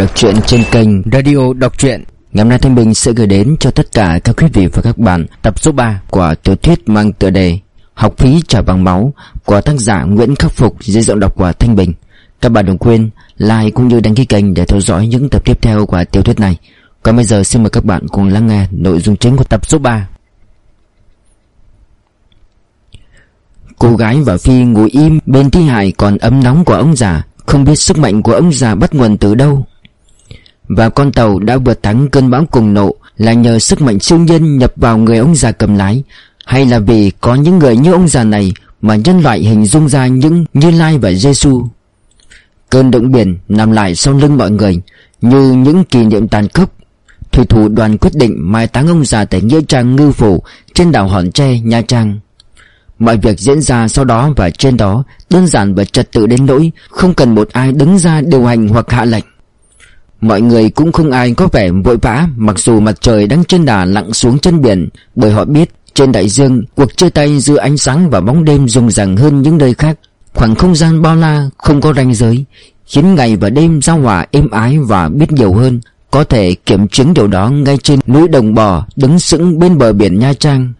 Đọc truyện trên kênh Radio Đọc truyện. Ngày hôm nay Thanh Bình sẽ gửi đến cho tất cả các quý vị và các bạn tập số 3 của tiểu thuyết mang tựa đề Học phí trả bằng máu của tác giả Nguyễn Khắc Phục dưới giọng đọc của Thanh Bình. Các bạn đừng quên like cũng như đăng ký kênh để theo dõi những tập tiếp theo của tiểu thuyết này. Còn bây giờ xin mời các bạn cùng lắng nghe nội dung chính của tập số 3. Cô gái và Phi ngồi im, bên thi hài còn ấm nóng của ông già Không biết sức mạnh của ông già bắt nguồn từ đâu và con tàu đã vượt thắng cơn bão cùng nộ Là nhờ sức mạnh siêu nhân nhập vào người ông già cầm lái. Hay là vì có những người như ông già này Mà nhân loại hình dung ra những Như Lai và Giêsu Cơn động biển nằm lại sau lưng mọi người Như những kỷ niệm tàn khốc. Thủy thủ đoàn quyết định mai táng ông già tại Nghĩa Trang Ngư Phủ Trên đảo Hòn Tre, Nha Trang. Mọi việc diễn ra sau đó và trên đó Đơn giản và trật tự đến nỗi Không cần một ai đứng ra điều hành hoặc hạ lệnh. Mọi người cũng không ai có vẻ vội vã, Mặc dù mặt trời đang trên đà lặn xuống chân biển, Bởi họ biết trên đại dương, Cuộc chia tay giữa ánh sáng và bóng đêm rùng ràng hơn những nơi khác. Khoảng không gian bao la không có ranh giới, Khiến ngày và đêm giao hòa êm ái và biết nhiều hơn. Có thể kiểm chứng điều đó ngay trên núi Đồng Bò Đứng sững bên bờ biển Nha Trang.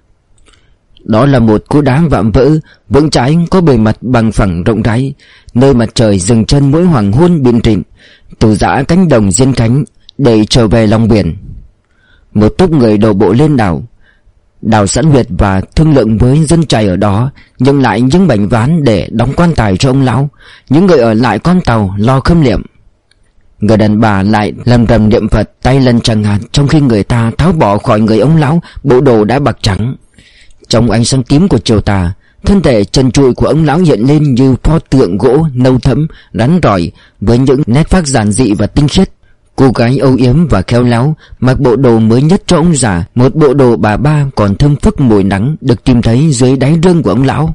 Đó là một cú đá vạm vỡ, Vững trái có bề mặt bằng phẳng rộng rãi, Nơi mặt trời dừng chân mỗi hoàng hôn biển trịnh. Từ giã cánh đồng diên cánh Để trở về lòng biển. Một túc người đổ bộ lên đảo. Đào sẵn huyệt và thương lượng với dân trài ở đó Nhưng lại những bảnh ván để đóng quan tài cho ông lão. Những người ở lại con tàu lo khâm liệm. Người đàn bà lại lầm rầm niệm Phật tay lần chẳng hạt, Trong khi người ta tháo bỏ khỏi người ông lão Bộ đồ đã bạc trắng. Trong ánh sáng tím của chiều tà Thân thể trần trụi của ông lão hiện lên như pho tượng gỗ nâu thẫm, rắn rỏi Với những nét phác giản dị và tinh khiết. Cô gái âu yếm và khéo léo Mặc bộ đồ mới nhất cho ông già Một bộ đồ bà ba còn thơm phức mùi nắng Được tìm thấy dưới đáy rương của ông lão.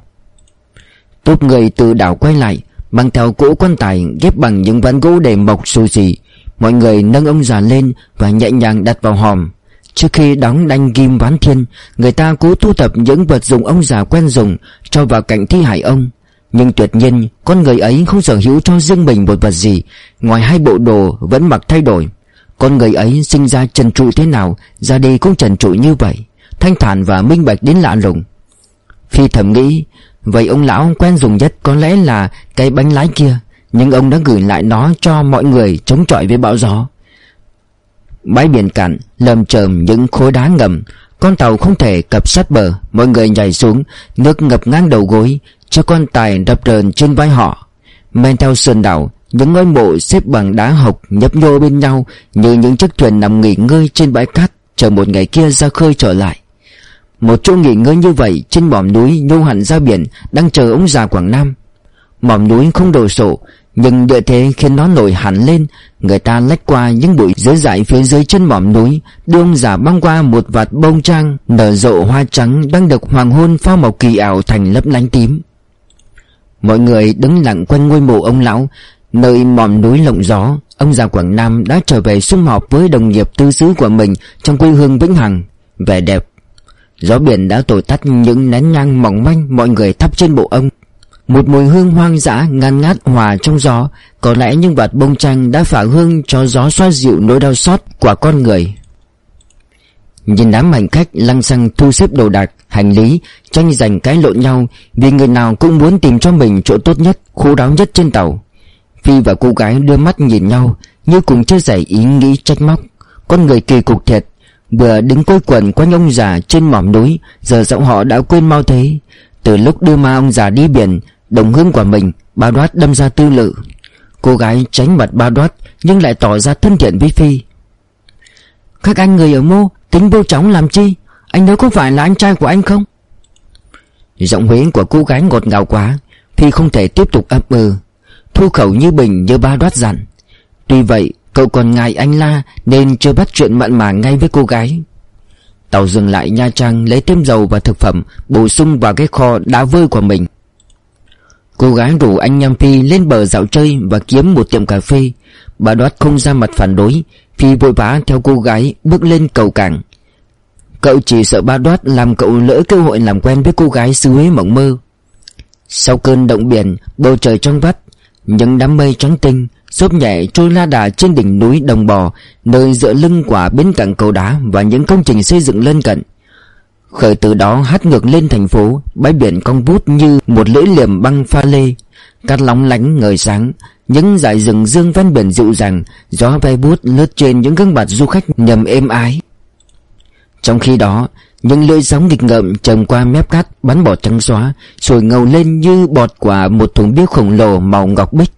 Tốt người từ đảo quay lại Mang theo cỗ quan tài ghép bằng những ván gỗ để mộc xù xì. Mọi người nâng ông già lên Và nhẹ nhàng đặt vào hòm. Trước khi đóng đanh kim ván thiên, Người ta cố thu thập những vật dụng ông già quen dùng Cho vào cạnh thi hải ông. Nhưng tuyệt nhiên, Con người ấy không sở hữu cho riêng mình một vật gì, Ngoài hai bộ đồ vẫn mặc thay đổi. Con người ấy sinh ra trần trụi thế nào, Ra đi cũng trần trụi như vậy, Thanh thản và minh bạch đến lạ lùng. Phi thầm nghĩ, Vậy ông lão quen dùng nhất có lẽ là Cái bánh lái kia, Nhưng ông đã gửi lại nó cho mọi người chống chọi với bão gió. Bãi biển cạn lầm chởm những khối đá ngầm. Con tàu không thể cập sát bờ. Mọi người nhảy xuống, Nước ngập ngang đầu gối, Cho con tài đập rờn trên vai họ. Men theo sườn đảo, Những ngôi mộ xếp bằng đá hộc nhấp nhô bên nhau Như những chiếc thuyền nằm nghỉ ngơi trên bãi cát, Chờ một ngày kia ra khơi trở lại. Một chỗ nghỉ ngơi như vậy Trên mỏm núi nhô hẳn ra biển Đang chờ ông già Quảng Nam. Mỏm núi không đồ sổ Vâng, nhưng địa thế, khiến nó nổi hẳn lên. Người ta lách qua những bụi dưới dại phía dưới chân mỏm núi Đương giả băng qua một vạt bông trang, Nở rộ hoa trắng đang được hoàng hôn pha màu kỳ ảo thành lấp lánh tím. Mọi người đứng lặng quanh ngôi mộ ông lão, Nơi mỏm núi lộng gió. Ông già Quảng Nam đã trở về sum họp với đồng nghiệp tư xứ của mình Trong quê hương Vĩnh Hằng. Vẻ đẹp. Gió biển đã tồi tắt những nén nhang mỏng manh, Mọi người thắp trên bộ ông một mùi hương hoang dã ngăn ngát hòa trong gió Có lẽ những vạt bông tranh đã phả hương cho gió xoa dịu nỗi đau xót của con người. Nhìn đám hành khách lăng xăng thu xếp đồ đạc, hành lý Tranh giành cái lộn nhau Vì người nào cũng muốn tìm cho mình chỗ tốt nhất, khu đáo nhất trên tàu. Phi và cô gái đưa mắt nhìn nhau Như cùng chia sẻ ý nghĩ trách móc. Con người kỳ cục thiệt Vừa đứng quây quần quanh ông già trên mỏm núi Giờ giọng họ đã quên mau thế. Từ lúc đưa ma ông già đi biển Đồng hương của mình, Ba đoát đâm ra tư lự. Cô gái tránh mặt ba đoát, Nhưng lại tỏ ra thân thiện với Phi. Các anh người ở mô, Tính vô chóng làm chi? Anh đó có phải là anh trai của anh không? Giọng Huế của cô gái ngọt ngào quá, Phi không thể tiếp tục ấp ừ. Thu khẩu như bình, như ba đoát dặn. Tuy vậy, cậu còn ngại anh la, Nên chưa bắt chuyện mặn mà ngay với cô gái. Tàu dừng lại Nha Trang lấy thêm dầu và thực phẩm, Bổ sung vào cái kho đá vơi của mình. Cô gái rủ anh Nham Phi lên bờ dạo chơi và kiếm một tiệm cà phê. Bà đoát không ra mặt phản đối Phi vội vã theo cô gái bước lên cầu cảng. Cậu chỉ sợ ba đoát làm cậu lỡ cơ hội làm quen với cô gái xứ Huế mộng mơ. Sau cơn động biển, bầu trời trong vắt Những đám mây trắng tinh Xốp nhẹ trôi la đà trên đỉnh núi Đồng Bò Nơi dựa lưng quả bến cảng cầu đá Và những công trình xây dựng lân cận. Khởi từ đó hát ngược lên thành phố, Bãi biển cong vút như một lưỡi liềm băng pha lê. Cát lóng lánh ngời sáng, Những dải rừng dương ven biển dịu dàng, Gió ve bút lướt trên những gương mặt du khách nhầm êm ái. Trong khi đó, Những lưỡi sóng nghịch ngợm trầm qua mép cát Bắn bọt trắng xóa Sồi ngầu lên như bọt quả một thùng bia khổng lồ màu ngọc bích.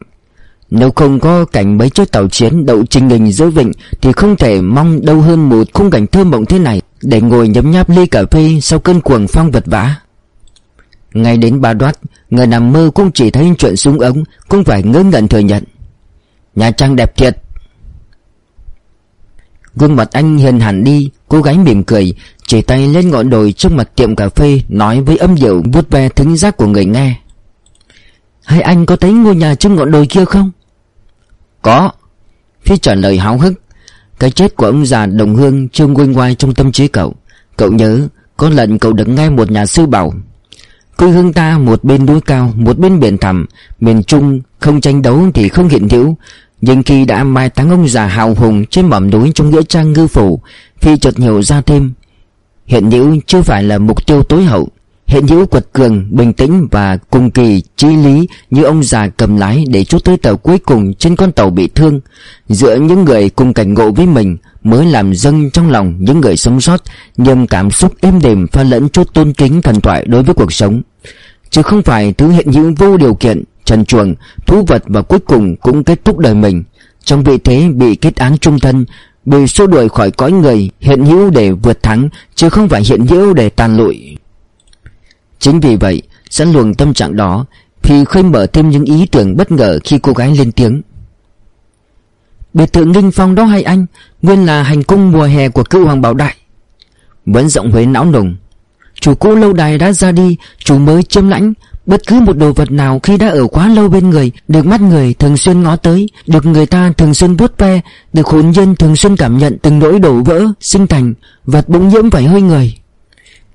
Nếu không có cảnh mấy chiếc tàu chiến đậu trình hình giữa vịnh Thì không thể mong đâu hơn một khung cảnh thơ mộng thế này. Để ngồi nhấm nháp ly cà phê sau cơn cuồng phong vật vã. Ngay đến ba đoát, Người nằm mơ cũng chỉ thấy chuyện súng ống, Cũng phải ngớ ngẩn thừa nhận. Nhà Trang đẹp thiệt. Gương mặt anh hiền hẳn đi, Cô gái mỉm cười, Chỉ tay lên ngọn đồi trước mặt tiệm cà phê, Nói với âm điệu vuốt ve thính giác của người nghe. Hay anh có thấy ngôi nhà trước ngọn đồi kia không? Có. Phi trả lời háo hức. Cái chết của ông già đồng hương chưa quanh ngoai trong tâm trí cậu. Cậu nhớ, Có lần cậu được nghe một nhà sư bảo. Quê hương ta một bên núi cao, Một bên biển thẳm, Miền Trung, không tranh đấu thì không hiện hữu. Nhưng khi đã mai táng ông già hào hùng Trên mỏm núi trong nghĩa trang ngư phủ Phi chợt hiểu ra thêm. Hiện hữu chưa phải là mục tiêu tối hậu. Hiện hữu quật cường, bình tĩnh và cùng kỳ, trí lý như ông già cầm lái để chút tới tàu cuối cùng trên con tàu bị thương. Giữa những người cùng cảnh ngộ với mình mới làm dâng trong lòng những người sống sót niềm cảm xúc êm đềm pha lẫn chút tôn kính thần thoại đối với cuộc sống. Chứ không phải thứ hiện hữu vô điều kiện, trần chuồng, thú vật và cuối cùng cũng kết thúc đời mình. Trong vị thế bị kết án trung thân, bị xua đuổi khỏi cõi người hiện hữu để vượt thắng chứ không phải hiện hữu để tàn lụi Chính vì vậy, Sẵn luồng tâm trạng đó, Thì khơi mở thêm những ý tưởng bất ngờ khi cô gái lên tiếng. Biệt thự Nghinh Phong đó hay anh, Nguyên là hành cung mùa hè của cựu Hoàng Bảo Đại. Vẫn giọng Huế não nùng Chủ cũ lâu đài đã ra đi, Chủ mới chiêm lãnh, Bất cứ một đồ vật nào khi đã ở quá lâu bên người, Được mắt người thường xuyên ngó tới, Được người ta thường xuyên vuốt ve, Được hồn nhân thường xuyên cảm nhận từng nỗi đổ vỡ, Sinh thành, Vật bỗng nhiễm phải hơi người.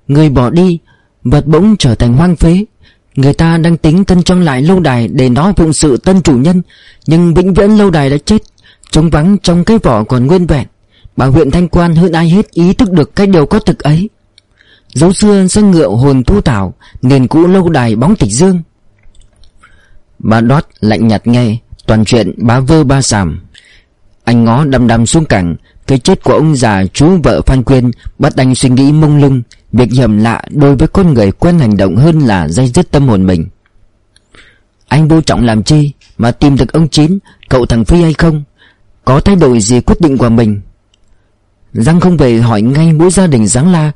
Người bỏ đi Vật bỗng trở thành hoang phế. Người ta đang tính tân trang lại lâu đài Để nó phụng sự tân chủ nhân, Nhưng vĩnh viễn lâu đài đã chết, Trống vắng trong cái vỏ còn nguyên vẹn. Bà huyện Thanh Quan hơn ai hết ý thức được cái điều có thực ấy. Dấu xưa sẽ ngựa hồn thu tảo Nền cũ lâu đài bóng tịch dương. Bà đót lạnh nhạt nghe, Toàn chuyện bá vơ ba sàm. Anh ngó đầm đầm xuống cẳng Cái chết của ông già chú vợ Phan Quyên Bắt anh suy nghĩ mông lung. Việc hiểm lạ đối với con người quen hành động hơn là dây dứt tâm hồn mình. Anh vô trọng làm chi Mà tìm được ông Chín, Cậu thằng Phi hay không? Có thay đổi gì quyết định của mình? Giang không về hỏi ngay mỗi gia đình Giáng La,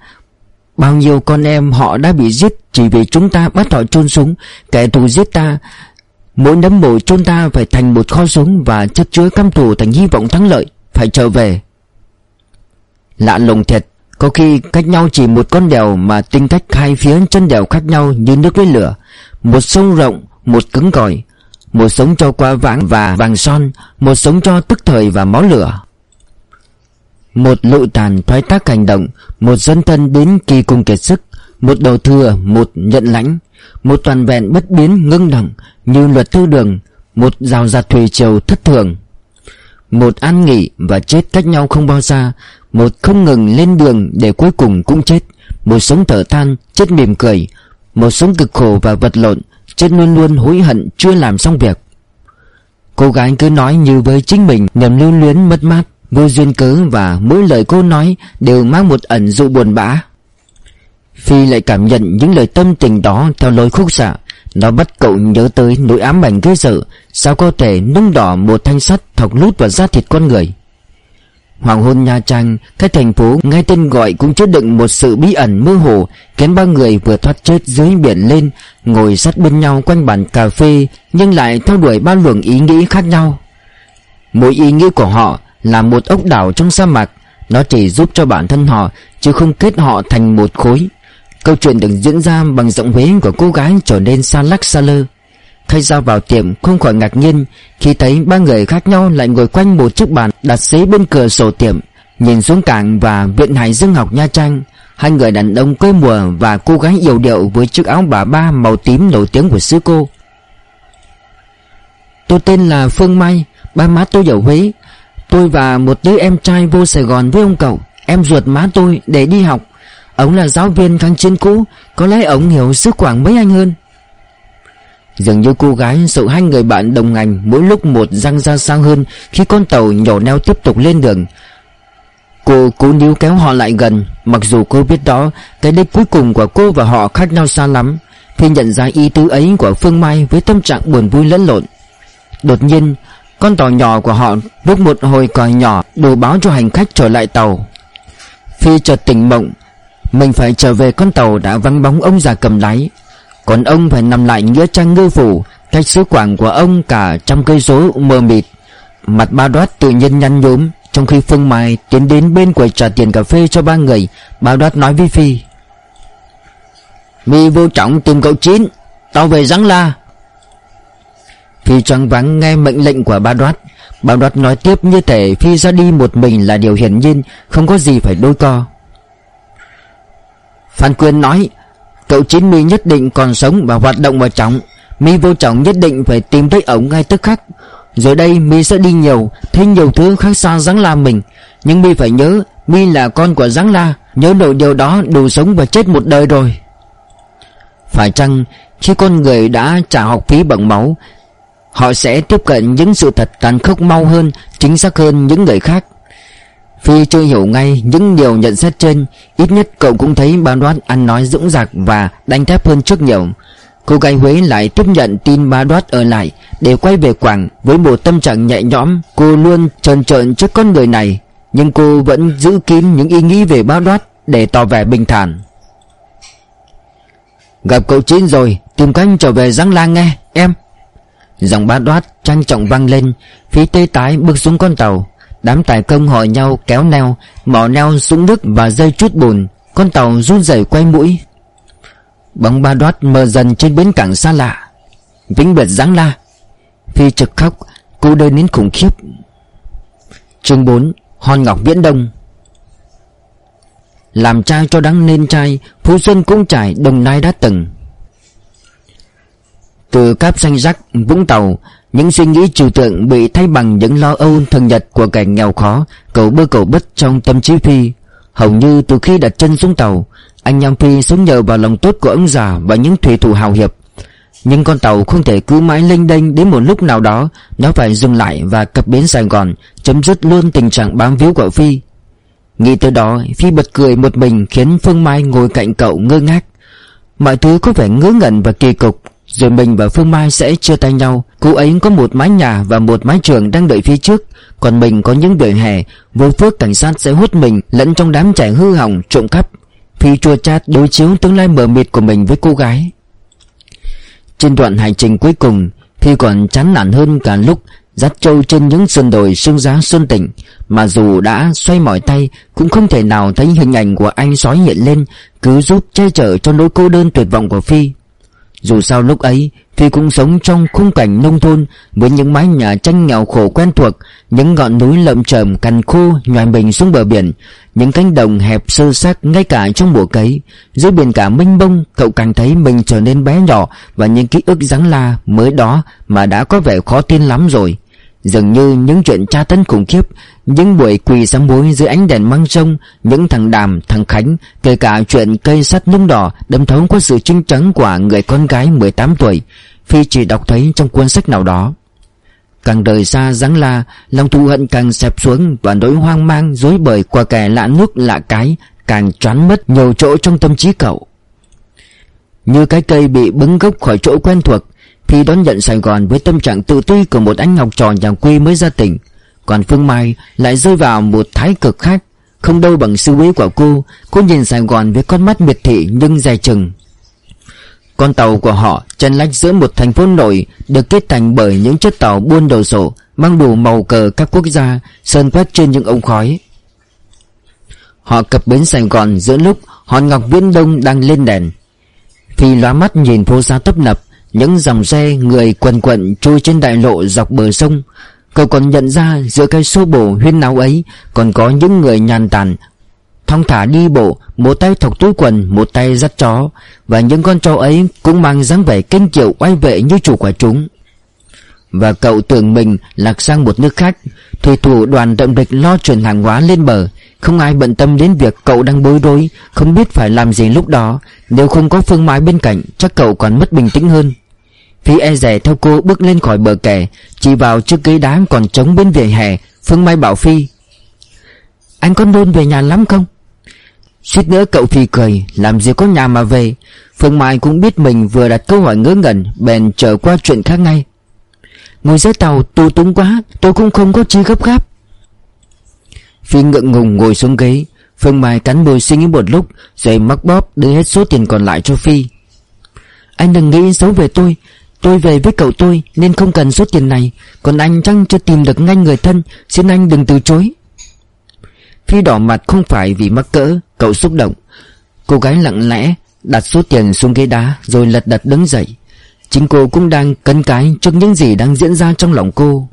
Bao nhiêu con em họ đã bị giết Chỉ vì chúng ta bắt họ chôn súng Kẻ thù giết ta, Mỗi nấm mồ chôn ta phải thành một kho súng Và chất chứa căm thù thành hy vọng thắng lợi, Phải trở về. Lạ lùng thiệt có khi cách nhau chỉ một con đèo mà tính cách hai phía chân đèo khác nhau như nước với lửa Một sông rộng, một cứng cỏi Một sống cho qua vãng và vàng son Một sống cho tức thời và máu lửa. Một lụi tàn thoái tác hành động Một dân thân đến kỳ cùng kiệt sức Một đầu thừa, một nhận lãnh Một toàn vẹn bất biến ngưng đẳng Như luật thư đường Một rào rạt thủy triều thất thường. Một an nghỉ và chết cách nhau không bao xa một không ngừng lên đường để cuối cùng cũng chết. Một sống thở than, chết mỉm cười. Một sống cực khổ và vật lộn, Chết luôn luôn hối hận chưa làm xong việc. Cô gái cứ nói như với chính mình, Niềm lưu luyến mất mát, Vô duyên cớ và mỗi lời cô nói Đều mang một ẩn dụ buồn bã. Phi lại cảm nhận những lời tâm tình đó Theo lối khúc xạ. Nó bắt cậu nhớ tới nỗi ám ảnh ghê sợ, Sao có thể nung đỏ một thanh sắt Thọc lút vào da thịt con người. Hoàng hôn Nha Trang, Cái thành phố ngay tên gọi cũng chứa đựng một sự bí ẩn mơ hồ, Khiến ba người vừa thoát chết dưới biển lên, Ngồi sát bên nhau quanh bàn cà phê, Nhưng lại theo đuổi ba luồng ý nghĩ khác nhau. Mỗi ý nghĩ của họ là một ốc đảo trong sa mạc, Nó chỉ giúp cho bản thân họ, Chứ không kết họ thành một khối. Câu chuyện được diễn ra bằng giọng Huế của cô gái trở nên xa lắc xa lơ. Thay ra vào tiệm, không khỏi ngạc nhiên, Khi thấy ba người khác nhau lại ngồi quanh một chiếc bàn đặt xế bên cửa sổ tiệm, Nhìn xuống cảng và viện hải dương học Nha Trang. Hai người đàn ông quê mùa và cô gái yêu điệu với chiếc áo bà ba màu tím nổi tiếng của sư cô. Tôi tên là Phương Mai, Ba má tôi ở Huế. Tôi và một đứa em trai vô Sài Gòn với ông cậu. Em ruột má tôi để đi học. Ông là giáo viên kháng chiến cũ, Có lẽ ông hiểu sức quảng mấy anh hơn. Dường như cô gái sợ hai người bạn đồng ngành Mỗi lúc một răng ra xa hơn Khi con tàu nhỏ neo tiếp tục lên đường. Cô cố níu kéo họ lại gần, Mặc dù cô biết đó, Cái đích cuối cùng của cô và họ khác nhau xa lắm, Khi nhận ra ý tứ ấy của Phương Mai Với tâm trạng buồn vui lẫn lộn. Đột nhiên, Con tàu nhỏ của họ bước một hồi còi nhỏ Đồ báo cho hành khách trở lại tàu. Phi chợt tỉnh mộng Mình phải trở về con tàu đã vắng bóng ông già cầm lái. Còn ông phải nằm lại nghĩa trang ngư phủ, Cách xứ quảng của ông cả trăm cây số mờ mịt. Mặt ba đoát tự nhiên nhăn nhúm, Trong khi Phương Mai tiến đến bên quầy trả tiền cà phê cho ba người, Ba đoát nói với Phi. Mi vô trọng tìm cậu Chín, Tao về Giáng La. Phi choáng vắng nghe mệnh lệnh của ba đoát. Ba đoát nói tiếp như thể Phi ra đi một mình là điều hiển nhiên, Không có gì phải đôi co. Phan Quyên nói Cậu Chín Mi nhất định còn sống và hoạt động vào trọng Mi vô trọng nhất định phải tìm thấy ổng ngay tức khắc. Rồi đây Mi sẽ đi nhiều, Thấy nhiều thứ khác xa Giáng La mình. Nhưng Mi phải nhớ, Mi là con của Giáng La Nhớ nổi điều đó đủ sống và chết một đời rồi. Phải chăng, Khi con người đã trả học phí bằng máu, Họ sẽ tiếp cận những sự thật tàn khốc mau hơn, Chính xác hơn những người khác? Phi chưa hiểu ngay những điều nhận xét trên, Ít nhất cậu cũng thấy bà đoát ăn nói dũng dạc và đánh thép hơn trước nhiều. Cô gái Huế lại tiếp nhận tin bà đoát ở lại Để quay về Quảng với một tâm trạng nhẹ nhõm. Cô luôn trơn trợn trước con người này, Nhưng cô vẫn giữ kín những ý nghĩ về bà đoát Để tỏ vẻ bình thản. Gặp cậu Chín rồi, Tìm cách trở về Giang Lang nghe, em. Giọng bà đoát trang trọng vang lên Phí tê tái bước xuống con tàu. Đám tài công hỏi nhau kéo neo Mỏ neo xuống nước và dây chút bùn. Con tàu run rẩy quay mũi. Bóng ba đoát mờ dần trên bến cảng xa lạ. Vĩnh biệt giáng la. Phi trực khóc, Cô đơn đến khủng khiếp. Chương 4 Hòn Ngọc Viễn Đông. Làm trai cho đáng nên trai, Phú Xuân cũng trải đồng nai đã từng. Từ cáp xanh rắc Vũng Tàu những suy nghĩ trừu tượng bị thay bằng những lo âu thần nhật của cảnh nghèo khó Cầu bơ cầu bất trong tâm trí Phi. Hầu như từ khi đặt chân xuống tàu, Anh Nham Phi sống nhờ vào lòng tốt của ông già và những thủy thủ hào hiệp. Nhưng con tàu không thể cứ mãi lênh đênh đến một lúc nào đó, Nó phải dừng lại và cập bến Sài Gòn, Chấm dứt luôn tình trạng bám víu của Phi. Nghĩ tới đó, Phi bật cười một mình khiến Phương Mai ngồi cạnh cậu ngơ ngác. Mọi thứ có vẻ ngớ ngẩn và kỳ cục rồi mình và Phương Mai sẽ chia tay nhau. Cô ấy có một mái nhà và một mái trường đang đợi phía trước. Còn mình có những đợi hè. Vô phước cảnh sát sẽ hút mình Lẫn trong đám trẻ hư hỏng, trộm cắp. Phi chua chát đối chiếu tương lai mờ mịt của mình với cô gái. Trên đoạn hành trình cuối cùng, Phi còn chán nản hơn cả lúc Dắt trâu trên những sườn đồi sương giá xuân tỉnh Mà dù đã xoay mỏi tay, Cũng không thể nào thấy hình ảnh của anh sói hiện lên, Cứ giúp che chở cho nỗi cô đơn tuyệt vọng của Phi dù sao lúc ấy Phi cũng sống trong khung cảnh nông thôn Với những mái nhà tranh nghèo khổ quen thuộc, Những ngọn núi lợm chởm cằn khô nhòi mình xuống bờ biển, Những cánh đồng hẹp sơ xác ngay cả trong mùa cấy. Dưới biển cả mênh bông Cậu càng thấy mình trở nên bé nhỏ Và những ký ức giáng la mới đó Mà đã có vẻ khó tin lắm rồi. Dường như những chuyện tra tấn khủng khiếp Những buổi quỳ sám bối dưới ánh đèn măng sông Những thằng Đàm, thằng Khánh Kể cả chuyện cây sắt nung đỏ Đâm thấu qua sự trinh trắng của người con gái 18 tuổi Phi chỉ đọc thấy trong cuốn sách nào đó. Càng đời xa giáng la Lòng thù hận càng xẹp xuống Và nỗi hoang mang dối bời qua kẻ lạ nước lạ cái Càng choán mất nhiều chỗ trong tâm trí cậu. Như cái cây bị bứng gốc khỏi chỗ quen thuộc Phi đón nhận Sài Gòn với tâm trạng tự ti của một anh học trò nhà quê mới ra tỉnh, Còn Phương Mai lại rơi vào một thái cực khác, Không đâu bằng sư quý của cô. Cô nhìn Sài Gòn với con mắt miệt thị nhưng dài chừng. Con tàu của họ chân lách giữa một thành phố nổi Được kết thành bởi những chiếc tàu buôn đồ sổ Mang đủ màu cờ các quốc gia, Sơn quét trên những ống khói. Họ cập bến Sài Gòn giữa lúc Hòn Ngọc Viễn Đông đang lên đèn. Phi lóa mắt nhìn phố xa tấp nập những dòng xe, người quần quận trôi trên đại lộ dọc bờ sông. Cậu còn nhận ra giữa cái xô bổ huyên náo ấy Còn có những người nhàn tản, Thong thả đi bộ, Một tay thọc túi quần, Một tay dắt chó. Và những con chó ấy cũng mang dáng vẻ kinh kiệu, oai vệ như chủ của chúng. Và cậu tưởng mình lạc sang một nước khác, Thủy thủ đoàn động địch lo chuyển hàng hóa lên bờ. Không ai bận tâm đến việc cậu đang bối rối, Không biết phải làm gì lúc đó. Nếu không có Phương Mai bên cạnh, Chắc cậu còn mất bình tĩnh hơn. Phi e rẻ theo cô bước lên khỏi bờ kè, Chỉ vào chiếc ghế đá còn trống bên vỉa hè, Phương Mai bảo Phi. Anh có nôn về nhà lắm không? Suýt nữa cậu Phi cười, Làm gì có nhà mà về. Phương Mai cũng biết mình vừa đặt câu hỏi ngớ ngẩn, Bèn trở qua chuyện khác ngay. Ngồi dưới tàu tu túng quá, Tôi cũng không có chi gấp gáp. Phi ngượng ngùng ngồi xuống ghế, Phương Mai cắn môi suy nghĩ một lúc, Rồi mắc bóp đưa hết số tiền còn lại cho Phi. Anh đừng nghĩ xấu về tôi Tôi về với cậu tôi Nên không cần số tiền này. Còn anh chắc chưa tìm được ngay người thân, Xin anh đừng từ chối. Phi đỏ mặt không phải vì mắc cỡ, Cậu xúc động. Cô gái lặng lẽ Đặt số tiền xuống ghế đá Rồi lật đật đứng dậy. Chính cô cũng đang cân cái trước những gì đang diễn ra trong lòng cô.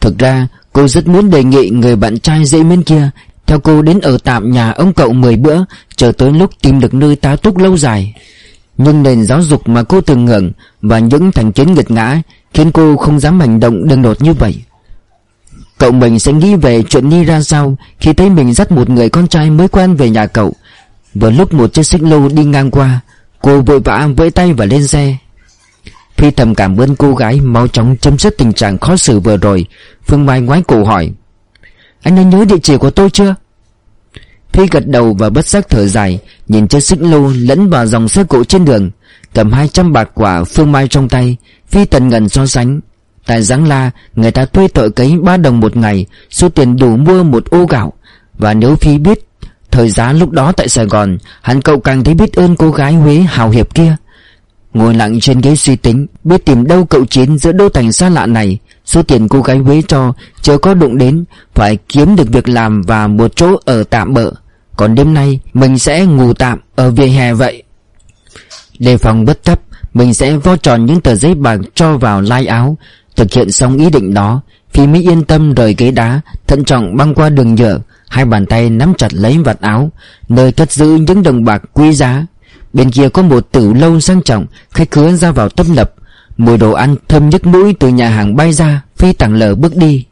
Thực ra, cô rất muốn đề nghị người bạn trai dễ mến kia. Theo cô đến ở tạm nhà ông cậu 10 bữa, Chờ tới lúc tìm được nơi tá túc lâu dài. Nhưng nền giáo dục mà cô từng ngưỡng Và những thành kiến nghịch ngã Khiến cô không dám hành động đừng đột như vậy. Cậu mình sẽ nghĩ về chuyện đi ra sao Khi thấy mình dắt một người con trai mới quen về nhà cậu. Vừa lúc một chiếc xích lô đi ngang qua, Cô vội vã vẫy tay và lên xe. Phi thầm cảm ơn cô gái mau chóng chấm dứt tình trạng khó xử vừa rồi. Phương Mai ngoái cổ hỏi, Anh đã nhớ địa chỉ của tôi chưa? Phi gật đầu và bất giác thở dài, Nhìn chiếc xích lô lẫn vào dòng xe cộ trên đường, Cầm 200 bạc quả Phương Mai trong tay, Phi tần ngần so sánh. Tại Giáng La, người ta thuê tội cấy 3 đồng một ngày, Số tiền đủ mua một ô gạo. Và nếu Phi biết Thời giá lúc đó tại Sài Gòn, Hắn cậu càng thấy biết ơn cô gái Huế hào hiệp kia. Ngồi lặng trên ghế suy tính, Biết tìm đâu cậu chiến giữa đô thành xa lạ này. Số tiền cô gái Huế cho Chưa có đụng đến, Phải kiếm được việc làm và một chỗ ở tạm bợ. Còn đêm nay, Mình sẽ ngủ tạm ở vỉa hè vậy. Đề phòng bất chấp, Mình sẽ vo tròn những tờ giấy bạc cho vào lai áo, Thực hiện xong ý định đó. Phi mới yên tâm rời ghế đá, Thận trọng băng qua đường nhựa, Hai bàn tay nắm chặt lấy vạt áo, Nơi cất giữ những đồng bạc quý giá. Bên kia có một tử lâu sang trọng, Khách khứa ra vào tâm lập Mùi đồ ăn thơm nhức mũi từ nhà hàng bay ra, Phi tảng lờ bước đi.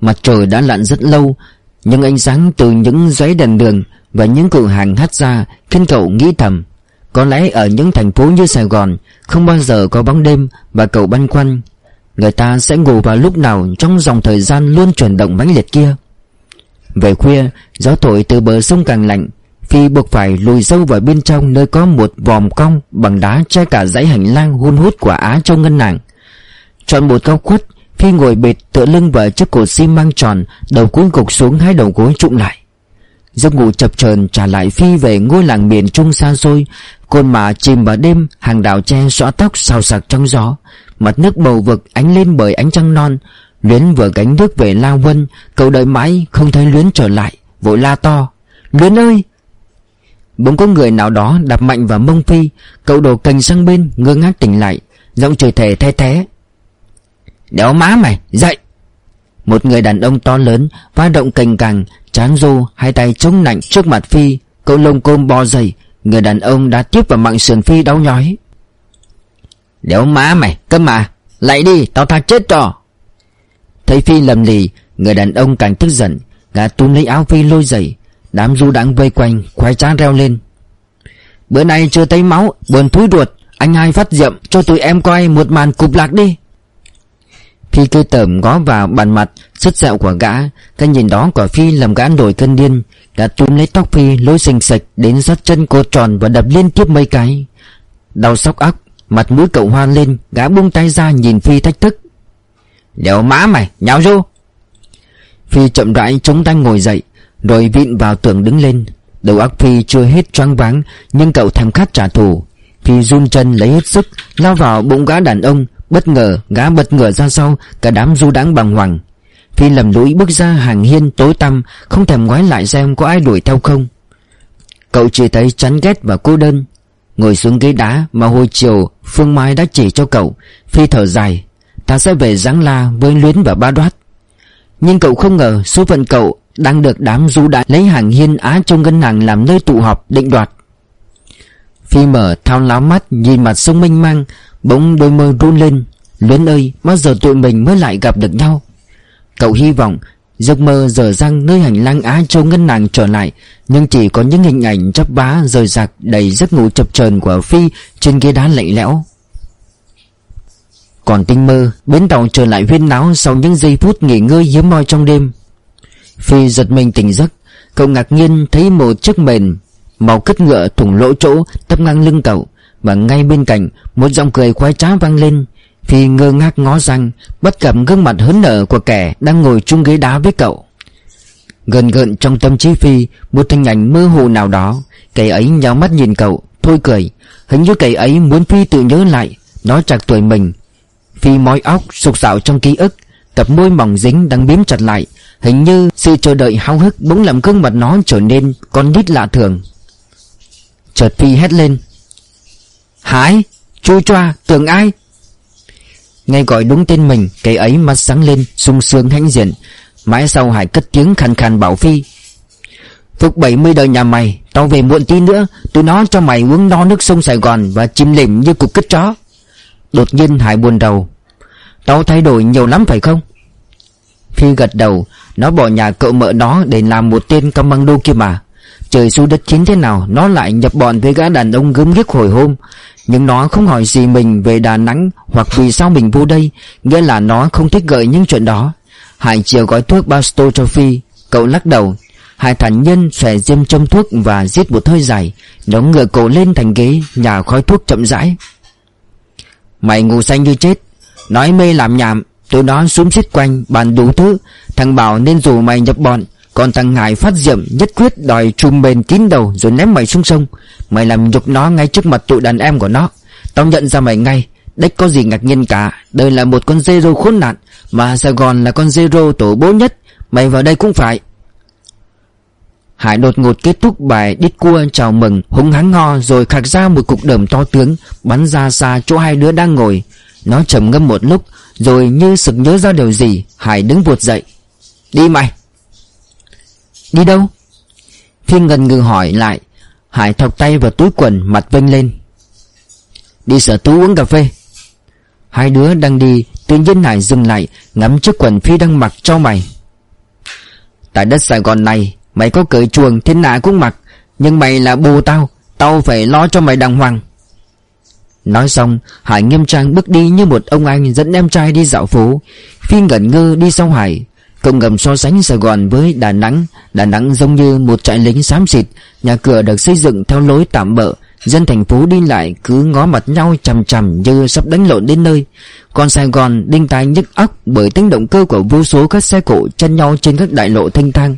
Mặt trời đã lặn rất lâu nhưng ánh sáng từ những giấy đèn đường Và những cửa hàng hắt ra Khiến cậu nghĩ thầm. Có lẽ ở những thành phố như Sài Gòn, Không bao giờ có bóng đêm Và cậu băn khoăn, Người ta sẽ ngủ vào lúc nào Trong dòng thời gian luôn chuyển động mãnh liệt kia. Về khuya, Gió thổi từ bờ sông càng lạnh, Phi buộc phải lùi sâu vào bên trong Nơi có một vòm cong bằng đá Che cả dãy hành lang hun hút của Á trong ngân nàng Chọn một cao khuất khi ngồi bệt tựa lưng vào chiếc cột xi măng tròn, Đầu cuối gục xuống hai đầu gối trụng lại. Giấc ngủ chập chờn trả lại Phi về ngôi làng miền trung xa xôi. Côn mà chìm vào đêm, Hàng đào tre xõa tóc xào sạc trong gió. Mặt nước bầu vực ánh lên bởi ánh trăng non. Luyến vừa gánh nước về La Vân Cậu đợi mãi không thấy Luyến trở lại, Vội la to. Luyến ơi! Bỗng có người nào đó đạp mạnh vào mông Phi, Cậu đổ cành sang bên, ngơ ngác tỉnh lại. Giọng trời thể the thế Đéo má mày, dậy. Một người đàn ông to lớn Va động cành càng Chán rô hai tay chống nạnh trước mặt Phi, Cậu lông côm bò dậy Người đàn ông đã tiếp vào mạng sườn Phi đau nhói. Đéo má mày câm mà, Lại đi, tao tha chết cho. Thấy Phi lầm lì, Người đàn ông càng tức giận, Gã túm lấy áo Phi lôi dậy. Đám du đang vây quanh, khoái trá reo lên. Bữa nay chưa thấy máu, Buồn thúi ruột, Anh hai phát diệm cho tụi em coi một màn cục lạc đi. Phi cây tởm ngó vào bàn mặt, Sứt sẹo của gã, Cái nhìn đó của Phi làm gã nổi cơn điên, Gã túm lấy tóc Phi lôi sình sạch Đến sát chân cô tròn và đập liên tiếp mấy cái. Đau sóc óc Mặt mũi cậu hoa lên, Gã buông tay ra nhìn Phi thách thức. Đéo má mày, nháo vô Phi chậm rãi chống tay ngồi dậy, rồi vịn vào tường đứng lên. Đầu óc Phi chưa hết choáng váng, Nhưng cậu thèm khát trả thù. Phi run chân lấy hết sức, Lao vào bụng gã đàn ông Bất ngờ, gã bật ngửa ra sau, Cả đám du đãng bằng hoàng. Phi lầm lũi bước ra hàng hiên tối tăm, Không thèm ngoái lại xem có ai đuổi theo không. Cậu chỉ thấy chán ghét và cô đơn. Ngồi xuống ghế đá Mà hồi chiều, Phương Mai đã chỉ cho cậu. Phi thở dài, Ta sẽ về Giáng La với Luyến và Ba Đoát. Nhưng cậu không ngờ số phận cậu đang được đám du đã lấy hàng hiên á trong ngân hàng làm nơi tụ họp định đoạt. Phi mở thao láo mắt, nhìn mặt sông mênh mang Bỗng đôi môi run lên Luyến ơi Bao giờ tụi mình mới lại gặp được nhau. Cậu hy vọng Giấc mơ dở răng nơi hành lang Á Châu Ngân Nàng trở lại, Nhưng chỉ có những hình ảnh chấp bá rời rạc Đầy giấc ngủ chập chờn của Phi Trên ghế đá lạnh lẽo. Còn tinh mơ Bến tàu trở lại huyên náo Sau những giây phút nghỉ ngơi hiếm moi trong đêm. Phi giật mình tỉnh giấc, Cậu ngạc nhiên thấy một chiếc mền Màu cất ngựa thủng lỗ chỗ, Tấp ngang lưng cậu. Và ngay bên cạnh, Một giọng cười khoái trá vang lên Phi ngơ ngác ngó rằng Bất gặp gương mặt hớn nở của kẻ Đang ngồi chung ghế đá với cậu. Gần gần trong tâm trí Phi, Một hình ảnh mơ hồ nào đó, Kẻ ấy nhào mắt nhìn cậu, Thôi cười. Hình như kẻ ấy muốn Phi tự nhớ lại, Nói chặt tuổi mình. Phi mói óc, sục sạo trong ký ức, Cặp môi mỏng dính đang biếm chặt lại. Hình như sự chờ đợi háo hức Bỗng làm gương mặt nó trở nên Con nít lạ thường. Chợt Phi hét lên Hải Chui choa, tưởng ai? Nghe gọi đúng tên mình, Cái ấy mắt sáng lên, sung sướng hãnh diện. Mãi sau Hải cất tiếng khàn khàn bảo Phi Phúc 70 đời nhà mày, Tao về muộn tí nữa, Tụi nó cho mày uống no nước sông Sài Gòn Và chim lìm như cục cứt chó. Đột nhiên Hải buồn đầu, Tao thay đổi nhiều lắm phải không? Phi gật đầu, Nó bỏ nhà cậu mợ nó Để làm một tên commando kia mà. Trời xu đất chiến thế nào, Nó lại nhập bọn với gã đàn ông gớm ghiếc hồi hôm. Nhưng nó không hỏi gì mình về Đà Nẵng Hoặc vì sao mình vô đây, Nghĩa là nó không thích gợi những chuyện đó. Hải chiều gói thuốc Basto cho Phi, Cậu lắc đầu. Hải thản nhân xòe diêm châm thuốc và giết một hơi dài Nó ngựa cổ lên thành ghế Nhà khói thuốc chậm rãi. Mày ngủ xanh như chết, Nói mê làm nhảm, Tụi nó xuống xít quanh, bàn đủ thứ. Thằng Bảo nên rủ mày nhập bọn còn thằng Hải phát diệm, nhất quyết đòi trùm bền kín đầu Rồi ném mày xuống sông. Mày làm nhục nó ngay trước mặt tụi đàn em của nó. Tao nhận ra mày ngay, Đếch có gì ngạc nhiên cả. Đây là một con zero khốn nạn, Mà Sài Gòn là con zero tổ bố nhất. Mày vào đây cũng phải. Hải đột ngột kết thúc bài đít cua chào mừng, Húng hắng ngo rồi khạc ra một cục đờm to tướng, Bắn ra xa chỗ hai đứa đang ngồi. Nó trầm ngâm một lúc, Rồi như sực nhớ ra điều gì, Hải đứng vụt dậy. Đi mày! Đi đâu? Thiên ngần ngừ hỏi lại, Hải thọc tay vào túi quần, mặt vênh lên. Đi sở tú uống cà phê. Hai đứa đang đi, Tự nhiên Hải dừng lại, Ngắm chiếc quần Phi đang mặc cho mày. Tại đất Sài Gòn này, Mày có cởi chuồng thế nào cũng mặc, Nhưng mày là bồ tao Tao phải lo cho mày đàng hoàng. Nói xong, Hải nghiêm trang bước đi như một ông anh Dẫn em trai đi dạo phố. Phi ngẩn ngơ đi sau Hải Công ngầm so sánh Sài Gòn với Đà Nẵng. Đà Nẵng giống như một trại lính xám xịt. Nhà cửa được xây dựng theo lối tạm bỡ Dân thành phố đi lại cứ ngó mặt nhau chằm chằm như sắp đánh lộn đến nơi. Còn Sài Gòn đinh tai nhức óc bởi tiếng động cơ của vô số các xe cộ chân nhau trên các đại lộ thanh thang.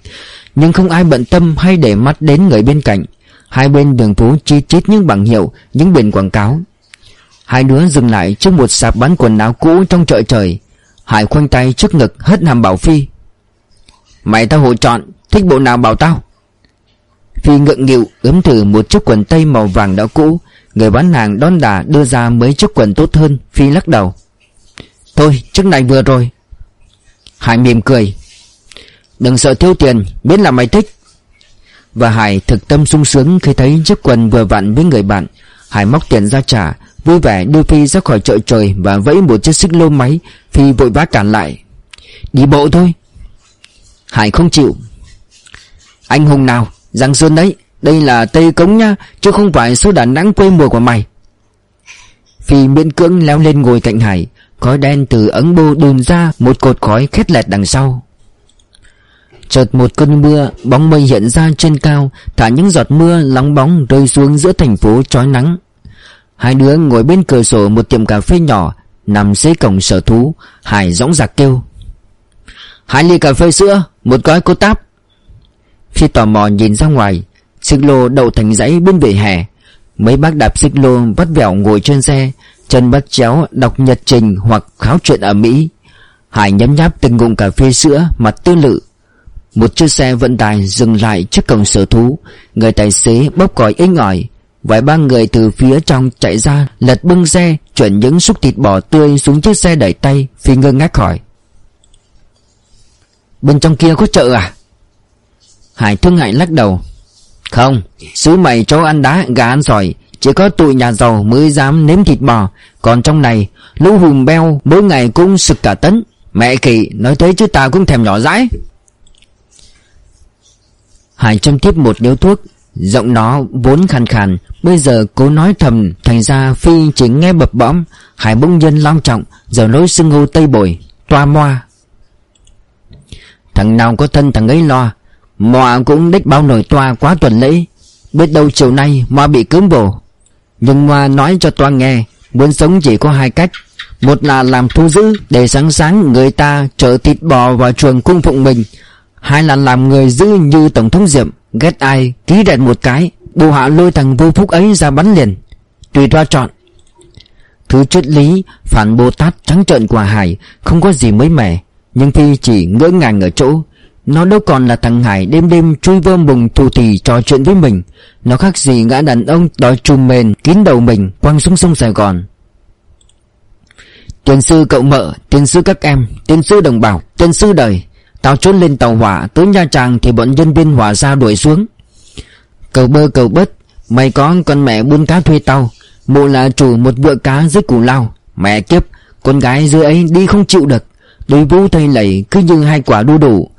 Nhưng không ai bận tâm hay để mắt đến người bên cạnh. Hai bên đường phố chi chít những bảng hiệu, những biển quảng cáo. Hai đứa dừng lại trước một sạp bán quần áo cũ trong chợ trời. Hải khoanh tay trước ngực hất hàm bảo Phi. Mày tao hộ chọn Thích bộ nào bảo tao. Phi ngượng nghịu, ướm thử một chiếc quần tây màu vàng đã cũ. Người bán hàng đón đà đưa ra mấy chiếc quần tốt hơn, Phi lắc đầu. Thôi, chiếc này vừa rồi. Hải mỉm cười. Đừng sợ thiếu tiền, Biết là mày thích. Và Hải thực tâm sung sướng khi thấy chiếc quần vừa vặn với người bạn. Hải móc tiền ra trả, Vui vẻ đưa Phi ra khỏi chợ trời Và vẫy một chiếc xích lô máy. Phi vội vã cản lại. Đi bộ thôi Hải không chịu. Anh hùng nào, Giang Sơn đấy, Đây là Tây Cống nha, Chứ không phải số Đà Nẵng quê mùa của mày. Phi miễn cưỡng leo lên ngồi cạnh Hải, Khói đen từ ấn bô đùn ra Một cột khói khét lẹt đằng sau. Chợt một cơn mưa Bóng mây hiện ra trên cao, Thả những giọt mưa lóng bóng rơi xuống giữa thành phố trói nắng. Hai đứa ngồi bên cửa sổ một tiệm cà phê nhỏ, Nằm dưới cổng sở thú, Hải dõng dạc kêu Hai ly cà phê sữa, Một gói cô táp. Khi tò mò nhìn ra ngoài, Xích lô đậu thành dãy bên vỉa hè. Mấy bác đạp xích lô vắt vẻo ngồi trên xe, Chân bắt chéo đọc nhật trình hoặc kháo chuyện ở Mỹ. Hải nhấm nháp từng ngụm cà phê sữa, mặt tư lự. Một chiếc xe vận tải dừng lại trước cổng sở thú. Người tài xế bóp còi inh ỏi. Vài ba người từ phía trong chạy ra, Lật bưng xe, Chuyển những xúc thịt bò tươi xuống chiếc xe đẩy tay, Phi ngơ ngác hỏi. Bên trong kia có chợ à? Hải thương hại lắc đầu. Không, Xứ mày cho ăn đá, gà ăn sỏi. Chỉ có tụi nhà giàu mới dám nếm thịt bò. Còn trong này, Lũ hùm beo mỗi ngày cũng sực cả tấn. Mẹ kỳ nói thế chứ ta cũng thèm nhỏ dãi. Hải châm tiếp một điếu thuốc. Giọng nó vốn khàn khàn. Bây giờ cố nói thầm, Thành ra Phi chỉ nghe bập bõm. Hải bỗng dân long trọng Giờ nói xưng hô tây bồi Toa moa. Thằng nào có thân thằng ấy lo mọ cũng đích bao nổi toa quá tuần lễ. Biết đâu chiều nay mọ bị cướm bổ. Nhưng Moa nói cho toa nghe, Muốn sống chỉ có hai cách. Một là làm thu giữ Để sáng sáng người ta chở thịt bò vào chuồng cung phụng mình. Hai là làm người giữ như Tổng thống Diệm, Ghét ai, ký đẹp một cái Bộ hạ lôi thằng vô phúc ấy ra bắn liền. Tùy toa chọn. Thứ triết lý, phản Bồ Tát trắng trợn quả Hải Không có gì mới mẻ. Nhưng Phi chỉ ngỡ ngàng ở chỗ Nó đâu còn là thằng Hải đêm đêm chui vơ bùng thù thì trò chuyện với mình. Nó khác gì ngã đàn ông đòi trùm mền kín đầu mình quăng xuống sông Sài Gòn. Tiền sư cậu mợ, tiền sư các em, tiền sư đồng bào, tiền sư đời Tao trốn lên tàu hỏa tới Nha Trang thì bọn nhân viên hỏa ra đuổi xuống. Cầu bơ cầu bớt Mày có con mẹ buôn cá thuê tao Mụ là chủ một vựa cá dưới củ lao. Mẹ kiếp Con gái dưới ấy đi không chịu được. Đôi vũ thay lầy cứ như hai quả đu đủ.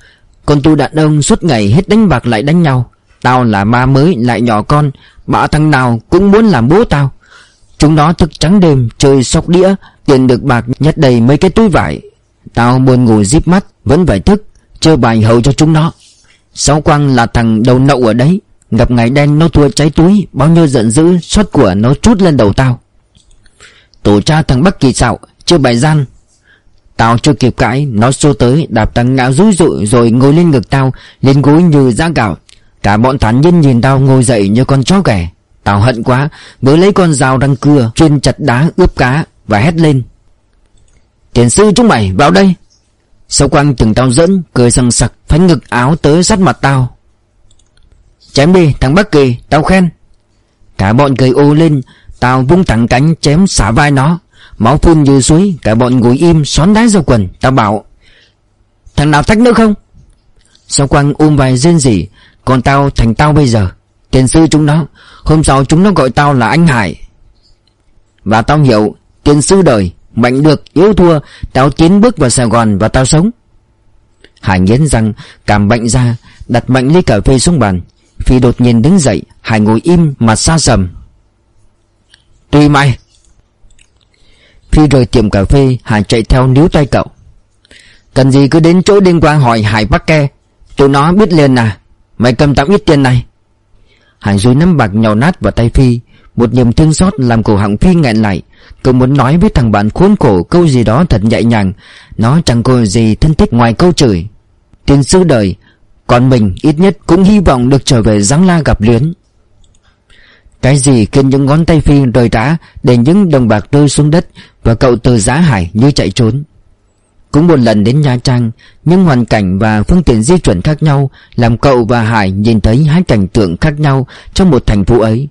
Còn tụi đàn ông suốt ngày hết đánh bạc lại đánh nhau. Tao là ma mới, lại nhỏ con. Bả thằng nào cũng muốn làm bố tao. Chúng nó thức trắng đêm, chơi sóc đĩa, Tiền được bạc nhét đầy mấy cái túi vải. Tao buồn ngủ díp mắt, Vẫn phải thức, Chơi bài hậu cho chúng nó. Sáu quang là thằng đầu nậu ở đấy. Gặp ngày đen nó thua cháy túi, Bao nhiêu giận dữ, Xót của nó trút lên đầu tao. Tổ cha thằng Bắc Kỳ xạo Chơi bài gian. Tao chưa kịp cãi, Nó xô tới, Đạp thằng ngã rúi rụi Rồi ngồi lên ngực tao, Lên gối như giá gạo. Cả bọn thản nhân nhìn tao ngồi dậy như con chó ghẻ. Tao hận quá, Mới lấy con dao răng cưa, Chuyên chặt đá, ướp cá Và hét lên. Tiền sư chúng mày, vào đây. Sau quang từng tao dẫn, Cười răng sặc, Phánh ngực áo tới sát mặt tao. Chém đi, thằng Bắc Kỳ, Tao khen. Cả bọn cười ô lên, Tao vung thẳng cánh chém xả vai nó. Máu phun như suối, Cả bọn ngồi im, xón đá ra quần. Tao bảo, Thằng nào thách nữa không? Sao quang ôm vài rên rỉ Còn tao thành tao bây giờ. Tiền sư chúng nó, Hôm sau chúng nó gọi tao là anh Hải. Và tao hiểu, Tiền sư đời, Mạnh được, yếu thua, Tao tiến bước vào Sài Gòn và tao sống. Hải nghiến răng, Cảm bệnh ra, Đặt mạnh ly cà phê xuống bàn. Phi đột nhiên đứng dậy, Hải ngồi im mặt xa sầm. Tùy mày Phi rời tiệm cà phê Hải chạy theo níu tay cậu. Cần gì cứ đến chỗ đêm qua hỏi Hải bắt Ke. Tụi nó biết liền à. Mày cầm tạm ít tiền này. Hải rồi nắm bạc nhào nát vào tay Phi. Một niềm thương xót làm cổ họng Phi nghẹn lại. Cậu muốn nói với thằng bạn khốn khổ câu gì đó thật nhẹ nhàng. Nó chẳng có gì thân thích ngoài câu chửi. Tiền sư đời, Còn mình ít nhất cũng hy vọng được trở về Giáng La gặp Luyến. Cái gì khiến những ngón tay Phi rời rã Để những đồng bạc rơi xuống đất và cậu từ giá hải như chạy trốn. Cũng một lần đến Nha Trang Nhưng hoàn cảnh và phương tiện di chuyển khác nhau Làm cậu và Hải nhìn thấy hai cảnh tượng khác nhau Trong một thành phố ấy.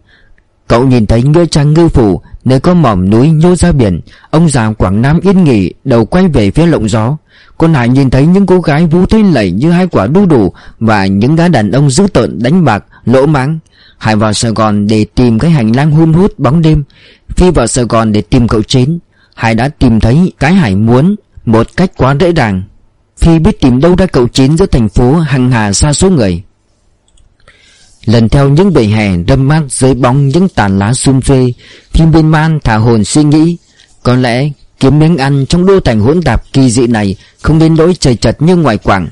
Cậu nhìn thấy Nghĩa Trang Ngư Phủ, Nơi có mỏm núi nhô ra biển, Ông già Quảng Nam yên nghỉ, Đầu quay về phía lộng gió. Còn Hải nhìn thấy những cô gái vũ thế lẩy như hai quả đu đủ Và những gã đàn ông dữ tợn đánh bạc, Lỗ máng Hải vào Sài Gòn để tìm cái hành lang hun hút bóng đêm. Phi vào Sài Gòn để tìm cậu Chín Hải đã tìm thấy cái Hải muốn một cách quá dễ dàng. Phi biết tìm đâu ra cậu Chín giữa thành phố hằng hà xa số người. Lần theo những bể hè râm mát dưới bóng những tàn lá sum phê, Phi bên man thả hồn suy nghĩ, Có lẽ kiếm miếng ăn trong đô thành hỗn tạp kỳ dị này Không đến nỗi trời chật như ngoài quảng.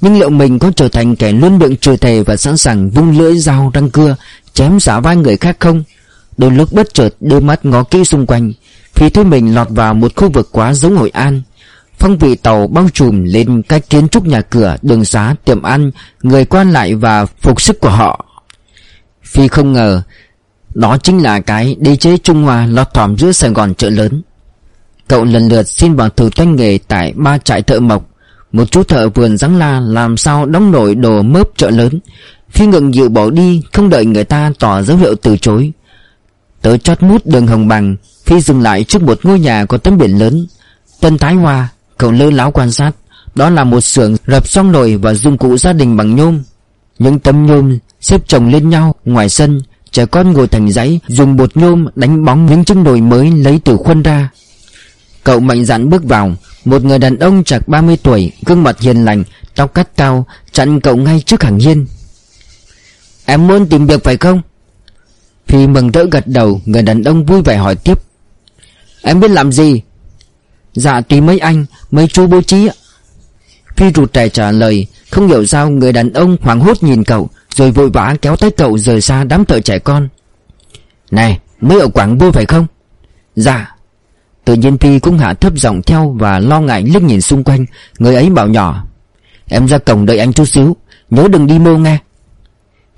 Nhưng liệu mình có trở thành kẻ luôn miệng trừ thề Và sẵn sàng vung lưỡi dao răng cưa, Chém xả vai người khác không? Đôi lúc bất chợt đôi mắt ngó kỹ xung quanh khi thấy mình lọt vào một khu vực quá giống Hội An Phong vị tàu bao trùm lên các kiến trúc nhà cửa, đường xá, tiệm ăn, người quan lại và phục sức của họ. Phi không ngờ, đó chính là cái đế chế Trung Hoa lọt thỏm giữa Sài Gòn chợ lớn. Cậu lần lượt xin vào thử tay nghề tại ba trại thợ mộc. Một chú thợ vườn rắn la làm sao đóng nổi đồ mớp chợ lớn. Phi ngừng dự bỏ đi, không đợi người ta tỏ dấu hiệu từ chối. Tới chót mút đường Hồng Bằng, Phi dừng lại trước một ngôi nhà có tấm biển lớn. Tân Thái Hoa, Cậu lơ láo quan sát. Đó là một xưởng rập xong nồi và dụng cụ gia đình bằng nhôm. Những tấm nhôm xếp chồng lên nhau ngoài sân, Trẻ con ngồi thành dãy Dùng bột nhôm đánh bóng những chiếc nồi mới lấy từ khuôn ra. Cậu mạnh dạn bước vào. Một người đàn ông chạc 30 tuổi, Gương mặt hiền lành, Tóc cắt cao, Chặn cậu ngay trước hàng hiên. Em muốn tìm việc phải không? Phi mừng rỡ gật đầu, Người đàn ông vui vẻ hỏi tiếp. Em biết làm gì? Dạ tùy mấy anh, Mấy chú bố trí Phi rụt trẻ trả lời, Không hiểu sao người đàn ông hoảng hốt nhìn cậu, Rồi vội vã kéo tay cậu rời xa đám thợ trẻ con. Này, mới ở Quảng Bô phải không? Dạ. Tự nhiên Phi cũng hạ thấp giọng theo Và lo ngại liếc nhìn xung quanh, Người ấy bảo nhỏ, Em ra cổng đợi anh chút xíu, Nhớ đừng đi mô nghe.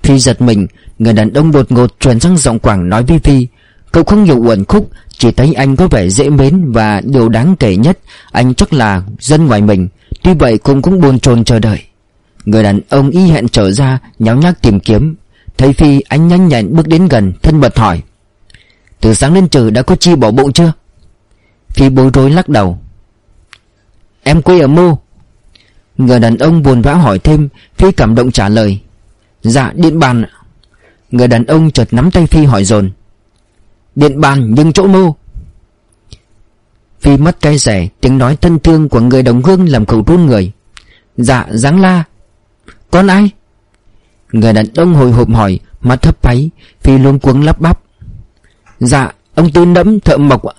Phi giật mình, Người đàn ông đột ngột chuyển sang giọng Quảng nói với Phi, Cậu không hiểu uẩn khúc chỉ thấy anh có vẻ dễ mến Và điều đáng kể nhất, Anh chắc là dân ngoài mình, Tuy vậy cũng cũng buồn chồn chờ đợi. Người đàn ông y hẹn trở ra Nháo nhác tìm kiếm. Thấy Phi, anh nhanh nhẹn bước đến gần, Thân mật hỏi, Từ sáng đến trừ đã có chi bỏ bụng chưa? Phi bối rối lắc đầu, Em quê ở mô. Người đàn ông buồn vã hỏi thêm, Phi cảm động trả lời Dạ điện bàn Người đàn ông chợt nắm tay Phi hỏi dồn Điện bàn nhưng chỗ mô Phi mắt cay rẻ, Tiếng nói thân thương của người đồng hương làm khẩu run người. Dạ Giáng La, Con ai? Người đàn ông hồi hộp hỏi Mắt thấp váy, Phi luôn cuống lắp bắp. Dạ ông tư nẫm thợ mộc ạ.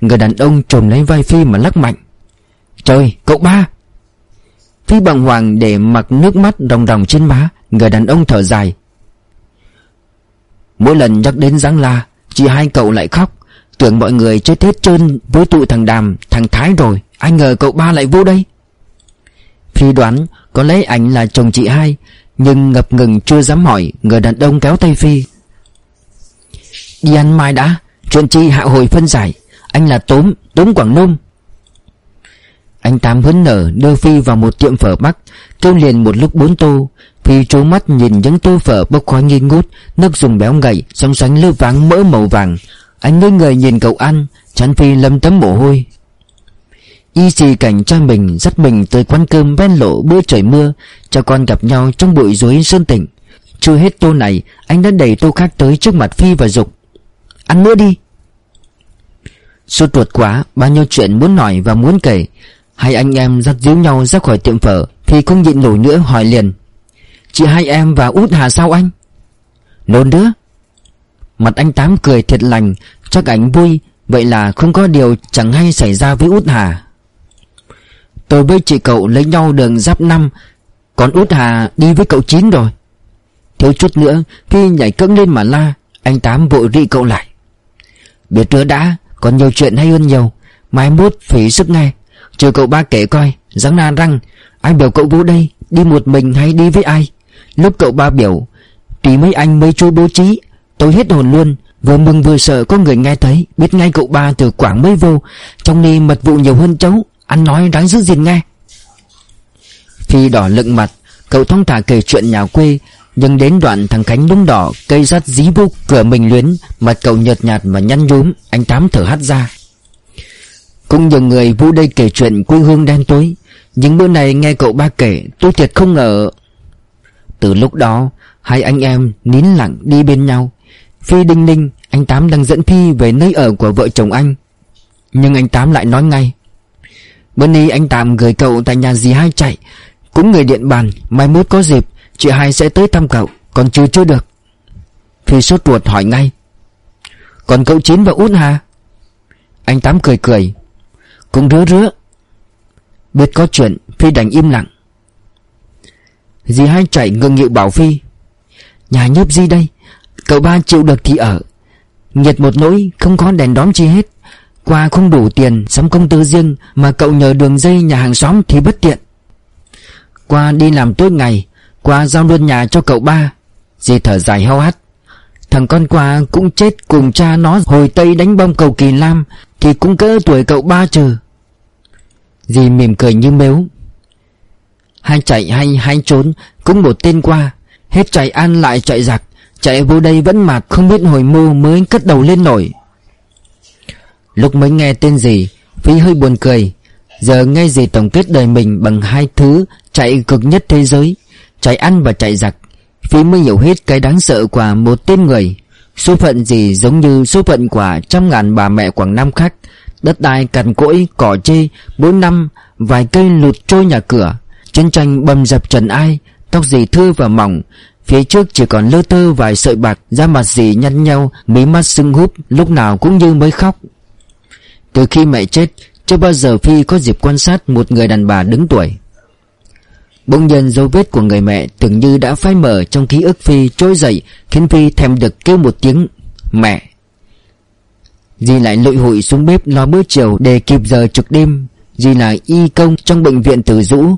Người đàn ông trồm lấy vai Phi mà lắc mạnh. Trời, cậu ba! Phi bằng hoàng để mặc nước mắt ròng ròng trên má, Người đàn ông thở dài. Mỗi lần nhắc đến Giáng La chỉ hai cậu lại khóc. Tưởng mọi người chết hết trơn với tụi thằng Đàm Thằng Thái rồi. Ai ngờ cậu ba lại vô đây. Phi đoán có lẽ ảnh là chồng chị hai Nhưng ngập ngừng chưa dám hỏi Người đàn ông kéo tay Phi. Đi ăn mai đã Chuyện chi hạ hồi phân giải. Anh là Tốm, Tốm Quảng Nôm. Anh Tám hớn nở đưa Phi vào một tiệm phở Bắc. Kêu liền một lúc bốn tô. Phi trố mắt nhìn những tô phở bốc khói nghi ngút, Nước dùng béo ngậy Song sánh lơ váng mỡ màu vàng. Anh ngây người nhìn cậu ăn, Chán Phi lâm tấm mồ hôi. Y xì cảnh cha mình, dắt mình tới quán cơm ven lộ bữa trời mưa, Cho con gặp nhau trong bụi rối sơn tỉnh Chưa hết tô này, Anh đã đẩy tô khác tới trước mặt Phi và Dục, Ăn nữa đi. Sốt ruột quá, Bao nhiêu chuyện muốn nói và muốn kể. Hai anh em dắt díu nhau ra khỏi tiệm phở, Thì không nhịn nổi nữa, hỏi liền. Chị hai em và út hà sao anh? Nôn nữa Mặt anh Tám cười thiệt lành, Chắc ảnh vui, Vậy là không có điều chẳng hay xảy ra với út hà. Tôi với chị cậu lấy nhau đường giáp năm, Còn út hà đi với cậu chín rồi. Thiếu chút nữa, Khi nhảy cẫng lên mà la, Anh Tám vội rị cậu lại. Biết chưa đã, Còn nhiều chuyện hay hơn nhiều, Mai mốt phải sức nghe. Chờ cậu ba kể coi Giáng na răng, Ai biểu cậu vô đây, Đi một mình hay đi với ai? Lúc cậu ba biểu thì mấy anh mấy chú bố trí, Tôi hết hồn luôn. Vừa mừng vừa sợ có người nghe thấy, Biết ngay cậu ba từ Quảng mới vô. Trong ni mật vụ nhiều hơn cháu Anh nói đáng giữ gìn nghe. Phi đỏ lựng mặt, Cậu thông thả kể chuyện nhà quê, Nhưng đến đoạn thằng Khánh đúng đỏ, Cây rắt dí vô cửa mình luyến Mặt cậu nhợt nhạt mà nhăn nhúm, Anh Tám thở hắt ra. Cũng nhiều người vô đây kể chuyện quê hương đen tối những bữa này nghe cậu ba kể, Tôi thiệt không ngờ từ lúc đó, Hai anh em nín lặng đi bên nhau. Phi đinh ninh, Anh Tám đang dẫn Phi về nơi ở của vợ chồng anh. Nhưng anh Tám lại nói ngay, Bữa nay anh Tám gửi cậu tại nhà dì hai chạy, Cũng người điện bàn, Mai mốt có dịp, Chị hai sẽ tới thăm cậu, Còn chưa chưa được. Phi sốt ruột hỏi ngay, Còn cậu Chín và út hà Anh Tám cười cười, Cũng rứa rứa. Biết có chuyện, Phi đành im lặng. Dì hai chạy ngừng nghịu bảo Phi. Nhà nhấp gì đây? Cậu ba chịu được thì ở. Nhiệt một nỗi, không có đèn đóm chi hết. Qua không đủ tiền, sắm công tư riêng, Mà cậu nhờ đường dây nhà hàng xóm thì bất tiện. Qua đi làm tối ngày, Qua giao luôn nhà cho cậu ba. Dì thở dài hao hắt. Thằng con qua cũng chết cùng cha nó, Hồi Tây đánh bom cầu Kỳ Lam, Thì cũng cỡ tuổi cậu ba trừ Dì mỉm cười như mếu hay chạy hay hay trốn Cũng một tên qua. Hết chạy ăn lại chạy giặc Chạy vô đây vẫn mạt không biết hồi mưu mới cất đầu lên nổi. Lúc mới nghe tên gì Phi hơi buồn cười. Giờ nghe gì tổng kết đời mình bằng hai thứ Chạy cực nhất thế giới Chạy ăn và chạy giặc. Phi mới hiểu hết cái đáng sợ của một tên người. Số phận gì giống như số phận của trăm ngàn bà mẹ Quảng Nam khác. Đất đai cằn cỗi, cỏ chê Mỗi năm vài cây lụt trôi nhà cửa. Chiến tranh bầm dập trần ai, Tóc dì thưa và mỏng. Phía trước chỉ còn lơ tơ vài sợi bạc, Da mặt dì nhăn nhau, Mí mắt sưng húp, Lúc nào cũng như mới khóc. Từ khi mẹ chết, Chưa bao giờ Phi có dịp quan sát Một người đàn bà đứng tuổi. Bỗng nhiên dấu vết của người mẹ Tưởng như đã phai mở trong ký ức Phi trôi dậy, Khiến Phi thèm được kêu một tiếng, Mẹ! Dì lại lội hội xuống bếp lo bữa chiều Để kịp giờ trực đêm. Dì là y công trong bệnh viện tử dũ.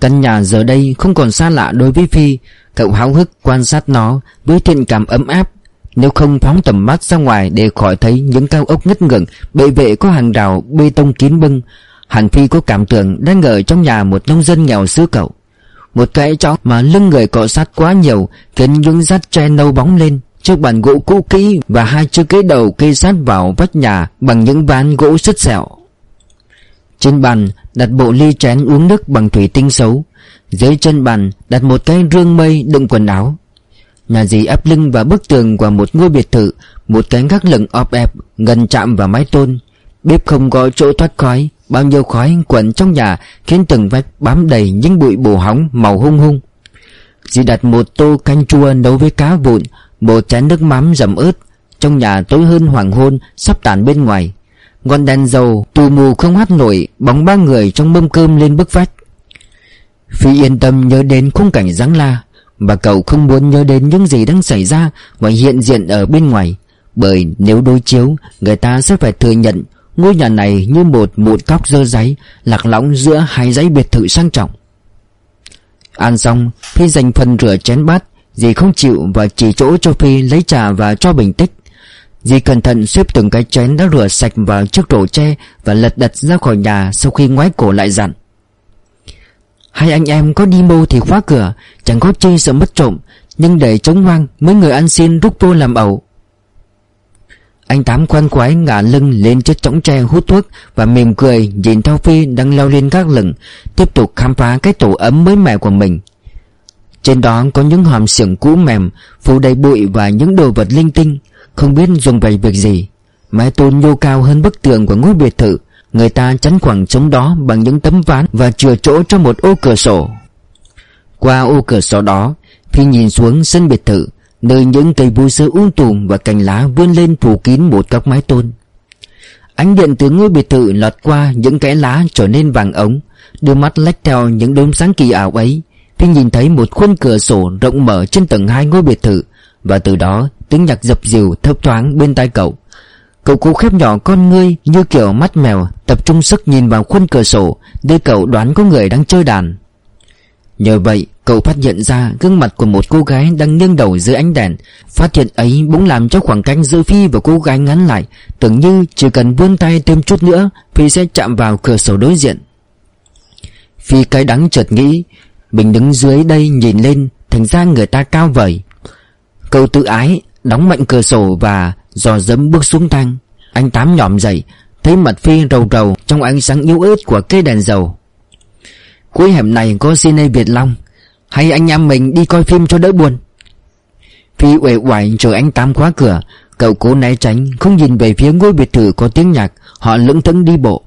Căn nhà giờ đây không còn xa lạ đối với Phi. Cậu háo hức quan sát nó Với thiện cảm ấm áp. Nếu không phóng tầm mắt ra ngoài Để khỏi thấy những cao ốc ngất ngưỡng Bệ vệ có hàng rào bê tông kín bưng. Hàn Phi có cảm tưởng đang ở trong nhà một nông dân nghèo xứ cậu. Một cái chó mà lưng người cọ sát quá nhiều, Khiến những rát tre nâu bóng lên. Chiếc bàn gỗ cũ kỹ và hai chiếc ghế đầu kê sát vào vách nhà Bằng những ván gỗ sứt sẹo. Trên bàn đặt bộ ly chén uống nước bằng thủy tinh xấu. Dưới chân bàn đặt một cái rương mây đựng quần áo. Nhà dì áp lưng vào bức tường của một ngôi biệt thự, Một cái gác lửng ọp ẹp, gần chạm vào mái tôn. Bếp không có chỗ thoát khói, Bao nhiêu khói quẩn trong nhà Khiến từng vách bám đầy những bụi bổ hóng màu hung hung. Dì đặt một tô canh chua nấu với cá vụn, Một chén nước mắm dầm ớt Trong nhà tối hơn hoàng hôn, Sắp tàn bên ngoài. Ngọn đèn dầu tù mù không hát nổi, Bóng ba người trong mâm cơm lên bức vách Phi yên tâm nhớ đến khung cảnh giáng la Và cậu không muốn nhớ đến những gì đang xảy ra Và hiện diện ở bên ngoài. Bởi nếu đối chiếu, Người ta sẽ phải thừa nhận Ngôi nhà này như một một cóc dơ giấy, Lạc lõng giữa hai dãy biệt thự sang trọng. Ăn xong, Phi dành phần rửa chén bát, Dì không chịu và chỉ chỗ cho Phi lấy trà và cho bình tích. Dì cẩn thận xếp từng cái chén đã rửa sạch vào chiếc rổ tre Và lật đật ra khỏi nhà sau khi ngoái cổ lại dặn. Hai anh em có đi mô thì khóa cửa, Chẳng có chi sợ mất trộm, Nhưng để chống hoang Mấy người ăn xin rút vô làm ẩu. Anh Tám khoan khoái ngả lưng lên chiếc chõng tre hút thuốc Và mỉm cười nhìn theo Phi đang leo lên các lửng, Tiếp tục khám phá cái tổ ấm mới mẻ của mình. Trên đó có những hòm xưởng cũ mềm, Phủ đầy bụi và những đồ vật linh tinh. Không biết dùng bày việc gì. Mái tôn nhô cao hơn bức tường của ngôi biệt thự. Người ta chắn khoảng trống đó bằng những tấm ván Và chừa chỗ cho một ô cửa sổ. Qua ô cửa sổ đó, Phi nhìn xuống sân biệt thự, Nơi những cây bùi sơ um tùm và cành lá vươn lên phủ kín một góc mái tôn. Ánh điện từ ngôi biệt thự lọt qua những kẽ lá trở nên vàng ống, Đưa mắt lách theo những đốm sáng kỳ ảo ấy. Phi nhìn thấy một khuôn cửa sổ rộng mở trên tầng hai ngôi biệt thự Và từ đó tiếng nhạc dập dìu thấp thoáng bên tai cậu. Cậu cố khép nhỏ con ngươi như kiểu mắt mèo, Tập trung sức nhìn vào khuôn cửa sổ Để cậu đoán có người đang chơi đàn. Nhờ vậy, cậu phát hiện ra gương mặt của một cô gái đang nghiêng đầu dưới ánh đèn, Phát hiện ấy bỗng làm cho khoảng cách giữa Phi và cô gái ngắn lại, Tưởng như chỉ cần vươn tay thêm chút nữa, Phi sẽ chạm vào cửa sổ đối diện. Phi cái đắng chợt nghĩ, Mình đứng dưới đây nhìn lên, Thành ra người ta cao vời. Cậu tự ái Đóng mạnh cửa sổ và dò dẫm bước xuống thang. Anh Tám nhòm dậy, Thấy mặt Phi rầu rầu Trong ánh sáng yếu ớt của cây đèn dầu. Cuối hẻm này có cine Việt Long, Hay anh em mình đi coi phim cho đỡ buồn? Phi uể oải chờ anh Tám khóa cửa, Cậu cố né tránh, Không nhìn về phía ngôi biệt thự có tiếng nhạc, Họ lững thững đi bộ.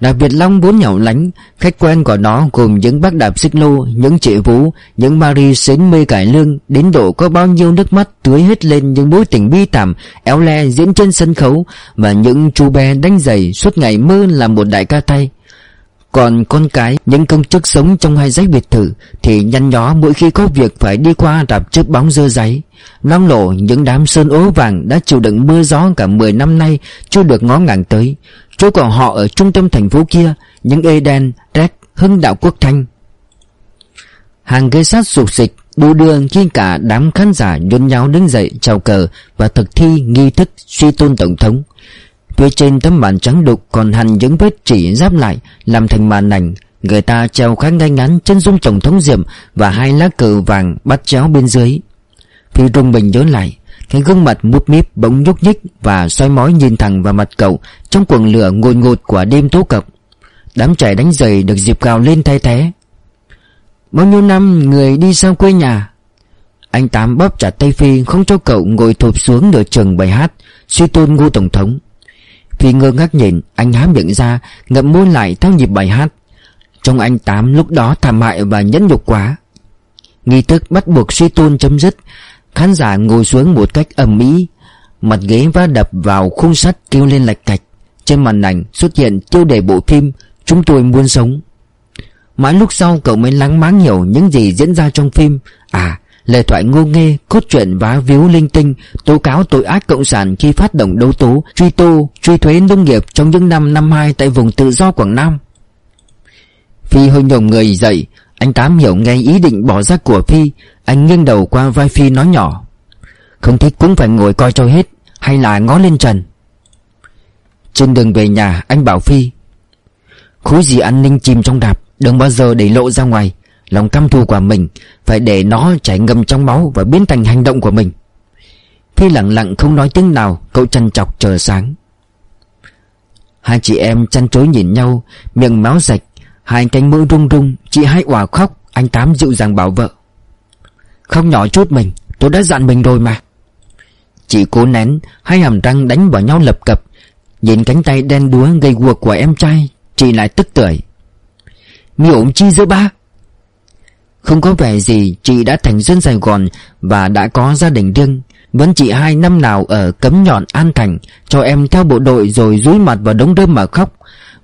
Đạp Việt Long vốn nhỏ lánh, Khách quen của nó gồm những bác đạp xích lô, Những chị vũ, Những Marie xến mê cải lương, Đến độ có bao nhiêu nước mắt tưới hết lên Những mối tình bi thảm, Éo le diễn trên sân khấu Và những chú bé đánh giày Suốt ngày mơ làm một đại ca tay còn con cái Những công chức sống trong hai dãy biệt thự Thì nhăn nhó mỗi khi có việc Phải đi qua rạp trước bóng dơ giấy. Long lộ những đám sơn ố vàng Đã chịu đựng mưa gió cả 10 năm nay Chưa được ngó ngàng tới. Chỗ của họ ở trung tâm thành phố kia Những Eden, Red, Hưng Đạo Quốc Thanh. Hàng ghế sát sụp xịch đu đưa khi cả đám khán giả nhốn nháo đứng dậy chào cờ và thực thi nghi thức suy tôn tổng thống. Phía trên tấm màn trắng đục còn hằn những vết chỉ giáp lại, Làm thành màn ảnh. Người ta treo khá ngay ngắn chân dung tổng thống Diệm Và hai lá cờ vàng bắt chéo bên dưới. Phi trung bình nhớ lại, Cái gương mặt mút míp bỗng nhúc nhích Và xoay mói nhìn thẳng vào mặt cậu Trong quần lửa ngột ngột của đêm tố cập. Đám trẻ đánh giày được dịp gào lên thay thế. Bao nhiêu năm người đi xa quê nhà? Anh Tám bóp chặt tay Phi Không cho cậu ngồi thụp xuống nửa trường bài hát Suy tôn ngô tổng thống. Thùy ngơ ngác nhìn, Anh há miệng ra, Ngậm môi lại theo nhịp bài hát. Trong anh Tám lúc đó thảm hại và nhẫn nhục quá. Nghi thức bắt buộc suy tôn chấm dứt. Khán giả ngồi xuống một cách ầm ĩ. Mặt ghế va đập vào khung sắt kêu lên lạch cạch. Trên màn ảnh xuất hiện tiêu đề bộ phim Chúng tôi muốn sống. Mãi lúc sau cậu mới lắng máng hiểu những gì diễn ra trong phim. À lời thoại ngô nghê Cốt truyện vá víu linh tinh Tố cáo tội ác cộng sản khi phát động đấu tố Truy tô, truy thuế nông nghiệp Trong những năm năm hai tại vùng tự do Quảng Nam. Phi hơi nhổm người dậy Anh Tám hiểu ngay ý định bỏ ra của Phi Anh nghiêng đầu qua vai Phi nói nhỏ. Không thích cũng phải ngồi coi cho hết Hay là ngó lên trần. Trên đường về nhà anh bảo Phi Khối gì an ninh chìm trong đạp Đừng bao giờ để lộ ra ngoài. Lòng căm thù của mình Phải để nó chảy ngầm trong máu Và biến thành hành động của mình. Phi lặng lặng không nói tiếng nào, Cậu chăn chọc chờ sáng. Hai chị em chăn chối nhìn nhau, Miệng máu sạch Hai cánh mũi rung rung, Chị hai òa khóc, Anh Tám dịu dàng bảo vợ. Không nhỏ chút mình, Tôi đã dặn mình rồi mà. Chị cố nén, Hai hàm răng đánh vào nhau lập cập, Nhìn cánh tay đen đúa gây guộc của em trai, Chị lại tức tưởi. Mi ổn chi giữa ba không có vẻ gì, Chị đã thành dân Sài Gòn Và đã có gia đình riêng. Vẫn chị hai năm nào ở cấm nhọn, An Thành, Cho em theo bộ đội rồi rúi mặt vào đống rơm mà khóc.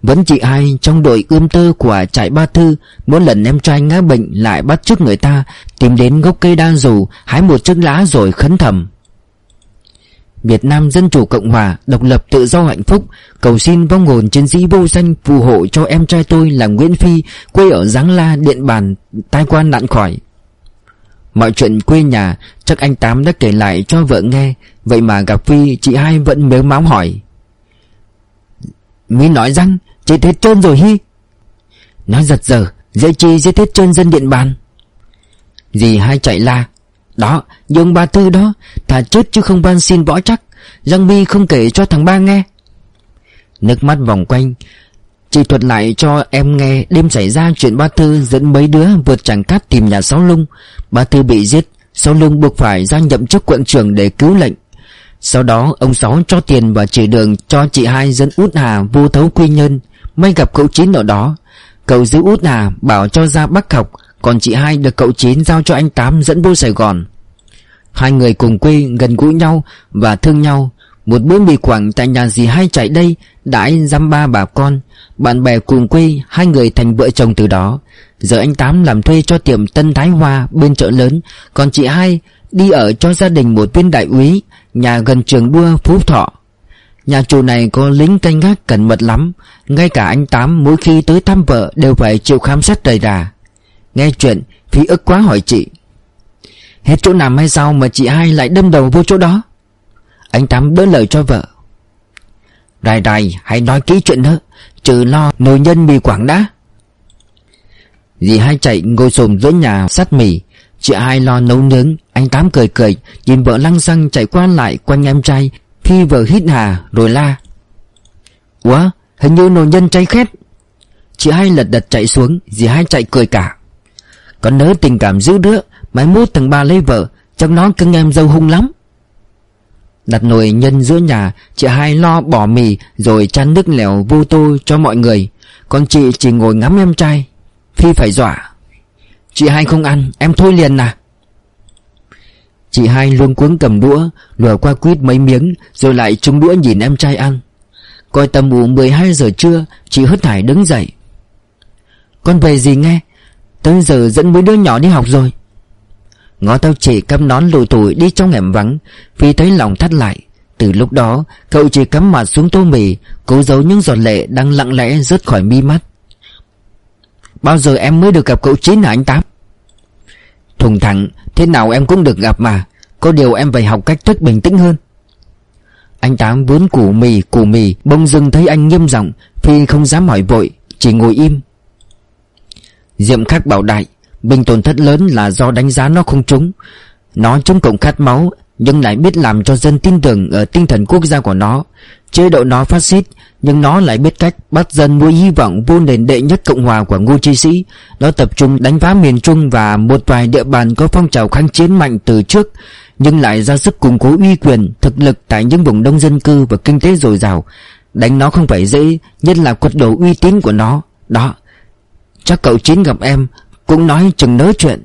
Vẫn chị hai trong đội ươm tơ của trại Ba Thư, Mỗi lần em trai ngã bệnh lại bắt chước người ta, Tìm đến gốc cây đa dù Hái một chiếc lá rồi khấn thầm. Việt Nam Dân Chủ Cộng Hòa Độc lập tự do hạnh phúc Cầu xin vong hồn chiến sĩ vô danh phù hộ cho em trai tôi là Nguyễn Phi Quê ở Giáng La, Điện Bàn Tai quan nạn khỏi. Mọi chuyện quê nhà Chắc anh Tám đã kể lại cho vợ nghe Vậy mà gặp Phi chị hai vẫn mếu máu hỏi. Mi nói rằng Chết hết trơn rồi hi. Nói giật giờ Dễ chi giết hết trơn dân Điện Bàn. Dì hai chạy la đó Dương ba tư đó, Thà chết chứ không van xin võ chắc Giang mi không kể cho thằng ba nghe. Nước mắt vòng quanh, Chị thuật lại cho em nghe Đêm xảy ra chuyện ba tư dẫn mấy đứa Vượt chẳng cát tìm nhà Sáu Lung. Ba tư bị giết, Sáu Lung buộc phải ra nhậm chức quận trưởng để cứu lệnh. Sau đó, ông Sáu cho tiền và chỉ đường Cho chị hai dẫn út hà vô thấu quy nhân May gặp cậu Chín ở đó. Cậu giữ út hà bảo cho ra Bắc học còn chị hai được cậu Chín giao cho anh Tám dẫn vô Sài Gòn. Hai người cùng quê gần gũi nhau và thương nhau. Một bữa mì quảng tại nhà dì hai chạy đây Đãi dăm ba bà con. Bạn bè cùng quê, Hai người thành vợ chồng từ đó. Giờ anh Tám làm thuê cho tiệm Tân Thái Hoa Bên chợ lớn. Còn chị hai đi ở cho gia đình một viên đại úy, Nhà gần trường đua Phú Thọ. Nhà chủ này có lính canh gác cẩn mật lắm. Ngay cả anh Tám mỗi khi tới thăm vợ Đều phải chịu khám sát đầy đà. Nghe chuyện, Phi ức quá hỏi chị. Hết chỗ nằm hay sao mà chị hai lại đâm đầu vô chỗ đó? Anh Tám đỡ lời cho vợ. Đài đài, hãy nói kỹ chuyện nữa Trừ lo nồi nhân mì quảng đã. Dì hai chạy ngồi xồm giữa nhà sắt mì. Chị hai lo nấu nướng, Anh Tám cười cười, Nhìn vợ lăng xăng chạy qua lại quanh em trai Khi vợ hít hà rồi la. Ủa, hình như nồi nhân cháy khét. Chị hai lật đật chạy xuống, Dì hai chạy cười cả. Còn nỡ tình cảm giữ đứa, Mai mốt thằng ba lấy vợ trong nó cưng em dâu hung lắm. Đặt nồi nhân giữa nhà, Chị hai lo bỏ mì, Rồi chăn nước lèo vô tô cho mọi người. Còn chị chỉ ngồi ngắm em trai, Phi phải dọa. Chị hai không ăn, em thôi liền à Chị hai luôn cuống cầm đũa, Lùa qua quýt mấy miếng, Rồi lại chung đũa nhìn em trai ăn. Coi tầm ủ 12 giờ trưa, Chị hớt hải đứng dậy. Con về gì nghe? Tới giờ dẫn mấy đứa nhỏ đi học rồi. Ngó tao chỉ cắm nón lùi tủi đi trong hẻm vắng, Vì thấy lòng thắt lại. Từ lúc đó, cậu chỉ cắm mặt xuống tô mì, Cố giấu những giọt lệ đang lặng lẽ rớt khỏi mi mắt. Bao giờ em mới được gặp cậu Chín hả anh Tám? Thùng thẳng, Thế nào em cũng được gặp mà. Có điều em phải học cách thức bình tĩnh hơn. Anh Tám vốn củ mì củ mì Bông dưng thấy anh nghiêm giọng, Phi không dám hỏi vội, Chỉ ngồi im. Diệm khắc bảo đại Bình tổn thất lớn là do đánh giá nó không trúng. Nó chống cộng khát máu Nhưng lại biết làm cho dân tin tưởng Ở tinh thần quốc gia của nó. Chế độ nó phát xít Nhưng nó lại biết cách bắt dân nuôi hy vọng vô nền đệ nhất Cộng hòa của Ngô Chi Sĩ. Nó tập trung đánh phá miền Trung và một vài địa bàn có phong trào kháng chiến mạnh từ trước Nhưng lại ra sức củng cố uy quyền, thực lực tại những vùng đông dân cư và kinh tế dồi dào. Đánh nó không phải dễ, nhất là quật đổ uy tín của nó. Đó, chắc cậu Chín gặp em, cũng nói chừng nớ chuyện.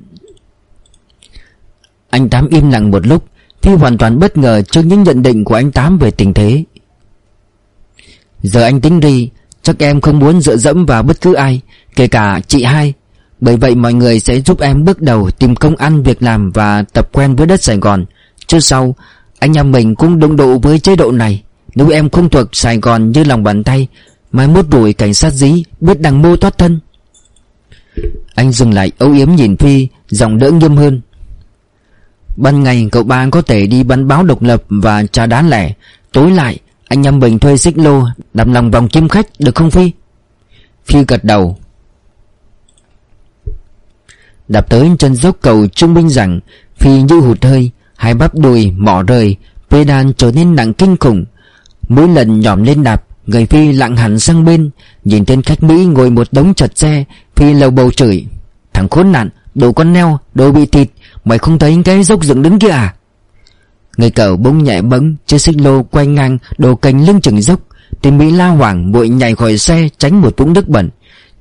Anh Tám im lặng một lúc Thi hoàn toàn bất ngờ trước những nhận định của anh Tám về tình thế. Giờ anh tính đi, Chắc em không muốn dựa dẫm vào bất cứ ai, Kể cả chị hai. Bởi vậy mọi người sẽ giúp em bước đầu Tìm công ăn, việc làm và tập quen với đất Sài Gòn. Trước sau, Anh em mình cũng đồng độ với chế độ này. Nếu em không thuộc Sài Gòn như lòng bàn tay, Mai mốt đuổi cảnh sát dí, Biết đằng mô thoát thân. Anh dừng lại âu yếm nhìn Phi Giọng đỡ nghiêm hơn. Ban ngày cậu ba có thể đi bắn báo độc lập Và trà đá lẻ. Tối lại, anh nhâm bình thuê xích lô Đập lòng vòng chim khách, được không Phi? Phi gật đầu. Đạp tới chân dốc cầu trung minh rằng, Phi như hụt hơi, Hai bắp đùi mỏ rời, Pedal trở nên nặng kinh khủng. Mỗi lần nhỏm lên đạp, Người Phi lặng hẳn sang bên, Nhìn tên khách Mỹ ngồi một đống chật xe Phi lầu bầu chửi Thằng khốn nạn, đồ con neo, đồ bị thịt Mày không thấy cái dốc dựng đứng kia à? Người cậu bỗng nhảy bẫng Chiếc xích lô quay ngang đồ cành lưng chừng dốc. Tên Mỹ la hoảng Bội nhảy khỏi xe Tránh một vũng nước bẩn.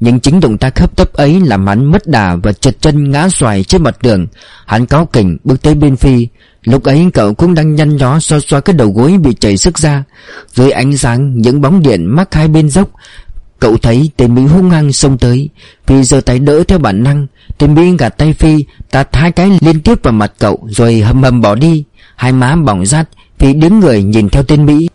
Nhưng chính động tác hấp tấp ấy làm hắn mất đà Và trượt chân ngã xoài trên mặt đường Hắn cáo kỉnh bước tới bên Phi. Lúc ấy cậu cũng đang nhăn nhó xoa xoa cái đầu gối bị chảy sức ra. Dưới ánh sáng những bóng điện mắc hai bên dốc Cậu thấy tên Mỹ hung hăng xông tới. Phi giơ tay đỡ theo bản năng, Tên Mỹ gạt tay Phi Tạt hai cái liên tiếp vào mặt cậu, Rồi hầm hầm bỏ đi. Hai má bỏng rát Phi đứng người nhìn theo tên Mỹ.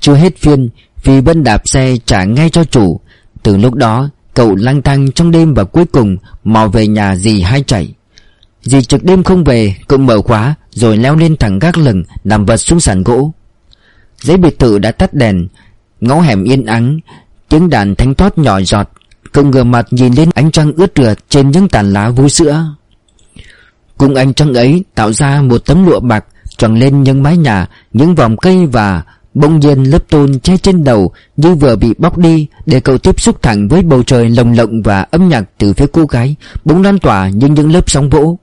Chưa hết phiên, Phi vẫn đạp xe trả ngay cho chủ. Từ lúc đó, Cậu lang thang trong đêm và cuối cùng Mò về nhà dì hai chạy. Dì trực đêm không về, Cậu mở khóa, Rồi leo lên thẳng gác lửng, Nằm vật xuống sàn gỗ. Giấy biệt thự đã tắt đèn Ngõ hẻm yên ắng. Tiếng đàn thanh thoát nhỏ giọt, Cậu ngửa mặt nhìn lên ánh trăng ướt rượt Trên những tàn lá vui sữa. Cùng ánh trăng ấy tạo ra một tấm lụa bạc Tròn lên những mái nhà, Những vòng cây và Bỗng nhiên lớp tôn che trên đầu Như vừa bị bóc đi Để cậu tiếp xúc thẳng với bầu trời lồng lộng Và âm nhạc từ phía cô gái, Bỗng lan tỏa như những lớp sóng vỗ.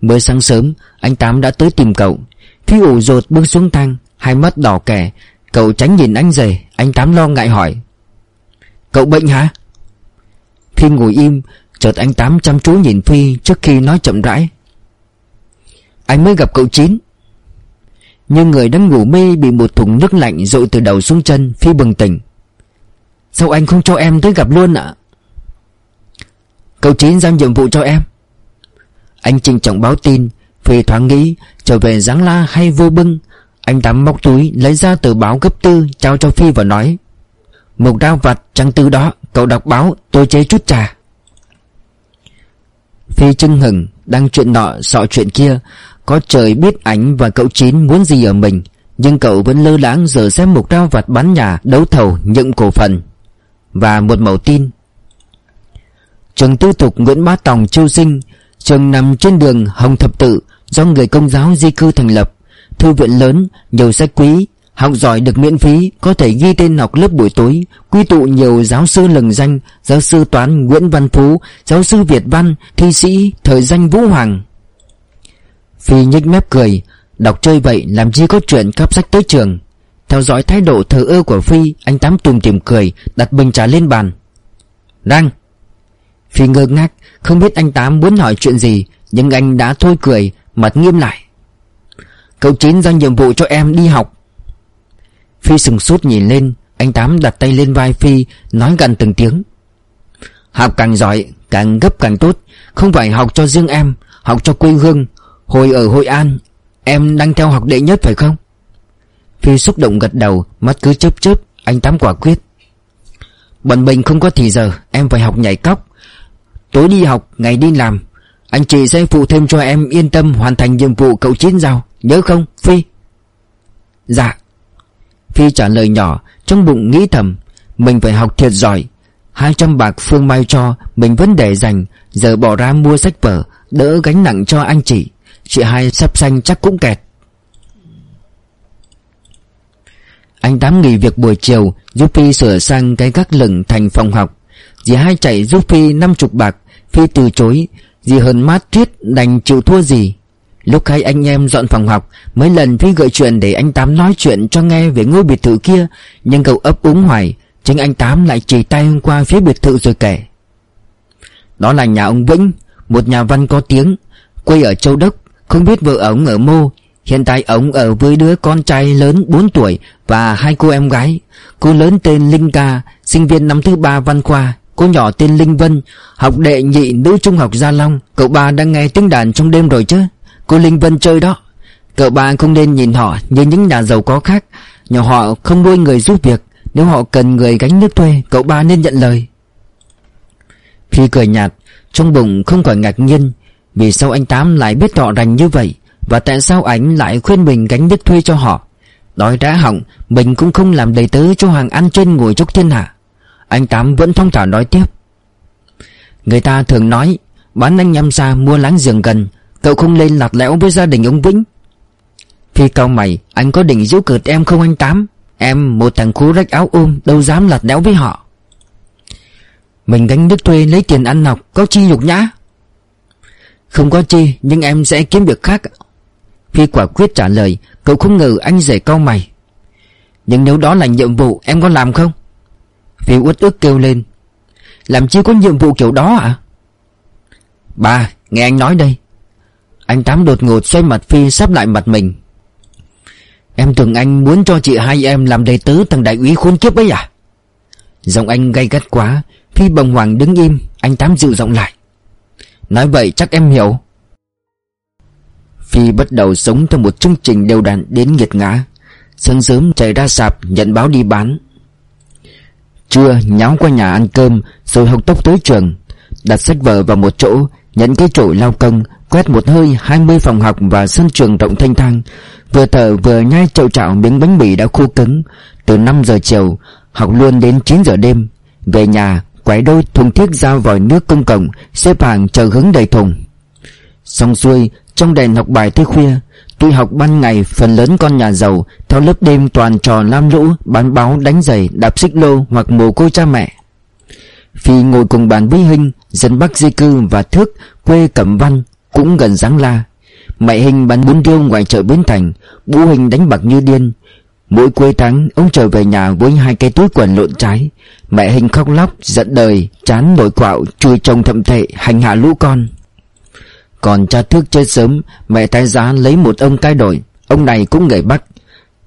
Mới sáng sớm, Anh Tám đã tới tìm cậu. Phi ủ rột bước xuống thang, Hai mắt đỏ kẻ Cậu tránh nhìn anh rể, Anh Tám lo ngại hỏi. Cậu bệnh hả? Phi ngồi im, Chợt anh Tám chăm chú nhìn Phi Trước khi nói chậm rãi. Anh mới gặp cậu Chín. Nhưng người đang ngủ mê Bị một thùng nước lạnh dội từ đầu xuống chân, Phi bừng tỉnh. Sao anh không cho em tới gặp luôn ạ? Cậu Chín giao nhiệm vụ cho em. Anh trình trọng báo tin, Phi thoáng nghĩ, Trở về Giáng La hay vô bưng. Anh Tám móc túi, lấy ra tờ báo gấp tư, Trao cho Phi và nói Một đao vặt trang tư đó, Cậu đọc báo, tôi chế chút trà. Phi chưng hừng Đang chuyện nọ, sọ chuyện kia, Có trời biết ảnh và cậu Chín muốn gì ở mình, Nhưng cậu vẫn lơ láng giờ xem một đao vặt bán nhà, Đấu thầu nhận cổ phần. Và một mẫu tin. Trường tư thục Nguyễn Bá Tòng Châu Sinh, Trường nằm trên đường Hồng Thập Tự, Do người công giáo di cư thành lập. Thư viện lớn, nhiều sách quý Học giỏi được miễn phí Có thể ghi tên học lớp buổi tối Quy tụ nhiều giáo sư lừng danh Giáo sư toán Nguyễn Văn Phú Giáo sư Việt Văn Thi sĩ Thời danh Vũ Hoàng. Phi nhếch mép cười Đọc chơi vậy làm chi có chuyện cắp sách tới trường. Theo dõi thái độ thờ ơ của Phi Anh Tám tùm tìm cười Đặt bình trà lên bàn. Đăng. Phi ngơ ngác Không biết anh Tám muốn hỏi chuyện gì Nhưng anh đã thôi cười Mặt nghiêm lại. Cậu Chín giao nhiệm vụ cho em đi học. Phi sừng sốt nhìn lên, Anh Tám đặt tay lên vai Phi, Nói gần từng tiếng. Học càng giỏi, càng gấp càng tốt, Không phải học cho riêng em, Học cho quê hương, Hồi ở Hội An, Em đang theo học đệ nhất phải không? Phi xúc động gật đầu, Mắt cứ chớp chớp, Anh Tám quả quyết. Bận bình không có thì giờ, Em phải học nhảy cóc. Tối đi học, ngày đi làm, Anh chị sẽ phụ thêm cho em yên tâm Hoàn thành nhiệm vụ cậu chín giao. Nhớ không, Phi? Dạ. Phi trả lời nhỏ, Trong bụng nghĩ thầm, Mình phải học thiệt giỏi. 200 bạc Phương Mai cho, Mình vẫn để dành. Giờ bỏ ra mua sách vở, Đỡ gánh nặng cho anh chị. Chị hai sắp xanh chắc cũng kẹt. Anh Tám nghỉ việc buổi chiều, Giúp Phi sửa sang cái gác lửng thành phòng học. Dì hai chạy giúp Phi năm chục bạc, Phi từ chối. Dì hờn mát thuyết đành chịu thua gì Lúc hai anh em dọn phòng học, Mấy lần Phi gợi chuyện để anh Tám nói chuyện cho nghe về ngôi biệt thự kia, Nhưng cậu ấp úng hoài, Chính anh Tám lại chỉ tay hôm qua phía biệt thự rồi kể. Đó là nhà ông Vĩnh, Một nhà văn có tiếng, Quê ở Châu Đốc, Không biết vợ ông ở Mô. Hiện tại ông ở với đứa con trai lớn 4 tuổi Và hai cô em gái. Cô lớn tên Linh Ca, Sinh viên năm thứ ba văn khoa. Cô nhỏ tên Linh Vân, Học đệ nhị nữ trung học Gia Long. Cậu ba đang nghe tiếng đàn trong đêm rồi chứ? Cô Linh Vân chơi đó. Cậu ba không nên nhìn họ như những nhà giàu có khác. Nhà họ không nuôi người giúp việc. Nếu họ cần người gánh nước thuê, Cậu ba nên nhận lời. Phi cười nhạt, Trong bụng không khỏi ngạc nhiên Vì sao anh Tám lại biết họ rành như vậy Và tại sao anh lại khuyên mình gánh nước thuê cho họ. Nói ra hỏng Mình cũng không làm đầy tớ cho hàng ăn trên ngồi chốc thiên hạ. Anh Tám vẫn thông thả nói tiếp. Người ta thường nói, Bán anh nhăm xa, mua láng giường gần. Cậu không lên lạt lẽo với gia đình ông Vĩnh. Phi cao mày, Anh có định giễu cợt em không anh Tám? Em, một thằng khú rách áo ôm, Đâu dám lạt lẽo với họ. Mình gánh nước thuê lấy tiền ăn học Có chi nhục nhã? Không có chi, Nhưng em sẽ kiếm việc khác. Phi quả quyết trả lời, Cậu không ngờ anh rể cao mày. Nhưng nếu đó là nhiệm vụ, em có làm không? Phi uất ức kêu lên. Làm chi có nhiệm vụ kiểu đó à Bà nghe anh nói đây anh Tám đột ngột xoay mặt Phi sắp lại mặt mình. Em tưởng anh muốn cho chị hai em làm đầy tớ thằng đại úy khốn kiếp ấy à? Giọng anh gay gắt quá, Phi bồng hoàng đứng im, Anh Tám dịu giọng lại. Nói vậy chắc em hiểu. Phi bắt đầu sống theo một chương trình đều đặn đến nghiệt ngã. Sáng sớm chạy ra sạp nhận báo đi bán. Trưa nháo qua nhà ăn cơm, Rồi học tốc tới trường, Đặt sách vở vào một chỗ Nhận cái chổi lao công, Quét một hơi 20 phòng học và sân trường rộng thanh thang. Vừa thở vừa nhai chậu chảo miếng bánh mì đã khô cứng. Từ 5 giờ chiều, Học luôn đến 9 giờ đêm. Về nhà, quái đôi thùng thiết giao vòi nước công cộng, Xếp hàng chờ hứng đầy thùng. Xong xuôi, Trong đèn học bài tới khuya, Tuy học ban ngày phần lớn con nhà giàu, Theo lớp đêm toàn trò lam lũ, Bán báo, đánh giày, đạp xích lô Hoặc mồ cô cha mẹ. Phi ngồi cùng bàn với Hinh, Dân Bắc di cư và Thước, Quê Cẩm Văn, cũng gần Giáng La. Mẹ Hinh bán bún điêu ngoài chợ Bến Thành, Bố Hinh đánh bạc như điên. Mỗi cuối tháng, ông trở về nhà với hai cái túi quần lộn trái. Mẹ Hinh khóc lóc, giận đời, Chán nổi quạo, chui chồng thậm tệ Hành hạ lũ con. Còn cha Thước chết sớm, Mẹ tái giá lấy một ông cai đổi, Ông này cũng người Bắc.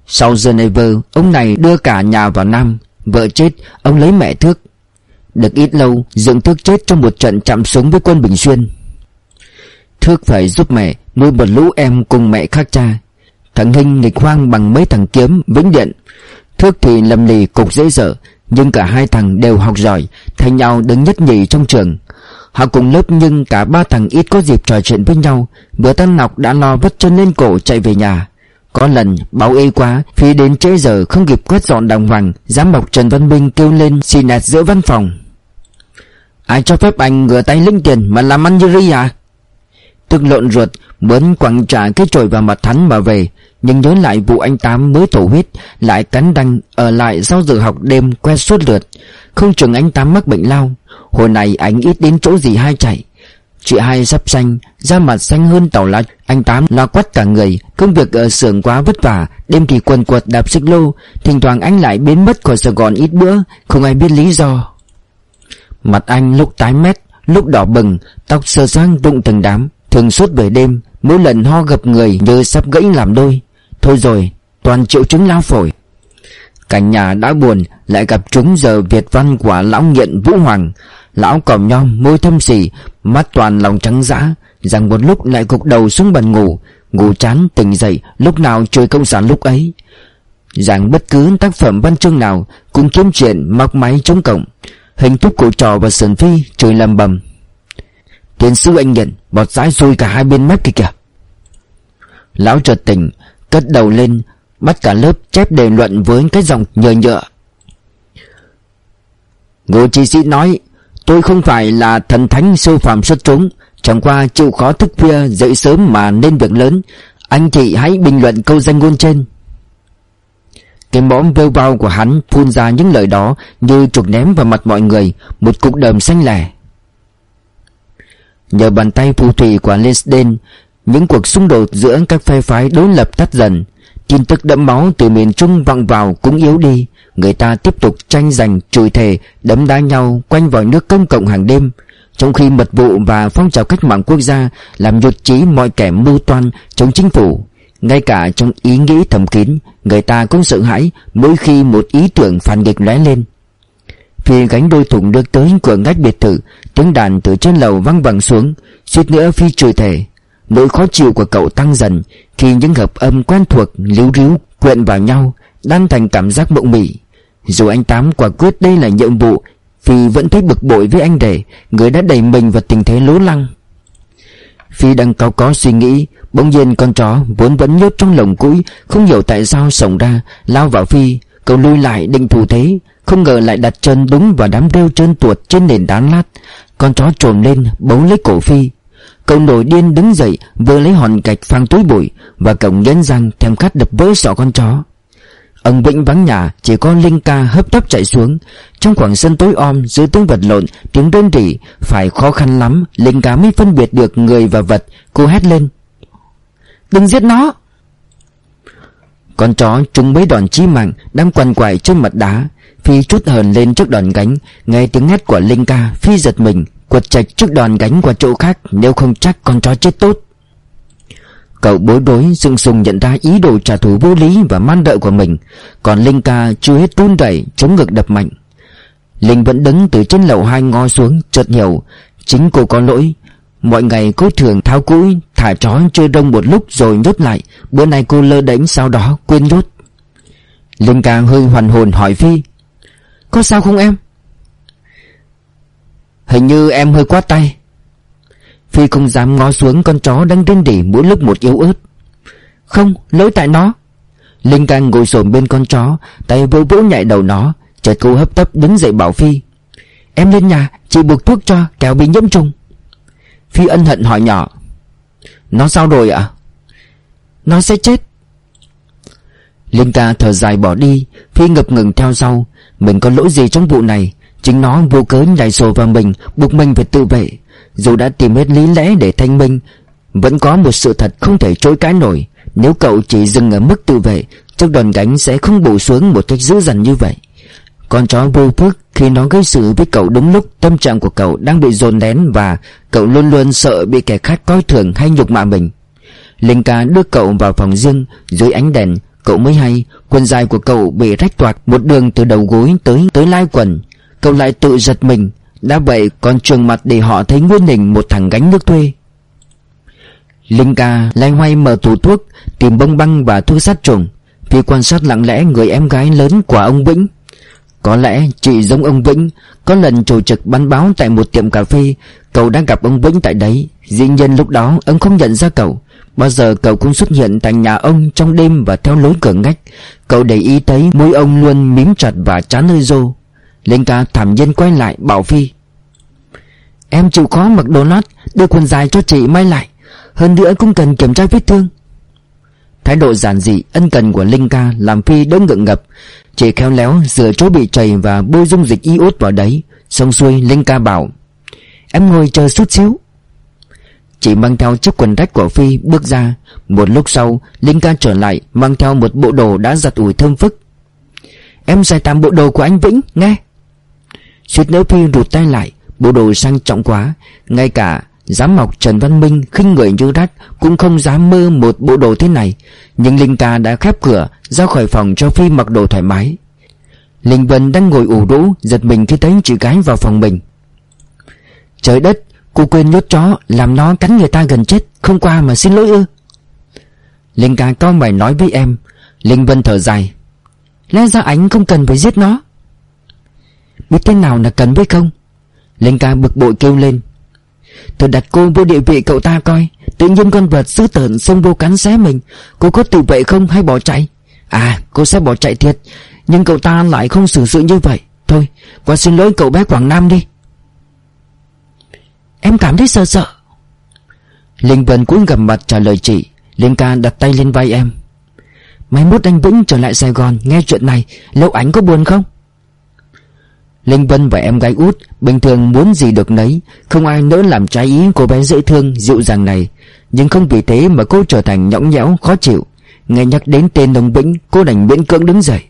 Sau Geneva, Ông này đưa cả nhà vào Nam. Vợ chết, Ông lấy mẹ Thước. Được ít lâu, dưỡng Thước chết trong một trận chạm súng với quân Bình Xuyên. Thước phải giúp mẹ, nuôi một lũ em cùng mẹ khác cha. Thằng Hinh nghịch hoang bằng mấy thằng kiếm, Vĩnh Điện. Thước thì lầm lì, cục dễ dở, Nhưng cả hai thằng đều học giỏi Thành nhau đứng nhất nhì trong trường. Họ cùng lớp nhưng cả ba thằng ít có dịp trò chuyện với nhau. Bữa tan học đã lo vất chân lên cổ chạy về nhà. Có lần, báo y quá Phi đến trễ giờ, không kịp quét dọn đàng hoàng, Giám mộc Trần Văn Minh kêu lên xì nạt giữa văn phòng. Ai cho phép anh ngửa tay linh tiền mà làm ăn như ri à? Tức lộn ruột, Muốn quẳng trả cái chổi vào mặt hắn mà về, Nhưng nhớ lại vụ anh Tám mới thổ huyết, Lại cắn đăng Ở lại sau giờ học đêm quen suốt lượt. Không chừng anh Tám mắc bệnh lao, Hồi này anh ít đến chỗ gì hai chạy. Chị hai sắp xanh Da mặt xanh hơn tàu lá Anh Tám lo quắt cả người, Công việc ở xưởng quá vất vả, Đêm thì quần quật đạp xích lô. Thỉnh thoảng anh lại biến mất khỏi Sài Gòn ít bữa, Không ai biết lý do. Mặt anh lúc tái mét, Lúc đỏ bừng, Tóc sơ sang rụng từng đám. Thường suốt về đêm, Mỗi lần ho gặp người như sắp gãy làm đôi. Thôi rồi, Toàn triệu chứng lao phổi. Cả nhà đã buồn, Lại gặp chúng giờ Việt văn của lão nghiện Vũ Hoàng. Lão còm nhom, môi thâm xỉ Mắt toàn lòng trắng dã, Rằng một lúc lại gục đầu xuống bàn ngủ. Ngủ chán, tỉnh dậy, Lúc nào chơi công sản lúc ấy. Rằng bất cứ tác phẩm văn chương nào Cũng kiếm chuyện, móc máy chống cộng. Hình thúc cổ trò và sườn phi Trời lầm bầm. Tiến sư anh nhận, Bọt rãi rui cả hai bên mắt kìa kìa. Lão chợt tỉnh, Cất đầu lên Bắt cả lớp chép đề luận với cái giọng nhờ nhựa Ngô chi sĩ nói, Tôi không phải là thần thánh siêu phàm xuất chúng, Chẳng qua chịu khó thức khuya dậy sớm mà nên việc lớn. Anh chị hãy bình luận câu danh ngôn trên. Cái mõm vêu bao của hắn phun ra những lời đó Như trục ném vào mặt mọi người, Một cục đờm xanh lẻ. Nhờ bàn tay phù thủy của Lesden, Những cuộc xung đột giữa các phe phái đối lập tắt dần, Tin tức đẫm máu từ miền Trung vọng vào cũng yếu đi, Người ta tiếp tục tranh giành chửi thề, Đấm đá nhau quanh vòi nước công cộng hàng đêm, Trong khi mật vụ và phong trào cách mạng quốc gia Làm nhụt chí mọi kẻ mưu toan chống chính phủ. Ngay cả trong ý nghĩ thầm kín, Người ta cũng sợ hãi Mỗi khi một ý tưởng phản nghịch lóe lên. Phi gánh đôi thùng được tới cửa ngách biệt thự, Tiếng đàn từ trên lầu văng vẳng xuống, Suýt nữa Phi chửi thề. Nỗi khó chịu của cậu tăng dần Khi những hợp âm quen thuộc, líu ríu, quyện vào nhau, Đan thành cảm giác mộng mị. Dù anh Tám quả quyết đây là nhiệm vụ, Phi vẫn thấy bực bội với anh rể, Người đã đẩy mình vào tình thế lố lăng. Phi đang cao có suy nghĩ, Bỗng nhiên con chó vốn vẫn nhốt trong lồng cũi, Không hiểu tại sao sổng ra, Lao vào Phi, Cậu lui lại định thủ thế, Không ngờ lại đặt chân đúng vào đám rêu trơn tuột trên nền đá lát. Con chó trồm lên, bấu lấy cổ Phi. Cậu nổi điên đứng dậy, Vừa lấy hòn gạch phang túi bụi, Và cậu nhấn răng thèm khát đập vỡ sọ con chó. Ông Vĩnh vắng nhà, Chỉ có Linh ca hấp tấp chạy xuống. Trong khoảng sân tối om giữa tiếng vật lộn, Tiếng đơn rỉ Phải khó khăn lắm, Linh ca mới phân biệt được người và vật. Cô hét lên. Đừng giết nó! Con chó trúng mấy đòn chí mạng, Đang quằn quại trên mặt đá. Phi chút hờn lên trước đòn gánh, Nghe tiếng hét của Linh ca, Phi giật mình, Quật chạch trước đòn gánh qua chỗ khác, Nếu không chắc con chó chết tốt. Cậu bối rối sưng sùng nhận ra ý đồ trả thù vô lý và man đợi của mình. Còn Linh ca chưa hết run đẩy chống ngực đập mạnh. Linh vẫn đứng từ trên lầu hai ngó xuống, chợt hiểu, Chính cô có lỗi. Mọi ngày cô thường tháo cũi, Thả chó chơi đông một lúc rồi nhốt lại. Bữa nay cô lơ đánh, sau đó quên nhốt. Linh ca hơi hoàn hồn hỏi Phi, Có sao không em? Hình như em hơi quá tay. Phi không dám ngó xuống con chó đang rên rỉ mỗi lúc một yếu ớt. Không, lỗi tại nó. Linh Cang ngồi xổm bên con chó Tay vỗ vỗ nhạy đầu nó Chợt cô hấp tấp đứng dậy bảo Phi Em lên nhà, chị buộc thuốc cho kéo bị nhiễm trùng. Phi ân hận hỏi nhỏ Nó sao rồi ạ? Nó sẽ chết. Linh ca thở dài bỏ đi Phi ngập ngừng theo sau Mình có lỗi gì trong vụ này? Chính nó vô cớ nhảy sổ vào mình Buộc mình phải tự vệ. Dù đã tìm hết lý lẽ để thanh minh, Vẫn có một sự thật không thể chối cãi nổi. Nếu cậu chỉ dừng ở mức tự vệ, Chắc đòn gánh sẽ không bổ xuống một cách dữ dằn như vậy. Con chó vô phước khi nó gây sự với cậu đúng lúc, Tâm trạng của cậu đang bị dồn nén Và cậu luôn luôn sợ bị kẻ khác coi thường hay nhục mạ mình. Linh ca đưa cậu vào phòng riêng, Dưới ánh đèn, Cậu mới hay, Quần dài của cậu bị rách toạc Một đường từ đầu gối tới tới lai quần. Cậu lại tự giật mình đã vậy còn trường mặt để họ thấy Nguyên Đình một thằng gánh nước thuê. Linh ca lay hoay mở tủ thuốc, Tìm bông băng và thuốc sát trùng Vì quan sát lặng lẽ người em gái lớn của ông Vĩnh. Có lẽ chị giống ông Vĩnh, Có lần chủ trực bán báo tại một tiệm cà phê, Cậu đã gặp ông Vĩnh tại đấy. Dĩ nhiên lúc đó, ông không nhận ra cậu. Bao giờ cậu cũng xuất hiện tại nhà ông trong đêm và theo lối cửa ngách. Cậu để ý thấy môi ông luôn mím chặt và chán hơi rô. Linh ca thảm nhiên quay lại bảo Phi. Em chịu khó mặc đồ lót, Đưa quần dài cho chị may lại. Hơn nữa cũng cần kiểm tra vết thương. Thái độ giản dị, ân cần của Linh ca Làm Phi đỡ ngượng ngập. Chị khéo léo rửa chỗ bị chảy Và bôi dung dịch iốt vào đấy. Xong xuôi, Linh ca bảo, Em ngồi chờ chút xíu. Chị mang theo chiếc quần rách của Phi bước ra. Một lúc sau, Linh ca trở lại, Mang theo một bộ đồ đã giặt ủi thơm phức. Em giải tạm bộ đồ của anh Vĩnh, nghe. Suýt nếu Phi rụt tay lại, Bộ đồ sang trọng quá. Ngay cả giám mọc Trần Văn Minh khinh người như rách Cũng không dám mơ một bộ đồ thế này. Nhưng Linh ca đã khép cửa, Ra khỏi phòng cho Phi mặc đồ thoải mái. Linh Vân đang ngồi ủ rũ, Giật mình khi thấy chị gái vào phòng mình. Trời đất, Cô quên nhốt chó, Làm nó cắn người ta gần chết, Không qua mà xin lỗi ư. Linh ca cao mày nói với em. Linh Vân thở dài. Lẽ ra anh không cần phải giết nó. Biết thế nào là cần với không? Linh ca bực bội kêu lên. Tôi đặt cô vô địa vị cậu ta coi. Tự nhiên con vật dữ tợn xông vô cắn xé mình. Cô có tự vệ không hay bỏ chạy? À cô sẽ bỏ chạy thiệt. Nhưng cậu ta lại không xử sự như vậy. Thôi, qua xin lỗi cậu bé Quảng Nam đi. Em cảm thấy sợ sợ. Linh Vân cúi gầm mặt trả lời chị. Linh ca đặt tay lên vai em. Mai mốt anh Vĩnh trở lại Sài Gòn Nghe chuyện này, Lâu ảnh có buồn không? Linh Vân và em gái út Bình thường muốn gì được nấy, Không ai nỡ làm trái ý cô bé dễ thương, Dịu dàng này. Nhưng không vì thế mà cô trở thành nhõng nhẽo, khó chịu. Nghe nhắc đến tên đồng Vĩnh Cô đành miễn cưỡng đứng dậy.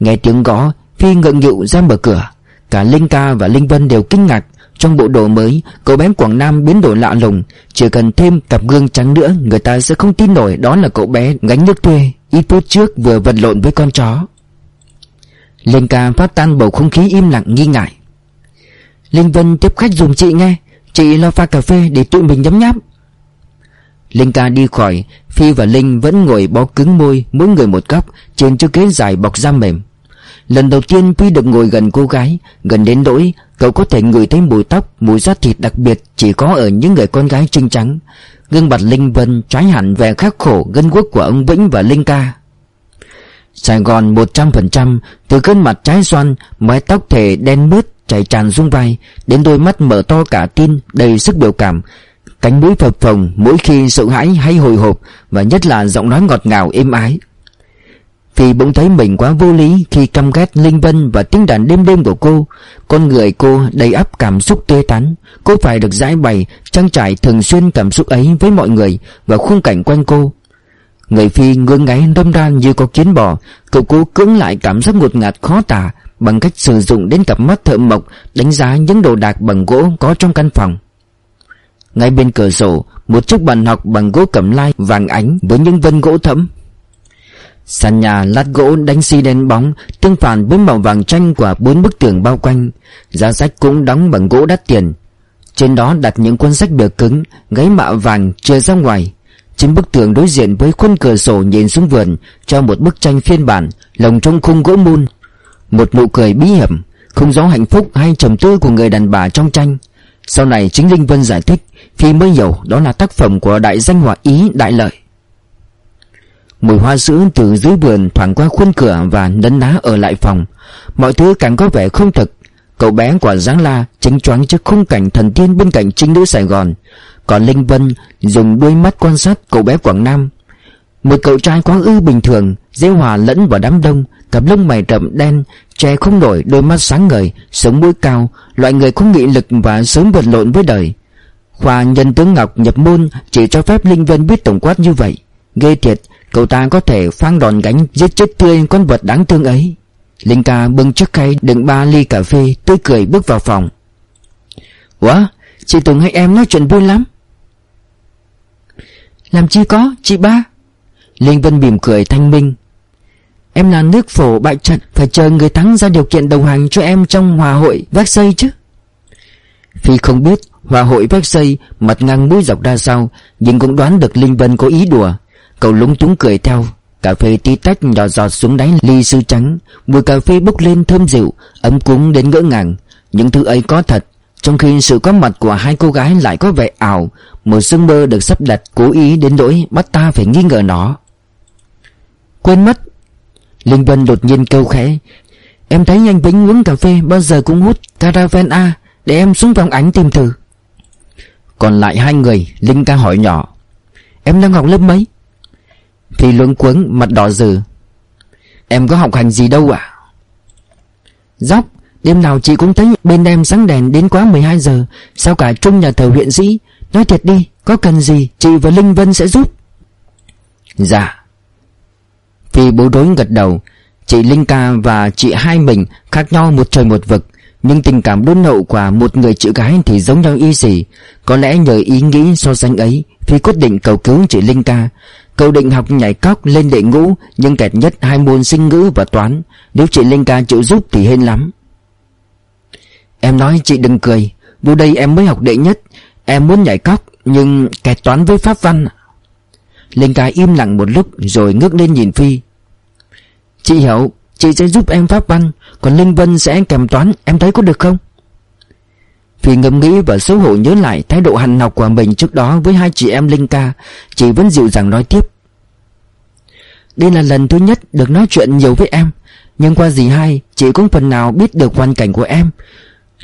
Nghe tiếng gõ, Phi ngượng nghịu ra mở cửa. Cả Linh Ca và Linh Vân đều kinh ngạc. Trong bộ đồ mới, Cậu bé Quảng Nam biến đổi lạ lùng. Chỉ cần thêm cặp gương trắng nữa, Người ta sẽ không tin nổi Đó là cậu bé gánh nước thuê, Ít phút trước vừa vật lộn với con chó. Linh Ca phát tan bầu không khí im lặng nghi ngại. Linh Vân tiếp khách dùm chị nghe, Chị lo pha cà phê để tụi mình nhấm nháp. Linh ca đi khỏi, Phi và Linh vẫn ngồi bó cứng môi Mỗi người một góc Trên chiếc ghế dài bọc da mềm. Lần đầu tiên Phi được ngồi gần cô gái, Gần đến nỗi Cậu có thể ngửi thấy mùi tóc, Mùi da thịt đặc biệt Chỉ có ở những người con gái trinh trắng. Gương mặt Linh Vân trái hẳn vẻ khắc khổ, Gân quốc của ông Vĩnh và Linh ca. Sài Gòn 100% Từ gương mặt trái xoan Mái tóc thể đen mướt chảy tràn xuống vai Đến đôi mắt mở to cả tin Đầy sức biểu cảm. Cánh mũi phập phồng mỗi khi sợ hãi hay hồi hộp Và nhất là giọng nói ngọt ngào êm ái. Phi bỗng thấy mình quá vô lý khi căm ghét Linh Vân và tiếng đàn đêm đêm của cô Con người cô đầy ắp cảm xúc tươi tắn. Cô phải được giải bày, trang trải thường xuyên cảm xúc ấy với mọi người và khung cảnh quanh cô. Người Phi ngưỡng ngáy đâm ra như có kiến bò. Cậu cố cưỡng lại cảm giác ngột ngạt khó tả Bằng cách sử dụng đến cặp mắt thợ mộc, Đánh giá những đồ đạc bằng gỗ có trong căn phòng. Ngay bên cửa sổ, Một chiếc bàn học bằng gỗ cẩm lai vàng ánh Với những vân gỗ thẫm. Sàn nhà lát gỗ đánh xi đen bóng, Tương phản với màu vàng tranh của bốn bức tường bao quanh. Giá sách cũng đóng bằng gỗ đắt tiền. Trên đó đặt những cuốn sách bìa cứng, Gáy mạ vàng chưa ra ngoài. Trên bức tường đối diện với khuôn cửa sổ nhìn xuống vườn, Cho một bức tranh phiên bản, Lồng trong khung gỗ mun Một nụ cười bí hiểm Không rõ hạnh phúc hay trầm tư của người đàn bà trong tranh. Sau này chính Linh Vân giải thích Phi mới hiểu đó là tác phẩm của đại danh họa ý Đại Lợi. Mùi hoa sữa từ dưới vườn thoảng qua khuôn cửa và nấn ná ở lại phòng. Mọi thứ càng có vẻ không thực. Cậu bé quả Giáng La, chính choáng trước khung cảnh thần tiên bên cạnh trinh nữ Sài Gòn. Còn Linh Vân dùng đôi mắt quan sát cậu bé Quảng Nam. Một cậu trai quá ư bình thường, Dễ hòa lẫn vào đám đông, Cặp lông mày rậm đen, Che không nổi đôi mắt sáng ngời, Sống mũi cao, Loại người không nghị lực và sớm vật lộn với đời. Khoa nhân tướng Ngọc nhập môn Chỉ cho phép Linh Vân biết tổng quát như vậy. Ghê thiệt, Cậu ta có thể phang đòn gánh Giết chết tươi con vật đáng thương ấy. Linh ca bưng chiếc khay đựng ba ly cà phê, Tươi cười bước vào phòng. Quá Chị Tùng hay em nói chuyện vui lắm? Làm chi có chị ba? Linh Vân mỉm cười thanh minh. Em là nước phổ bại trận Phải chờ người thắng ra điều kiện đồng hành cho em Trong hòa hội vác xây chứ. Phi không biết Hòa hội vác xây Mặt ngang mũi dọc ra sau Nhưng cũng đoán được Linh Vân có ý đùa. Cậu lúng túng cười theo Cà phê tí tách nhỏ giọt xuống đáy ly sư trắng Mùi cà phê bốc lên thơm dịu Ấm cúng đến ngỡ ngàng. Những thứ ấy có thật trong khi sự có mặt của hai cô gái lại có vẻ ảo, Một giấc mơ được sắp đặt cố ý đến nỗi bắt ta phải nghi ngờ nó. Quên mất, Linh Vân đột nhiên kêu khẽ. Em thấy anh Vĩnh uống cà phê bao giờ cũng hút Caravan A Để em xuống phòng ảnh tìm thử. Còn lại hai người, Linh ta hỏi nhỏ. Em đang học lớp mấy? Phi luống cuống, mặt đỏ dừ. Em có học hành gì đâu ạ? À? Dốc Đêm nào chị cũng thấy bên em sáng đèn đến quá 12 giờ. Sao cả trung nhà thờ huyện sĩ Nói thiệt đi, Có cần gì chị và Linh Vân sẽ giúp? Dạ. Phi bố đối gật đầu, Chị Linh Ca và chị hai mình khác nhau một trời một vực, Nhưng tình cảm đôn nậu của một người chị gái thì giống nhau y xỉ Có lẽ nhờ ý nghĩ so sánh ấy, Phi quyết định cầu cứu chị Linh Ca. Cậu định học nhảy cóc lên đệ ngũ, Nhưng kẹt nhất hai môn sinh ngữ và toán. Nếu chị Linh Ca chịu giúp thì hên lắm. Em nói chị đừng cười. Vô đây em mới học đệ nhất. Em muốn nhảy cóc, Nhưng kẹt toán với pháp văn. Linh Ca im lặng một lúc, Rồi ngước lên nhìn Phi. Chị hiểu Chị sẽ giúp em pháp văn, Còn Linh Vân sẽ kèm toán. Em thấy có được không? Phi ngẫm nghĩ và xấu hổ nhớ lại thái độ hành học của mình trước đó với hai chị em Linh Ca. Chị vẫn dịu dàng nói tiếp. Đây là lần thứ nhất được nói chuyện nhiều với em, Nhưng qua gì hai, Chị cũng phần nào biết được hoàn cảnh của em.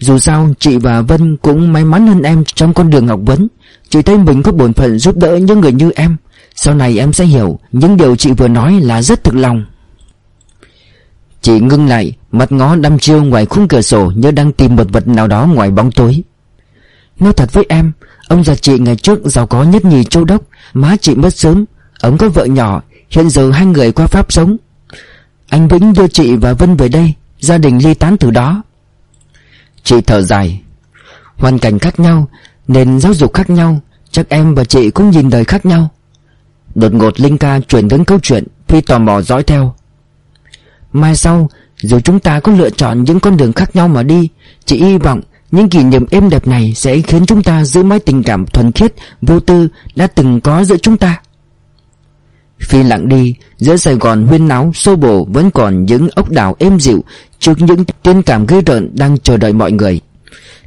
Dù sao, chị và Vân cũng may mắn hơn em trong con đường học vấn. Chị thấy mình có bổn phận giúp đỡ những người như em. Sau này em sẽ hiểu, Những điều chị vừa nói là rất thực lòng. Chị ngưng lại, Mặt ngó đăm chiêu ngoài khung cửa sổ Như đang tìm một vật nào đó ngoài bóng tối. Nói thật với em, Ông già chị ngày trước giàu có nhất nhì châu đốc, Má chị mất sớm Ông có vợ nhỏ, Hiện giờ hai người qua Pháp sống. Anh Vĩnh đưa chị và Vân về đây, Gia đình ly tán từ đó. Chị thở dài. Hoàn cảnh khác nhau, Nền giáo dục khác nhau, Chắc em và chị cũng nhìn đời khác nhau. Đột ngột Linh ca chuyển đến câu chuyện Phi tò mò dõi theo. Mai sau, Dù chúng ta có lựa chọn những con đường khác nhau mà đi, Chị hy vọng những kỷ niệm êm đẹp này Sẽ khiến chúng ta giữ mãi tình cảm thuần khiết, Vô tư đã từng có giữa chúng ta. Phi lặng đi, Giữa Sài Gòn huyên náo, xô bồ Vẫn còn những ốc đảo êm dịu Trước những tiên cảm ghê rợn Đang chờ đợi mọi người.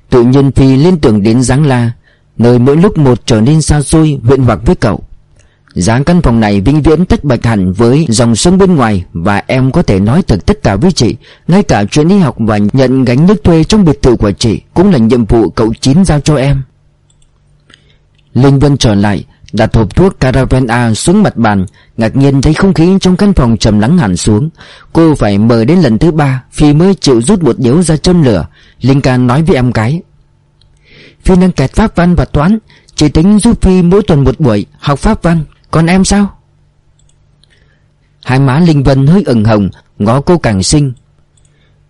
Tự nhiên Phi liên tưởng đến Giáng La, Nơi mỗi lúc một trở nên xa xôi Huyện hoặc với cậu. Giá căn phòng này vĩnh viễn tách bạch hẳn với dòng sông bên ngoài Và em có thể nói thật tất cả với chị, Ngay cả chuyện đi học và nhận gánh nước thuê trong biệt thự của chị Cũng là nhiệm vụ cậu Chín giao cho em. Linh Vân trở lại Đặt hộp thuốc Caravan A xuống mặt bàn, Ngạc nhiên thấy không khí trong căn phòng trầm lắng hẳn xuống. Cô phải mời đến lần thứ ba, Phi mới chịu rút một điếu ra châm lửa. Linh ca nói với em gái. Phi đang kẹt pháp văn và toán, Chỉ tính giúp Phi mỗi tuần một buổi, học pháp văn. Còn em sao? Hai má Linh Vân hơi ửng hồng, Ngó cô càng xinh.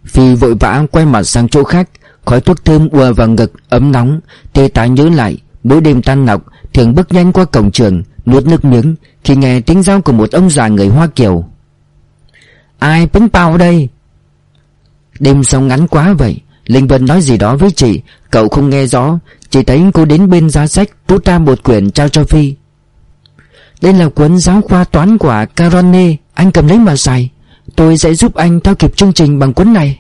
Phi vội vã quay mặt sang chỗ khác, Khói thuốc thơm ùa vào ngực, ấm nóng. Tê tái nhớ lại, Mỗi đêm tan nọc Thường bước nhanh qua cổng trường, Nuốt nước miếng Khi nghe tiếng giao của một ông già người Hoa Kiều. Ai bánh bao đây? Đêm sống ngắn quá vậy, Linh Vân nói gì đó với chị, Cậu không nghe rõ Chỉ thấy cô đến bên giá sách, Rút ra một quyển trao cho Phi. Đây là cuốn giáo khoa toán của Carone Anh cầm lấy mà xài, Tôi sẽ giúp anh theo kịp chương trình bằng cuốn này.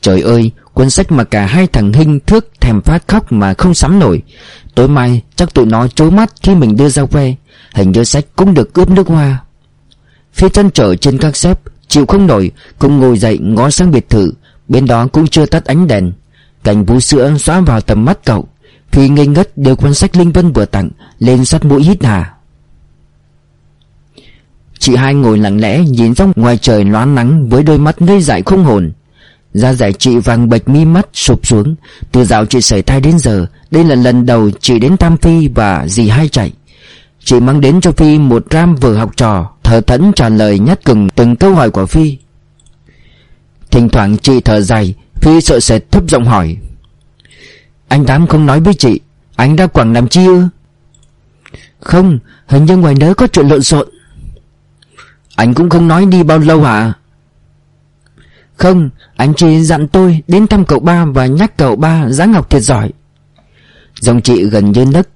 Trời ơi, Cuốn sách mà cả hai thằng Hinh thước thèm phát khóc mà không sắm nổi. Tối mai, chắc tụi nó trố mắt khi mình đưa ra que, Hình như sách cũng được ướp nước hoa. Phía chân trở trên các xếp, Chịu không nổi, Cũng ngồi dậy ngó sang biệt thự, Bên đó cũng chưa tắt ánh đèn. Cảnh vú sữa xóa vào tầm mắt cậu Phi ngây ngất đều cuốn sách Linh Vân vừa tặng Lên sát mũi hít hà. Chị hai ngồi lặng lẽ nhìn ra ngoài trời loáng nắng Với đôi mắt ngây dại không hồn. Da dạy chị vàng bệch mi mắt sụp xuống. Từ dạo chị xảy thai đến giờ, Đây là lần đầu chị đến thăm Phi và dì hai chạy. Chị mang đến cho Phi một ram vừa học trò Thở thẫn trả lời nhát cừng từng câu hỏi của Phi. Thỉnh thoảng chị thở dài, Phi sợ sệt thấp giọng hỏi. Anh Tám không nói với chị, Anh ra Quảng làm chi ư? Không, Hình như ngoài nớ có chuyện lộn xộn. Anh cũng không nói đi bao lâu hả? Không, Anh chị dặn tôi đến thăm cậu ba Và nhắc cậu ba giá ngọc thiệt giỏi. Dòng chị gần như nấc.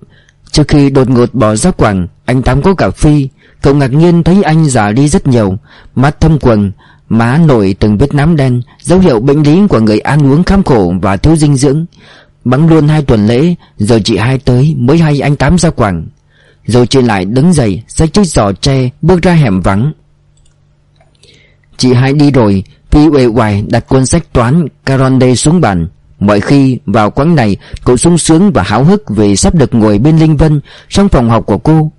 Trước khi đột ngột bỏ ra Quảng, Anh Tám có cả Phi. Cậu ngạc nhiên thấy anh già đi rất nhiều, Mắt thâm quần Má nổi từng vết nám đen, Dấu hiệu bệnh lý của người ăn uống kham khổ Và thiếu dinh dưỡng. Bắn luôn hai tuần lễ, Giờ chị hai tới mới hay anh Tám ra quảng. Rồi chị lại đứng dậy, Xách chiếc giỏ tre bước ra hẻm vắng. Chị hai đi rồi Phi uể oải đặt cuốn sách toán Caronde xuống bàn. Mọi khi vào quán này, Cậu sung sướng và háo hức Vì sắp được ngồi bên Linh Vân Trong phòng học của cô.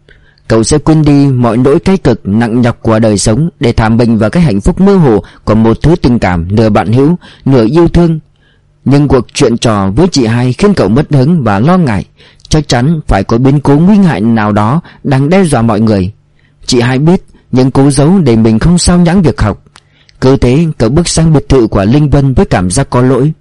Cậu sẽ quên đi mọi nỗi cái cực nặng nhọc của đời sống Để thảm bình vào cái hạnh phúc mơ hồ Của một thứ tình cảm nửa bạn hữu, Nửa yêu thương. Nhưng cuộc chuyện trò với chị hai Khiến cậu mất hứng và lo ngại. Chắc chắn phải có biến cố nguy hại nào đó Đang đe dọa mọi người. Chị hai biết Nhưng cố giấu để mình không sao nhãng việc học. Cứ thế, cậu bước sang biệt thự của Linh Vân Với cảm giác có lỗi.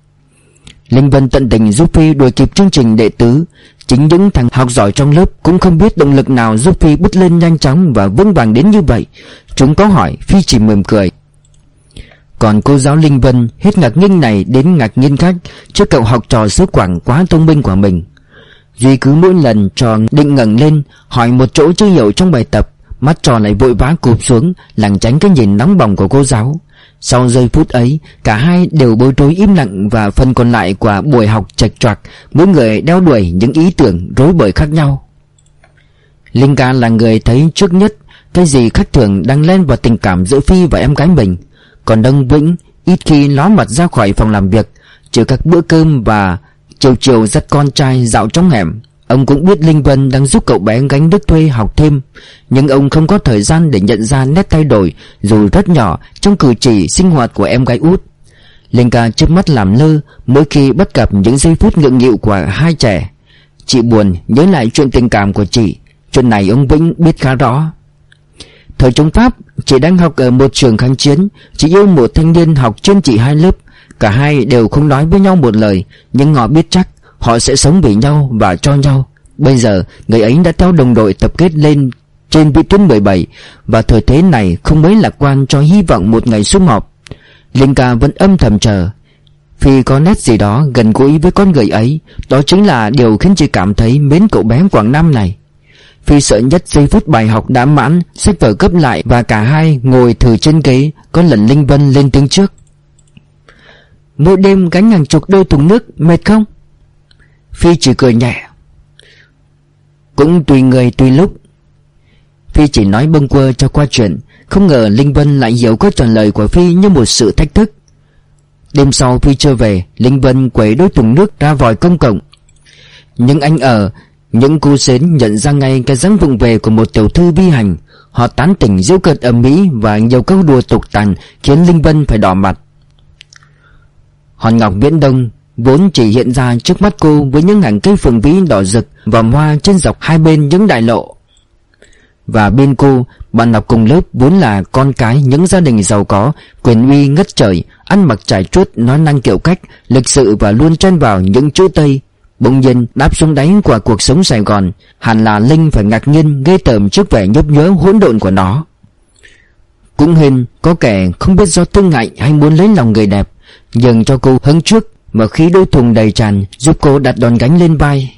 Linh Vân tận tình giúp Phi đuổi kịp chương trình đệ tứ. Chính những thằng học giỏi trong lớp Cũng không biết động lực nào giúp Phi bứt lên nhanh chóng Và vững vàng đến như vậy. Chúng có hỏi, Phi chỉ mỉm cười. Còn cô giáo Linh Vân Hết ngạc nhiên này đến ngạc nhiên khác Trước cậu học trò xứ Quảng quá thông minh của mình. Duy cứ mỗi lần trò định ngẩng lên, Hỏi một chỗ chưa hiểu trong bài tập, Mắt trò lại vội vã cụp xuống, Lảng tránh cái nhìn nóng bỏng của cô giáo sau giây phút ấy, Cả hai đều bối rối im lặng Và phần còn lại của buổi học chạch choạc, Mỗi người đeo đuổi những ý tưởng rối bời khác nhau. Linh ca là người thấy trước nhất Cái gì khác thường đang lên vào tình cảm giữa Phi và em gái mình. Còn Đông Vĩnh ít khi ló mặt ra khỏi phòng làm việc, Trừ các bữa cơm và chiều chiều dắt con trai dạo trong hẻm. Ông cũng biết Linh Vân đang giúp cậu bé gánh đức thuê học thêm, Nhưng ông không có thời gian để nhận ra nét thay đổi, Dù rất nhỏ, trong cử chỉ sinh hoạt của em gái út. Linh ca trước mắt làm lơ Mỗi khi bắt gặp những giây phút ngượng nghịu của hai trẻ. Chị buồn nhớ lại chuyện tình cảm của chị, Chuyện này ông Vĩnh biết khá rõ. Thời chống Pháp, Chị đang học ở một trường kháng chiến, Chị yêu một thanh niên học trên chị hai lớp, Cả hai đều không nói với nhau một lời, Nhưng họ biết chắc Họ sẽ sống vì nhau và cho nhau. Bây giờ, người ấy đã theo đồng đội tập kết lên Trên vị tuyến 17 Và thời thế này không mấy lạc quan cho hy vọng một ngày sum họp. Linh ca vẫn âm thầm chờ. Phi có nét gì đó gần gũi với con người ấy, Đó chính là điều khiến chị cảm thấy mến cậu bé Quảng Nam này. Phi sợ nhất giây phút bài học đã mãn, Sách vở gấp lại và cả hai ngồi thử trên ghế, Có lần Linh Vân lên tiếng trước. Mỗi đêm gánh hàng chục đôi thùng nước, mệt không? Phi chỉ cười nhẹ. Cũng tùy người tùy lúc. Phi chỉ nói bâng quơ cho qua chuyện, Không ngờ Linh Vân lại hiểu câu trả lời của Phi như một sự thách thức. Đêm sau Phi trở về, Linh Vân quẩy đôi thùng nước ra vòi công cộng. Nhưng anh ở, Những cô xến nhận ra ngay cái dáng vụng về của một tiểu thư vi hành. Họ tán tỉnh diễu cợt ầm mỹ Và nhiều câu đùa tục tàn Khiến Linh Vân phải đỏ mặt. Hòn ngọc viễn đông Vốn chỉ hiện ra trước mắt cô Với những hàng cây phượng vĩ đỏ rực Và hoa trên dọc hai bên những đại lộ. Và bên cô, Bạn học cùng lớp vốn là con cái Những gia đình giàu có, Quyền uy ngất trời, Ăn mặc trải chuốt, Nói năng kiểu cách, Lịch sự và luôn chen vào những chữ Tây. Bỗng nhiên đáp xuống đáy của cuộc sống Sài Gòn, Hẳn là Linh phải ngạc nhiên Gây tởm trước vẻ nhấp nhớ hỗn độn của nó. Cũng hình Có kẻ không biết do thương ngại Hay muốn lấy lòng người đẹp Dừng cho cô hứng trước Mở khí đôi thùng đầy tràn, Giúp cô đặt đòn gánh lên vai.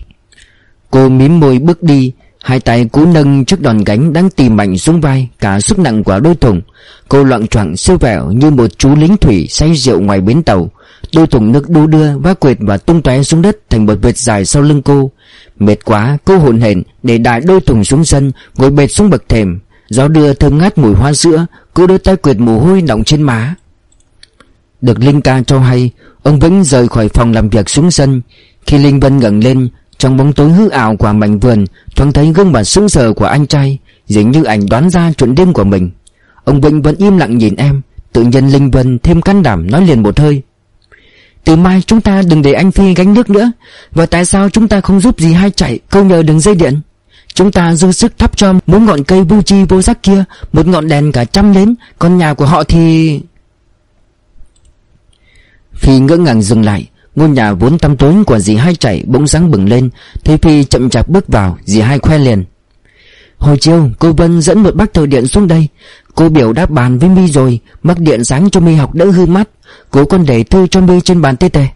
Cô mím môi bước đi, Hai tay cú nâng chiếc đòn gánh đang tìm mạnh xuống vai, Cả sức nặng của đôi thùng. Cô loạn choạng siêu vẹo như một chú lính thủy say rượu ngoài bến tàu. Đôi thùng nước đu đưa vá quệt và tung tóe xuống đất thành một vệt dài sau lưng cô. Mệt quá, cô hồn hển để đại đôi thùng xuống sân, Ngồi bệt xuống bậc thềm. Gió đưa thơm ngát mùi hoa sữa Cô đôi tay quệt mồ hôi đọng trên má. Được Linh ca cho hay Ông Vĩnh rời khỏi phòng làm việc xuống sân. Khi Linh Vân ngẩng lên, Trong bóng tối hư ảo của mảnh vườn, Thoáng thấy gương mặt sững sờ của anh trai, Dường như ảnh đoán ra chuyện đêm của mình. Ông Vĩnh vẫn im lặng nhìn em, Tự nhiên Linh Vân thêm can đảm nói liền một hơi. Từ mai chúng ta đừng để anh Phi gánh nước nữa, Và tại sao chúng ta không giúp gì hai chạy, Câu nhờ đường dây điện? Chúng ta dư sức thắp cho mỗi ngọn cây vô chi vô sắc kia, Một ngọn đèn cả trăm nến Còn nhà của họ thì... Phi ngỡ ngàng dừng lại, Ngôi nhà vốn tăm tối của dì hai chạy bỗng sáng bừng lên, Thấy Phi chậm chạp bước vào, Dì hai khoe liền. Hồi chiều, cô Vân dẫn một bác thợ điện xuống đây. Cô biểu đáp bàn với mi rồi, Mắc điện sáng cho mi học đỡ hư mắt Cô còn để thư cho mi trên bàn tê tê.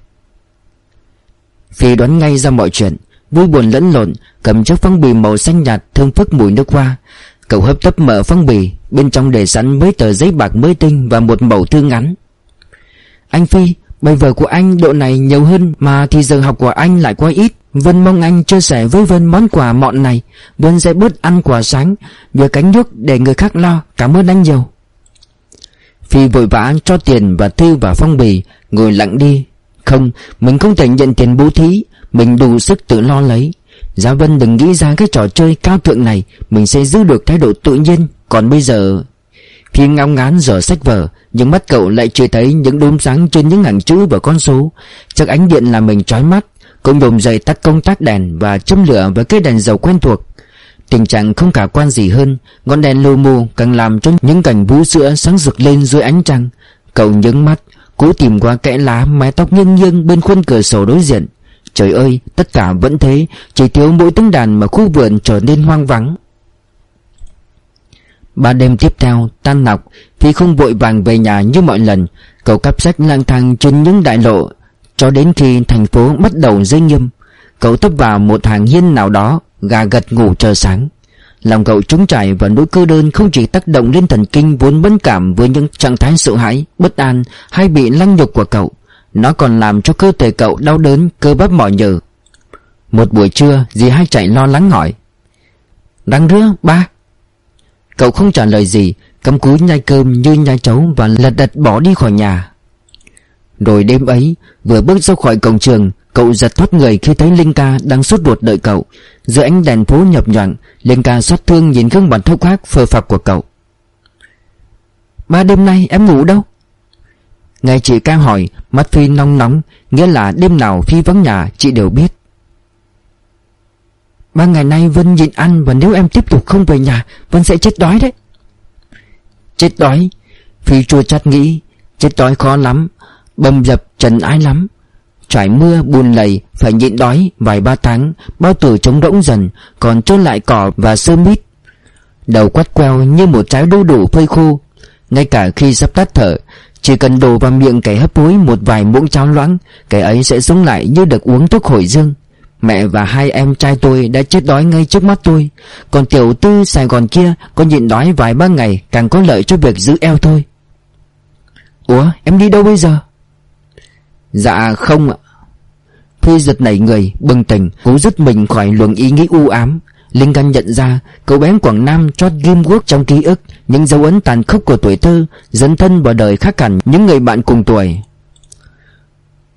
Phi đoán ngay ra mọi chuyện, Vui buồn lẫn lộn, Cầm chiếc phong bì màu xanh nhạt Thơm phức mùi nước hoa. Cậu hấp tấp mở phong bì, Bên trong để sẵn mấy tờ giấy bạc mới tinh Và một mẩu thư ngắn. Anh Phi Bài vở của anh độ này nhiều hơn Mà thì giờ học của anh lại quá ít. Vân mong anh chia sẻ với Vân món quà mọn này. Vân sẽ bớt ăn quả sáng Việc cánh nước để người khác lo. Cảm ơn anh nhiều. Phi vội vã cho tiền và thư vào phong bì Ngồi lặng đi. Không, mình không thể nhận tiền bố thí. Mình đủ sức tự lo lấy. Giá Vân đừng nghĩ ra cái trò chơi cao thượng này. Mình sẽ giữ được thái độ tự nhiên. Còn bây giờ khi ngao ngán dở sách vở Nhưng mắt cậu lại chưa thấy những đốm sáng trên những hàng chữ và con số. Chắc ánh điện làm mình chói mắt Cậu nhổm dậy tắt công tắc đèn Và châm lửa với cái đèn dầu quen thuộc. Tình trạng không khả quan gì hơn Ngọn đèn lô mô càng làm cho những cảnh bú sữa sáng rực lên dưới ánh trăng. Cậu nhướng mắt Cố tìm qua kẽ lá mái tóc nghiêng nghiêng bên khuôn cửa sổ đối diện. Trời ơi, tất cả vẫn thế Chỉ thiếu mỗi tiếng đàn mà khu vườn trở nên hoang vắng. Ba đêm tiếp theo tan nọc thì không vội vàng về nhà như mọi lần. Cậu cắp sách lang thang trên những đại lộ Cho đến khi thành phố bắt đầu dây nghiêm. Cậu tấp vào một hàng hiên nào đó Gà gật ngủ chờ sáng. Lòng cậu trống trải và nỗi cơ đơn Không chỉ tác động lên thần kinh vốn mẫn cảm Với những trạng thái sợ hãi, bất an Hay bị lăng nhục của cậu. Nó còn làm cho cơ thể cậu đau đớn Cơ bắp mỏi nhừ Một buổi trưa dì hai chạy lo lắng hỏi Đang rứa ba? Cậu không trả lời gì, Cắm cúi nhai cơm như nhai cháu Và lật đật bỏ đi khỏi nhà. Rồi đêm ấy, Vừa bước ra khỏi cổng trường, Cậu giật thoát người khi thấy Linh Ca đang sốt ruột đợi cậu. Giữa ánh đèn phố nhập nhoạng, Linh Ca xót thương nhìn gương mặt thốc khác phơ phạc của cậu. Ba đêm nay em ngủ đâu? Nghe chị ca hỏi, Mắt Phi nóng nóng, Nghĩa là đêm nào Phi vắng nhà, chị đều biết. Ba ngày nay Vân nhịn ăn Và nếu em tiếp tục không về nhà, Vân sẽ chết đói đấy. Chết đói? Phi chua chát nghĩ, Chết đói khó lắm, Bầm dập trần ái lắm. Trải mưa buồn lầy, Phải nhịn đói vài ba tháng, Bao tử trống rỗng dần, Còn trôn lại cỏ và sơ mít. Đầu quắt queo như một trái đu đủ phơi khô. Ngay cả khi sắp tắt thở, Chỉ cần đổ vào miệng kẻ hấp hối Một vài muỗng cháo loãng, Kẻ ấy sẽ sống lại như được uống thuốc hồi dương. Mẹ và hai em trai tôi đã chết đói ngay trước mắt tôi. Còn tiểu tư Sài Gòn kia Có nhịn đói vài ba ngày, Càng có lợi cho việc giữ eo thôi. Ủa, em đi đâu bây giờ? Dạ không ạ. Phi giật nảy người, bừng tỉnh, Cố dứt mình khỏi luồng ý nghĩ u ám. Linh Căn nhận ra, cậu bé Quảng Nam chót ghim guốc trong ký ức, Những dấu ấn tàn khốc của tuổi thơ, Dấn thân vào đời khác hẳn những người bạn cùng tuổi.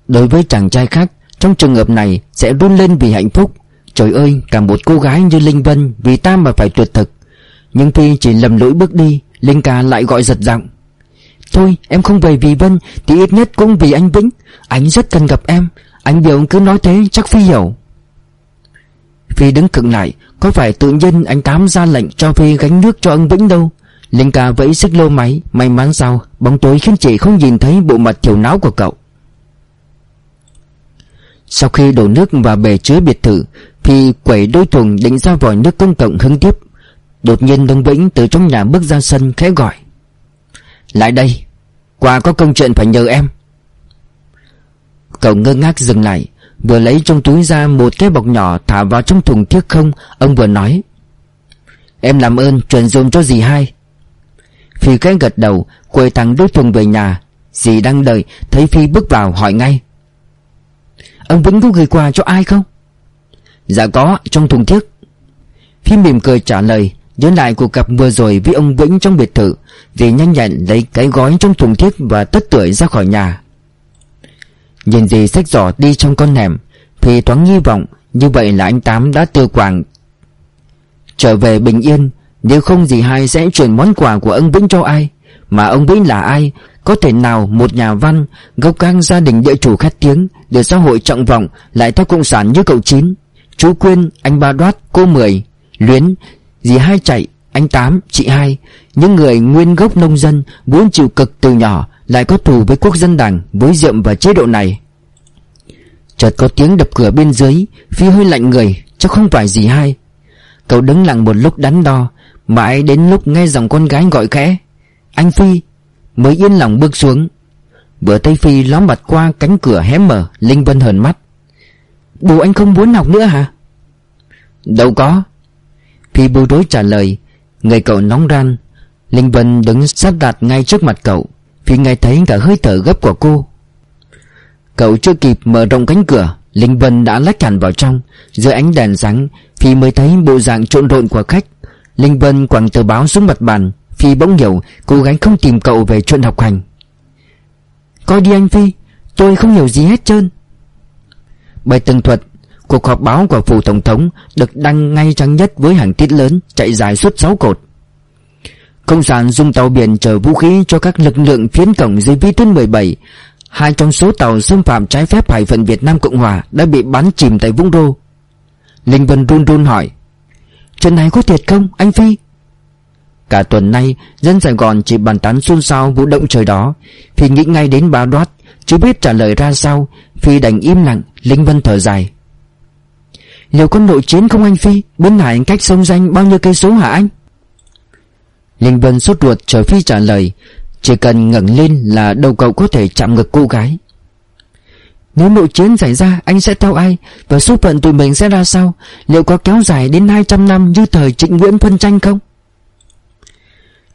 Đối với chàng trai khác trong trường hợp này sẽ run lên vì hạnh phúc. Trời ơi, cả một cô gái như Linh Vân, Vì ta mà phải tuyệt thực. Nhưng Phi chỉ lầm lỗi bước đi, Linh ca lại gọi giật giọng. Thôi, em không về vì Vân, Thì ít nhất cũng vì anh Vĩnh. Anh rất cần gặp em. Anh biểu cứ nói thế chắc Phi hiểu. Phi đứng cựng lại, Có phải tự nhiên anh Tám ra lệnh cho Phi gánh nước cho ông Vĩnh đâu? Linh ca vẫy xích lô máy, May mắn sao, Bóng tối khiến chị không nhìn thấy bộ mặt thiểu não của cậu. Sau khi đổ nước vào bể chứa biệt thự Phi quẩy đôi thùng định ra vòi nước công cộng hứng tiếp. Đột nhiên Đông Vĩnh từ trong nhà bước ra sân khẽ gọi. Lại đây, Qua có công chuyện phải nhờ em. Cậu ngơ ngác dừng lại, Vừa lấy trong túi ra một cái bọc nhỏ Thả vào trong thùng thiếc không, Ông vừa nói. Em làm ơn truyền dùm cho dì hai. Phi cái gật đầu Quay thẳng đối thùng về nhà. Dì đang đợi, Thấy Phi bước vào hỏi ngay. Ông Vĩnh có gửi quà cho ai không? Dạ có, trong thùng thiếc. Phi mỉm cười trả lời, Nhớ lại cuộc gặp vừa rồi với ông Vĩnh trong biệt thự, Vì nhanh nhẹn lấy cái gói trong thùng thiếc Và tất tưởi ra khỏi nhà. Nhìn dì sách giỏ đi trong con hẻm, Thì thoáng hy vọng, Như vậy là anh Tám đã tiêu quảng. Trở về bình yên, Nếu không gì hai sẽ chuyển món quà của ông Vĩnh cho ai? Mà ông Vĩnh là ai? Có thể nào một nhà văn Gốc gang gia đình địa chủ khét tiếng Để xã hội trọng vọng Lại theo cộng sản như cậu Chín? Chú Quyên, anh Ba Đoát, cô Mười. Luyến, dì hai chạy Anh Tám, chị hai. Những người nguyên gốc nông dân Muốn chịu cực từ nhỏ lại có thù với quốc dân đảng Với diệm và chế độ này. Chợt có tiếng đập cửa bên dưới Phi hơi lạnh người Chắc không phải gì hai. Cậu đứng lặng một lúc đắn đo Mãi đến lúc nghe dòng con gái gọi khẽ. Anh Phi Mới yên lòng bước xuống. Vừa tay Phi ló mặt qua cánh cửa hé mở, Linh Vân hờn mắt. Bố anh không muốn học nữa hả? Đâu có. Phi bối rối trả lời, Người cậu nóng ran. Linh Vân đứng sát đặt ngay trước mặt cậu. Phi nghe thấy cả hơi thở gấp của cô. Cậu chưa kịp mở rộng cánh cửa. Linh Vân đã lách hẳn vào trong. Dưới ánh đèn sáng, Phi mới thấy bộ dạng trộn rộn của khách. Linh Vân quẳng tờ báo xuống mặt bàn. Phi bỗng hiểu cô gái không tìm cậu về chuyện học hành. Coi đi anh Phi, Tôi không hiểu gì hết trơn. Bài tường thuật, Cuộc họp báo của phủ tổng thống Được đăng ngay trang nhất với hàng tiết lớn Chạy dài suốt 6 cột. Công sản dùng tàu biển chở vũ khí cho các lực lượng phiến cổng dưới vĩ tuyến 17 Hai trong số tàu xâm phạm trái phép hải phận Việt Nam Cộng Hòa đã bị bắn chìm tại Vũng Đô Linh Vân run run hỏi, Chuyện này có thiệt không, anh Phi? Cả tuần nay, dân Sài Gòn chỉ bàn tán xôn xao vụ động trời đó. Phi nghĩ ngay đến bà đoát Chưa biết trả lời ra sao. Phi đành im lặng, Linh Vân thở dài. Liệu có nội chiến không anh Phi? Bên Hải cách sông danh bao nhiêu cây số hả anh? Linh Vân sốt ruột chờ Phi trả lời. Chỉ cần ngẩng lên là đầu cậu có thể chạm ngực cô gái. Nếu nội chiến xảy ra, anh sẽ theo ai? Và số phận tụi mình sẽ ra sao? Liệu có kéo dài đến 200 năm như thời trịnh Nguyễn phân tranh không?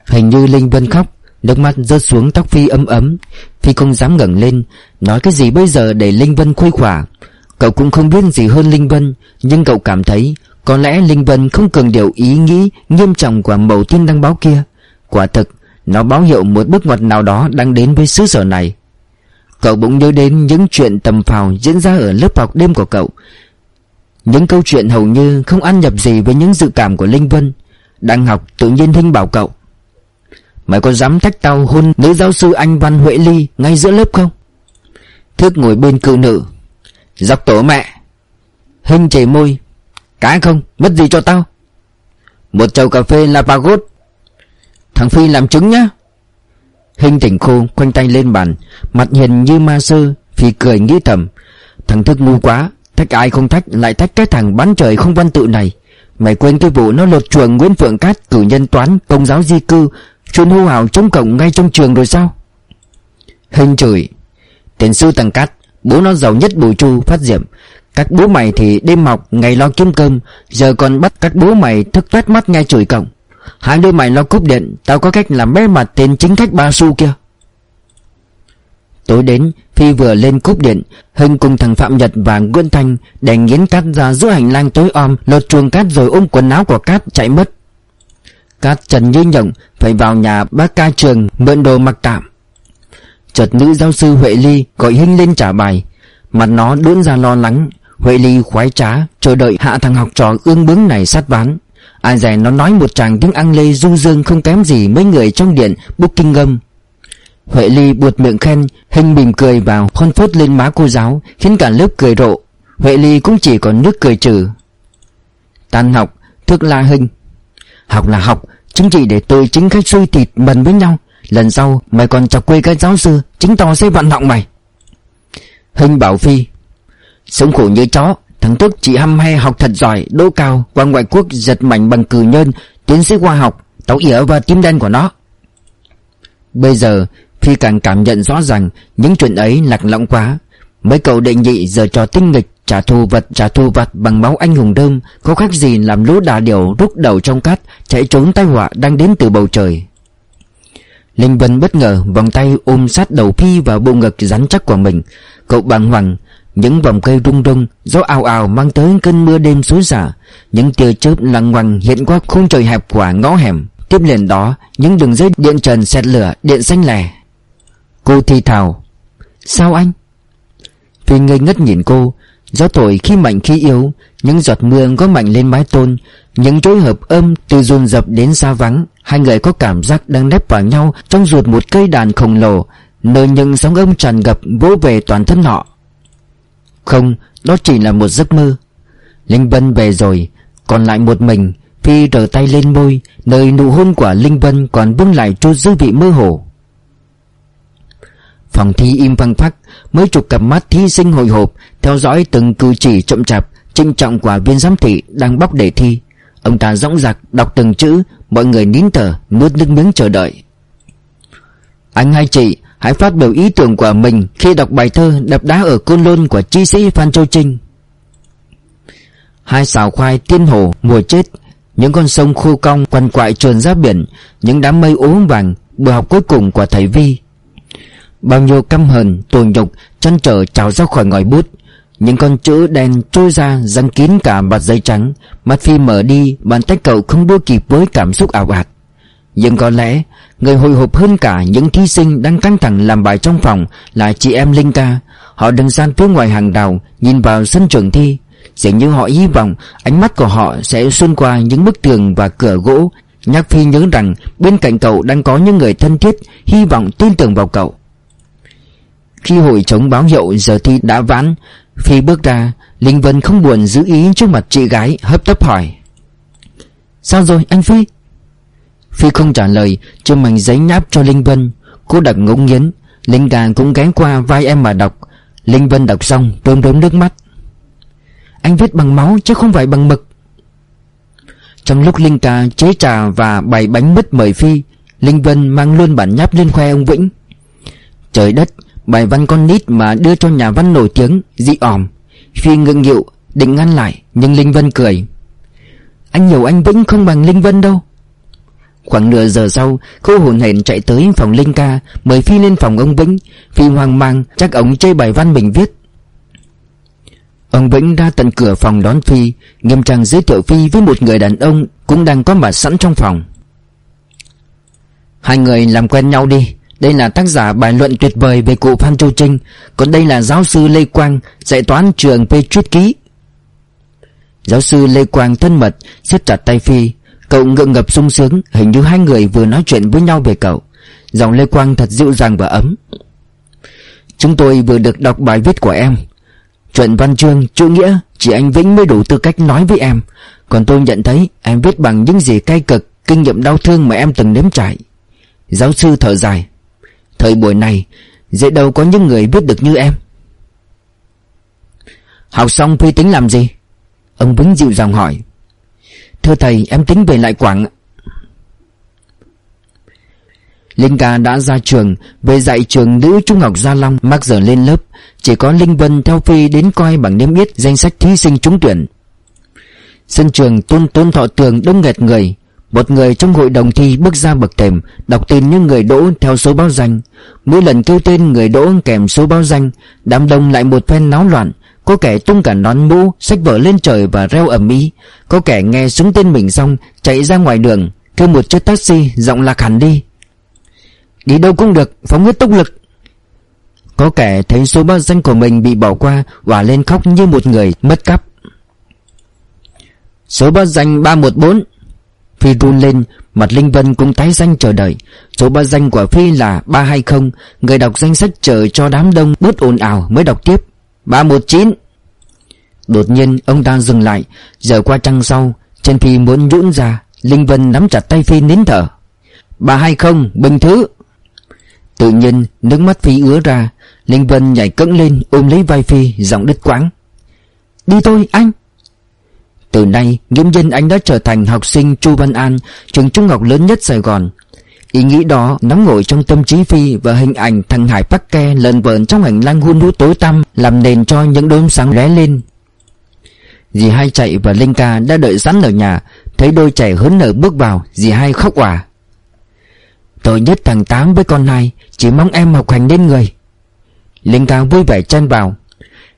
Hình như Linh Vân khóc, Nước mắt rớt xuống tóc Phi ấm ấm. Phi không dám ngẩng lên, Nói cái gì bây giờ để Linh Vân khuây khỏa? Cậu cũng không biết gì hơn Linh Vân, Nhưng cậu cảm thấy có lẽ Linh Vân không cần điều ý nghĩ nghiêm trọng của mẫu tin đăng báo kia. Quả thực, Nó báo hiệu một bước ngoặt nào đó đang đến với xứ sở này. Cậu bỗng nhớ đến những chuyện tầm phào diễn ra ở lớp học đêm của cậu. Những câu chuyện hầu như không ăn nhập gì với những dự cảm của Linh Vân. Đang học tự nhiên Hinh bảo cậu Mày có dám thách tao hôn nữ giáo sư Anh Văn Huệ Ly ngay giữa lớp không? Thước ngồi bên cự nữ. Dọc tổ mẹ. Hinh chảy môi. Cá không, mất gì cho tao? Một chầu cà phê là Pagot Thằng Phi làm chứng nhá. Hình tỉnh khô quanh tay lên bàn. Mặt hiền như ma sơ Phi cười nghĩ thầm. Thằng thức ngu quá Thách ai không thách lại thách cái thằng bán trời không văn tự này. Mày quên cái vụ nó lột chuồng Nguyễn Phượng Cát Cử nhân toán công giáo di cư Chuyên hô hào chống cộng ngay trong trường rồi sao? Hình chửi. Tiền sư tăng cát, Bố nó giàu nhất bùi chu, phát diệm. Các bố mày thì đêm mọc, ngày lo kiếm cơm, Giờ còn bắt các bố mày thức toét mắt ngay chửi cổng. Hai đứa mày lo cúp điện, Tao có cách làm bé mặt tên chính khách ba xu kia. Tối đến, Phi vừa lên cúp điện Hưng cùng thằng Phạm Nhật và Nguyễn Thanh Để nghiến cát ra giữa hành lang tối om, Lột chuồng cát rồi ôm quần áo của cát chạy mất. Cát trần như nhộng phải vào nhà bác ca trường Mượn đồ mặc tạm Chợt nữ giáo sư Huệ Ly gọi Hinh lên trả bài. Mặt nó đốn ra lo lắng. Huệ Ly khoái trá, Chờ đợi hạ thằng học trò ương bướng này sát ván. À, Ai dè nó nói một chàng tiếng ăn Lê du dương không kém gì mấy người trong điện Buckingham Huệ Ly buột miệng khen Hình mỉm cười vào hôn phốt lên má cô giáo, Khiến cả lớp cười rộ. Huệ Ly cũng chỉ còn nước cười trừ. Tan học Thức la Hình Học là học Chính chỉ để tôi chính khách suy thịt bần với nhau, Lần sau mày còn chọc quê cái giáo sư Chính tao sẽ vận họng mày. Hình bảo Phi, Sống khổ như chó, Thằng Túc chỉ hăm hay học thật giỏi Đỗ cao, qua ngoại quốc giật mạnh bằng cử nhân, Tiến sĩ khoa học Táo ỉa và tim đen của nó. Bây giờ, Phi càng cảm nhận rõ ràng Những chuyện ấy lạc lõng quá. Mấy cậu đệ nhị giờ trò tinh nghịch Trả thù vật, trả thù vật bằng máu anh hùng đơm, Có khác gì làm lũ đà điểu rút đầu trong cát, Chạy trốn tai họa đang đến từ bầu trời. Linh Vân bất ngờ, vòng tay ôm sát đầu Phi vào bộ ngực rắn chắc của mình. Cậu bàng hoàng, Những vòng cây rung rung, Gió ào ào mang tới cơn mưa đêm xối xả. Những tia chớp lằng ngoằng hiện qua khung trời hẹp quả ngõ hẻm. Tiếp liền đó, Những đường dây điện trần xẹt lửa, Điện xanh lè. Cô thi thào, Sao anh? Phi ngây ngất nhìn cô Gió thổi khi mạnh khi yếu Những giọt mưa có mạnh lên mái tôn Những chối hợp âm từ dồn dập đến xa vắng. Hai người có cảm giác đang nép vào nhau Trong ruột một cây đàn khổng lồ Nơi những sóng âm tràn ngập vỗ về toàn thân họ. Không, đó chỉ là một giấc mơ. Linh Vân về rồi Còn lại một mình Phi rờ tay lên môi Nơi nụ hôn của Linh Vân còn vương lại chút dư vị mơ hồ. Phòng thi im phăng phắc, Mấy chục cặp mắt thí sinh hồi hộp, Theo dõi từng cử chỉ chậm chạp, Trinh trọng của viên giám thị đang bóc đề thi. Ông ta dõng dạc đọc từng chữ, Mọi người nín thở, nuốt nước miếng chờ đợi. Anh hai chị, Hãy phát biểu ý tưởng của mình Khi đọc bài thơ đập đá ở côn lôn Của chi sĩ Phan Châu Trinh. Hai xào khoai tiên hồ mùa chết, Những con sông khô cong quằn quại trườn ra biển, Những đám mây ố vàng, Buổi học cuối cùng của thầy Vi. Bao nhiêu căm hờn, tuồng nhục Chăn trở trào ra khỏi ngòi bút. Những con chữ đen trôi ra Răng kín cả mặt giấy trắng. Mắt phi mở đi Bàn tay cậu không đua kịp với cảm xúc ảo ạt. Nhưng có lẽ Người hồi hộp hơn cả những thí sinh Đang căng thẳng làm bài trong phòng Là chị em Linh Ca. Họ đứng gian phía ngoài hàng đào Nhìn vào sân trường thi. Dường như họ hy vọng Ánh mắt của họ sẽ xuyên qua những bức tường và cửa gỗ. Nhắc Phi nhớ rằng Bên cạnh cậu đang có những người thân thiết Hy vọng tin tưởng vào cậu khi hội chống báo hiệu giờ thi đã vãn, Phi bước ra, Linh Vân không buồn giữ ý trước mặt chị gái, Hấp tấp hỏi. Sao rồi, anh Phi? Phi không trả lời, Chưa mảnh giấy nháp cho Linh Vân. Cô đặt ngẫu nghiến, Linh Càng cũng ghé qua vai em mà đọc. Linh Vân đọc xong rơm rớm nước mắt. Anh viết bằng máu chứ không phải bằng mực. Trong lúc Linh Cà chế trà và bày bánh mứt mời Phi, Linh Vân mang luôn bản nháp lên khoe ông Vĩnh. Trời đất Bài văn con nít mà đưa cho nhà văn nổi tiếng Dị ỏm. Phi ngưng nghịu, định ngăn lại, Nhưng Linh Vân cười. Anh hiểu anh Vĩnh không bằng Linh Vân đâu. Khoảng nửa giờ sau Cô hồn hển chạy tới phòng Linh ca, Mời Phi lên phòng ông Vĩnh. Phi hoang mang, chắc ông chơi bài văn mình viết. Ông Vĩnh ra tận cửa phòng đón Phi, Nghiêm trang giới thiệu Phi với một người đàn ông Cũng đang có mặt sẵn trong phòng. Hai người làm quen nhau đi. Đây là tác giả bài luận tuyệt vời về cụ Phan Châu Trinh Còn đây là giáo sư Lê Quang Dạy toán trường Petriết Ký. Giáo sư Lê Quang thân mật siết chặt tay Phi Cậu ngượng ngập sung sướng Hình như hai người vừa nói chuyện với nhau về cậu. Giọng Lê Quang thật dịu dàng và ấm. Chúng tôi vừa được đọc bài viết của em. Chuyện văn chương, chữ nghĩa Chỉ anh Vĩnh mới đủ tư cách nói với em. Còn tôi nhận thấy em viết bằng những gì cay cực Kinh nghiệm đau thương mà em từng nếm trải. Giáo sư thở dài. Thời buổi này, Dễ đâu có những người biết được như em. Học xong Phi tính làm gì? Ông Vĩnh dịu dàng hỏi. Thưa thầy, em tính về lại Quảng Linh ca đã ra trường, Về dạy trường nữ trung học Gia Long Mắc giờ lên lớp, Chỉ có Linh Vân theo Phi đến coi bằng niêm yết Danh sách thí sinh trúng tuyển. Sân trường tôn tôn thọ tường đông nghẹt người một người trong hội đồng thi bước ra bậc thềm, Đọc tên những người đỗ theo số báo danh. Mỗi lần kêu tên người đỗ kèm số báo danh, Đám đông lại một phen náo loạn. Có kẻ tung cả nón mũ, Sách vở lên trời và reo ầm ĩ. Có kẻ nghe súng tên mình xong, Chạy ra ngoài đường, Kêu một chiếc taxi, giọng lạc hẳn đi. Đi đâu cũng được, Phóng hết tốc lực. Có kẻ thấy số báo danh của mình bị bỏ qua Quả lên khóc như một người mất cắp. Số báo danh 314 Phi run lên, Mặt Linh Vân cũng tái danh chờ đợi. Số ba danh của Phi là 320 Người đọc danh sách chờ cho đám đông bớt ồn ào mới đọc tiếp. 319 Đột nhiên, ông ta dừng lại. Giờ qua trăng sau, Chân Phi muốn nhũn ra. Linh Vân nắm chặt tay Phi nín thở. 320 bình thứ. Tự nhiên, nước mắt Phi ứa ra. Linh Vân nhảy cẫng lên, ôm lấy vai Phi, Giọng đứt quãng. Đi thôi, anh. Từ nay, nghiễm nhân anh đã trở thành học sinh Chu Văn An, Trường trung học lớn nhất Sài Gòn. Ý nghĩ đó nóng ngồi trong tâm trí Phi Và hình ảnh thằng Hải Bắc Ke lợn vợn trong hành lang hôn hút tối tăm, Làm nền cho những đốm sáng lóe lên. Dì hai chạy và Linh ca đã đợi sẵn ở nhà, Thấy đôi trẻ hớn nở bước vào, Dì hai khóc òa. Tôi nhất thằng Tám với con này Chỉ mong em học hành đến người. Linh ca vui vẻ chen vào.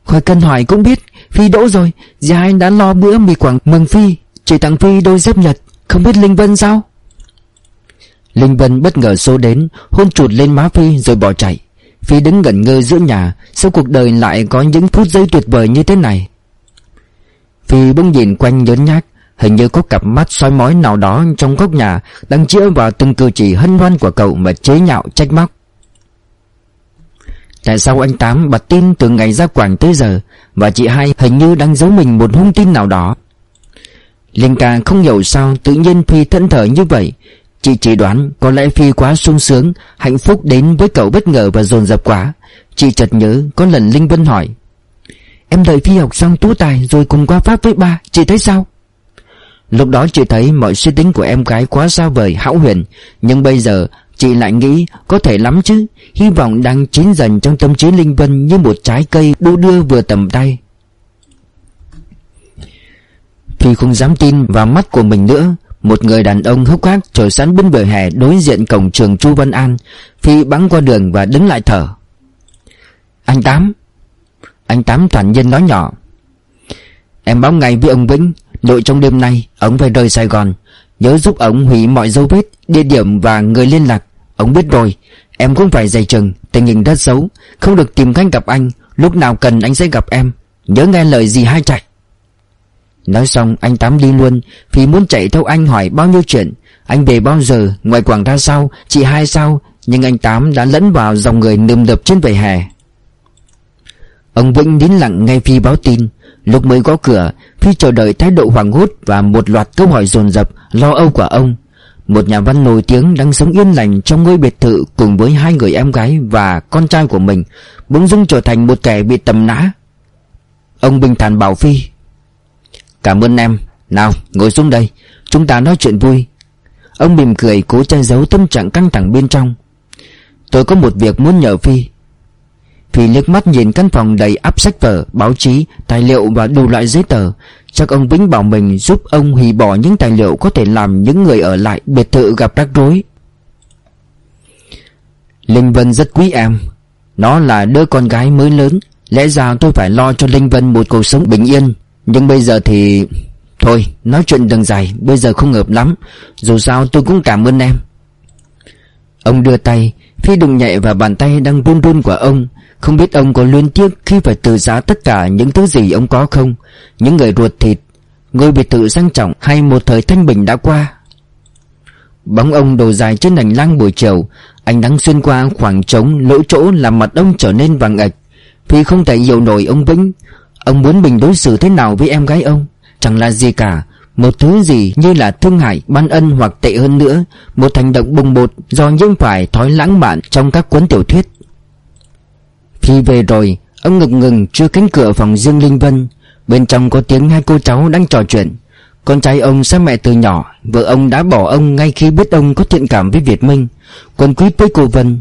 Khỏi cần hỏi cũng biết Phi đỗ rồi Dì anh đã lo bữa mì quảng mừng Phi, Chỉ tặng Phi đôi dép nhật. Không biết Linh Vân sao? Linh Vân bất ngờ xô đến, Hôn chụt lên má Phi rồi bỏ chạy. Phi đứng ngẩn ngơ giữa nhà, Sao cuộc đời lại có những phút giây tuyệt vời như thế này? Phi bỗng nhìn quanh nhớn nhác, Hình như có cặp mắt soi mói nào đó trong góc nhà Đang chĩa vào từng cử chỉ hân hoan của cậu mà chế nhạo trách móc. Tại sao anh Tám bật tin từ ngày ra Quảng tới giờ Và chị hai hình như đang giấu mình một hung tin nào đó? Linh ca không hiểu sao tự nhiên Phi thẫn thờ như vậy. Chị chỉ đoán có lẽ Phi quá sung sướng, Hạnh phúc đến với cậu bất ngờ và dồn dập quá. Chị chợt nhớ, có lần Linh Vân hỏi, Em đợi Phi học xong tú tài rồi cùng qua Pháp với ba, Chị thấy sao? Lúc đó chị thấy mọi suy tính của em gái quá xa vời, hão huyền, Nhưng bây giờ chị lại nghĩ, có thể lắm chứ. Hy vọng đang chín dần trong tâm trí Linh Vân như một trái cây đu đưa vừa tầm tay. Phi không dám tin vào mắt của mình nữa, Một người đàn ông hốc hác chờ sẵn bên bờ hè đối diện cổng trường Chu Văn An, Phi bắn qua đường và đứng lại thở. Anh Tám Anh Tám thản nhiên nói nhỏ. Em báo ngay với ông Vĩnh Đội trong đêm nay, Ông phải rời Sài Gòn. Nhớ giúp ông hủy mọi dấu vết, Địa điểm và người liên lạc. Ông biết rồi, Em cũng phải dày chừng, Tình hình rất xấu, Không được tìm cách gặp anh, Lúc nào cần anh sẽ gặp em. Nhớ nghe lời gì hai chạy. Nói xong, anh Tám đi luôn, Vì muốn chạy theo anh hỏi bao nhiêu chuyện. Anh về bao giờ, Ngoài quảng ra sao, Chị hai sao, Nhưng anh Tám đã lẫn vào dòng người nườm đập trên vỉa hè. Ông Vĩnh nín lặng ngay Phi báo tin. Lúc mới có cửa, Phi chờ đợi thái độ hoảng hốt Và một loạt câu hỏi dồn dập Lo âu của ông. Một nhà văn nổi tiếng đang sống yên lành Trong ngôi biệt thự cùng với hai người em gái Và con trai của mình Bỗng dưng trở thành một kẻ bị tầm nã Ông bình thản bảo Phi Cảm ơn em. Nào ngồi xuống đây. Chúng ta nói chuyện vui. Ông mỉm cười cố che giấu tâm trạng căng thẳng bên trong. Tôi có một việc muốn nhờ Phi. Phi liếc mắt nhìn căn phòng đầy áp sách vở, báo chí, tài liệu và đủ loại giấy tờ. Chắc ông Vĩnh bảo mình giúp ông hủy bỏ những tài liệu có thể làm những người ở lại biệt thự gặp rắc rối. Linh Vân rất quý em. Nó là đứa con gái mới lớn. Lẽ ra tôi phải lo cho Linh Vân một cuộc sống bình yên. Nhưng bây giờ thì... Thôi, nói chuyện đừng dài Bây giờ không hợp lắm. Dù sao tôi cũng cảm ơn em. Ông đưa tay Phi đụng nhẹ vào bàn tay đang run run của ông. Không biết ông có luyến tiếc khi phải từ giá tất cả những thứ gì ông có không? Những người ruột thịt Ngôi biệt thự sang trọng hay một thời thanh bình đã qua? Bóng ông đồ dài trên hành lang buổi chiều Ánh nắng xuyên qua khoảng trống lỗ chỗ làm mặt ông trở nên vàng ạch. Vì không thể hiểu nổi ông Vĩnh Ông muốn mình đối xử thế nào với em gái ông? Chẳng là gì cả Một thứ gì như là thương hại, ban ân hoặc tệ hơn nữa Một hành động bùng bột do những phải thói lãng mạn trong các cuốn tiểu thuyết. Khi về rồi, Ông ngực ngừng chưa cánh cửa phòng riêng Linh Vân. Bên trong có tiếng hai cô cháu đang trò chuyện. Con trai ông xa mẹ từ nhỏ, Vợ ông đã bỏ ông ngay khi biết ông có thiện cảm với Việt Minh. Quân quý với cô Vân.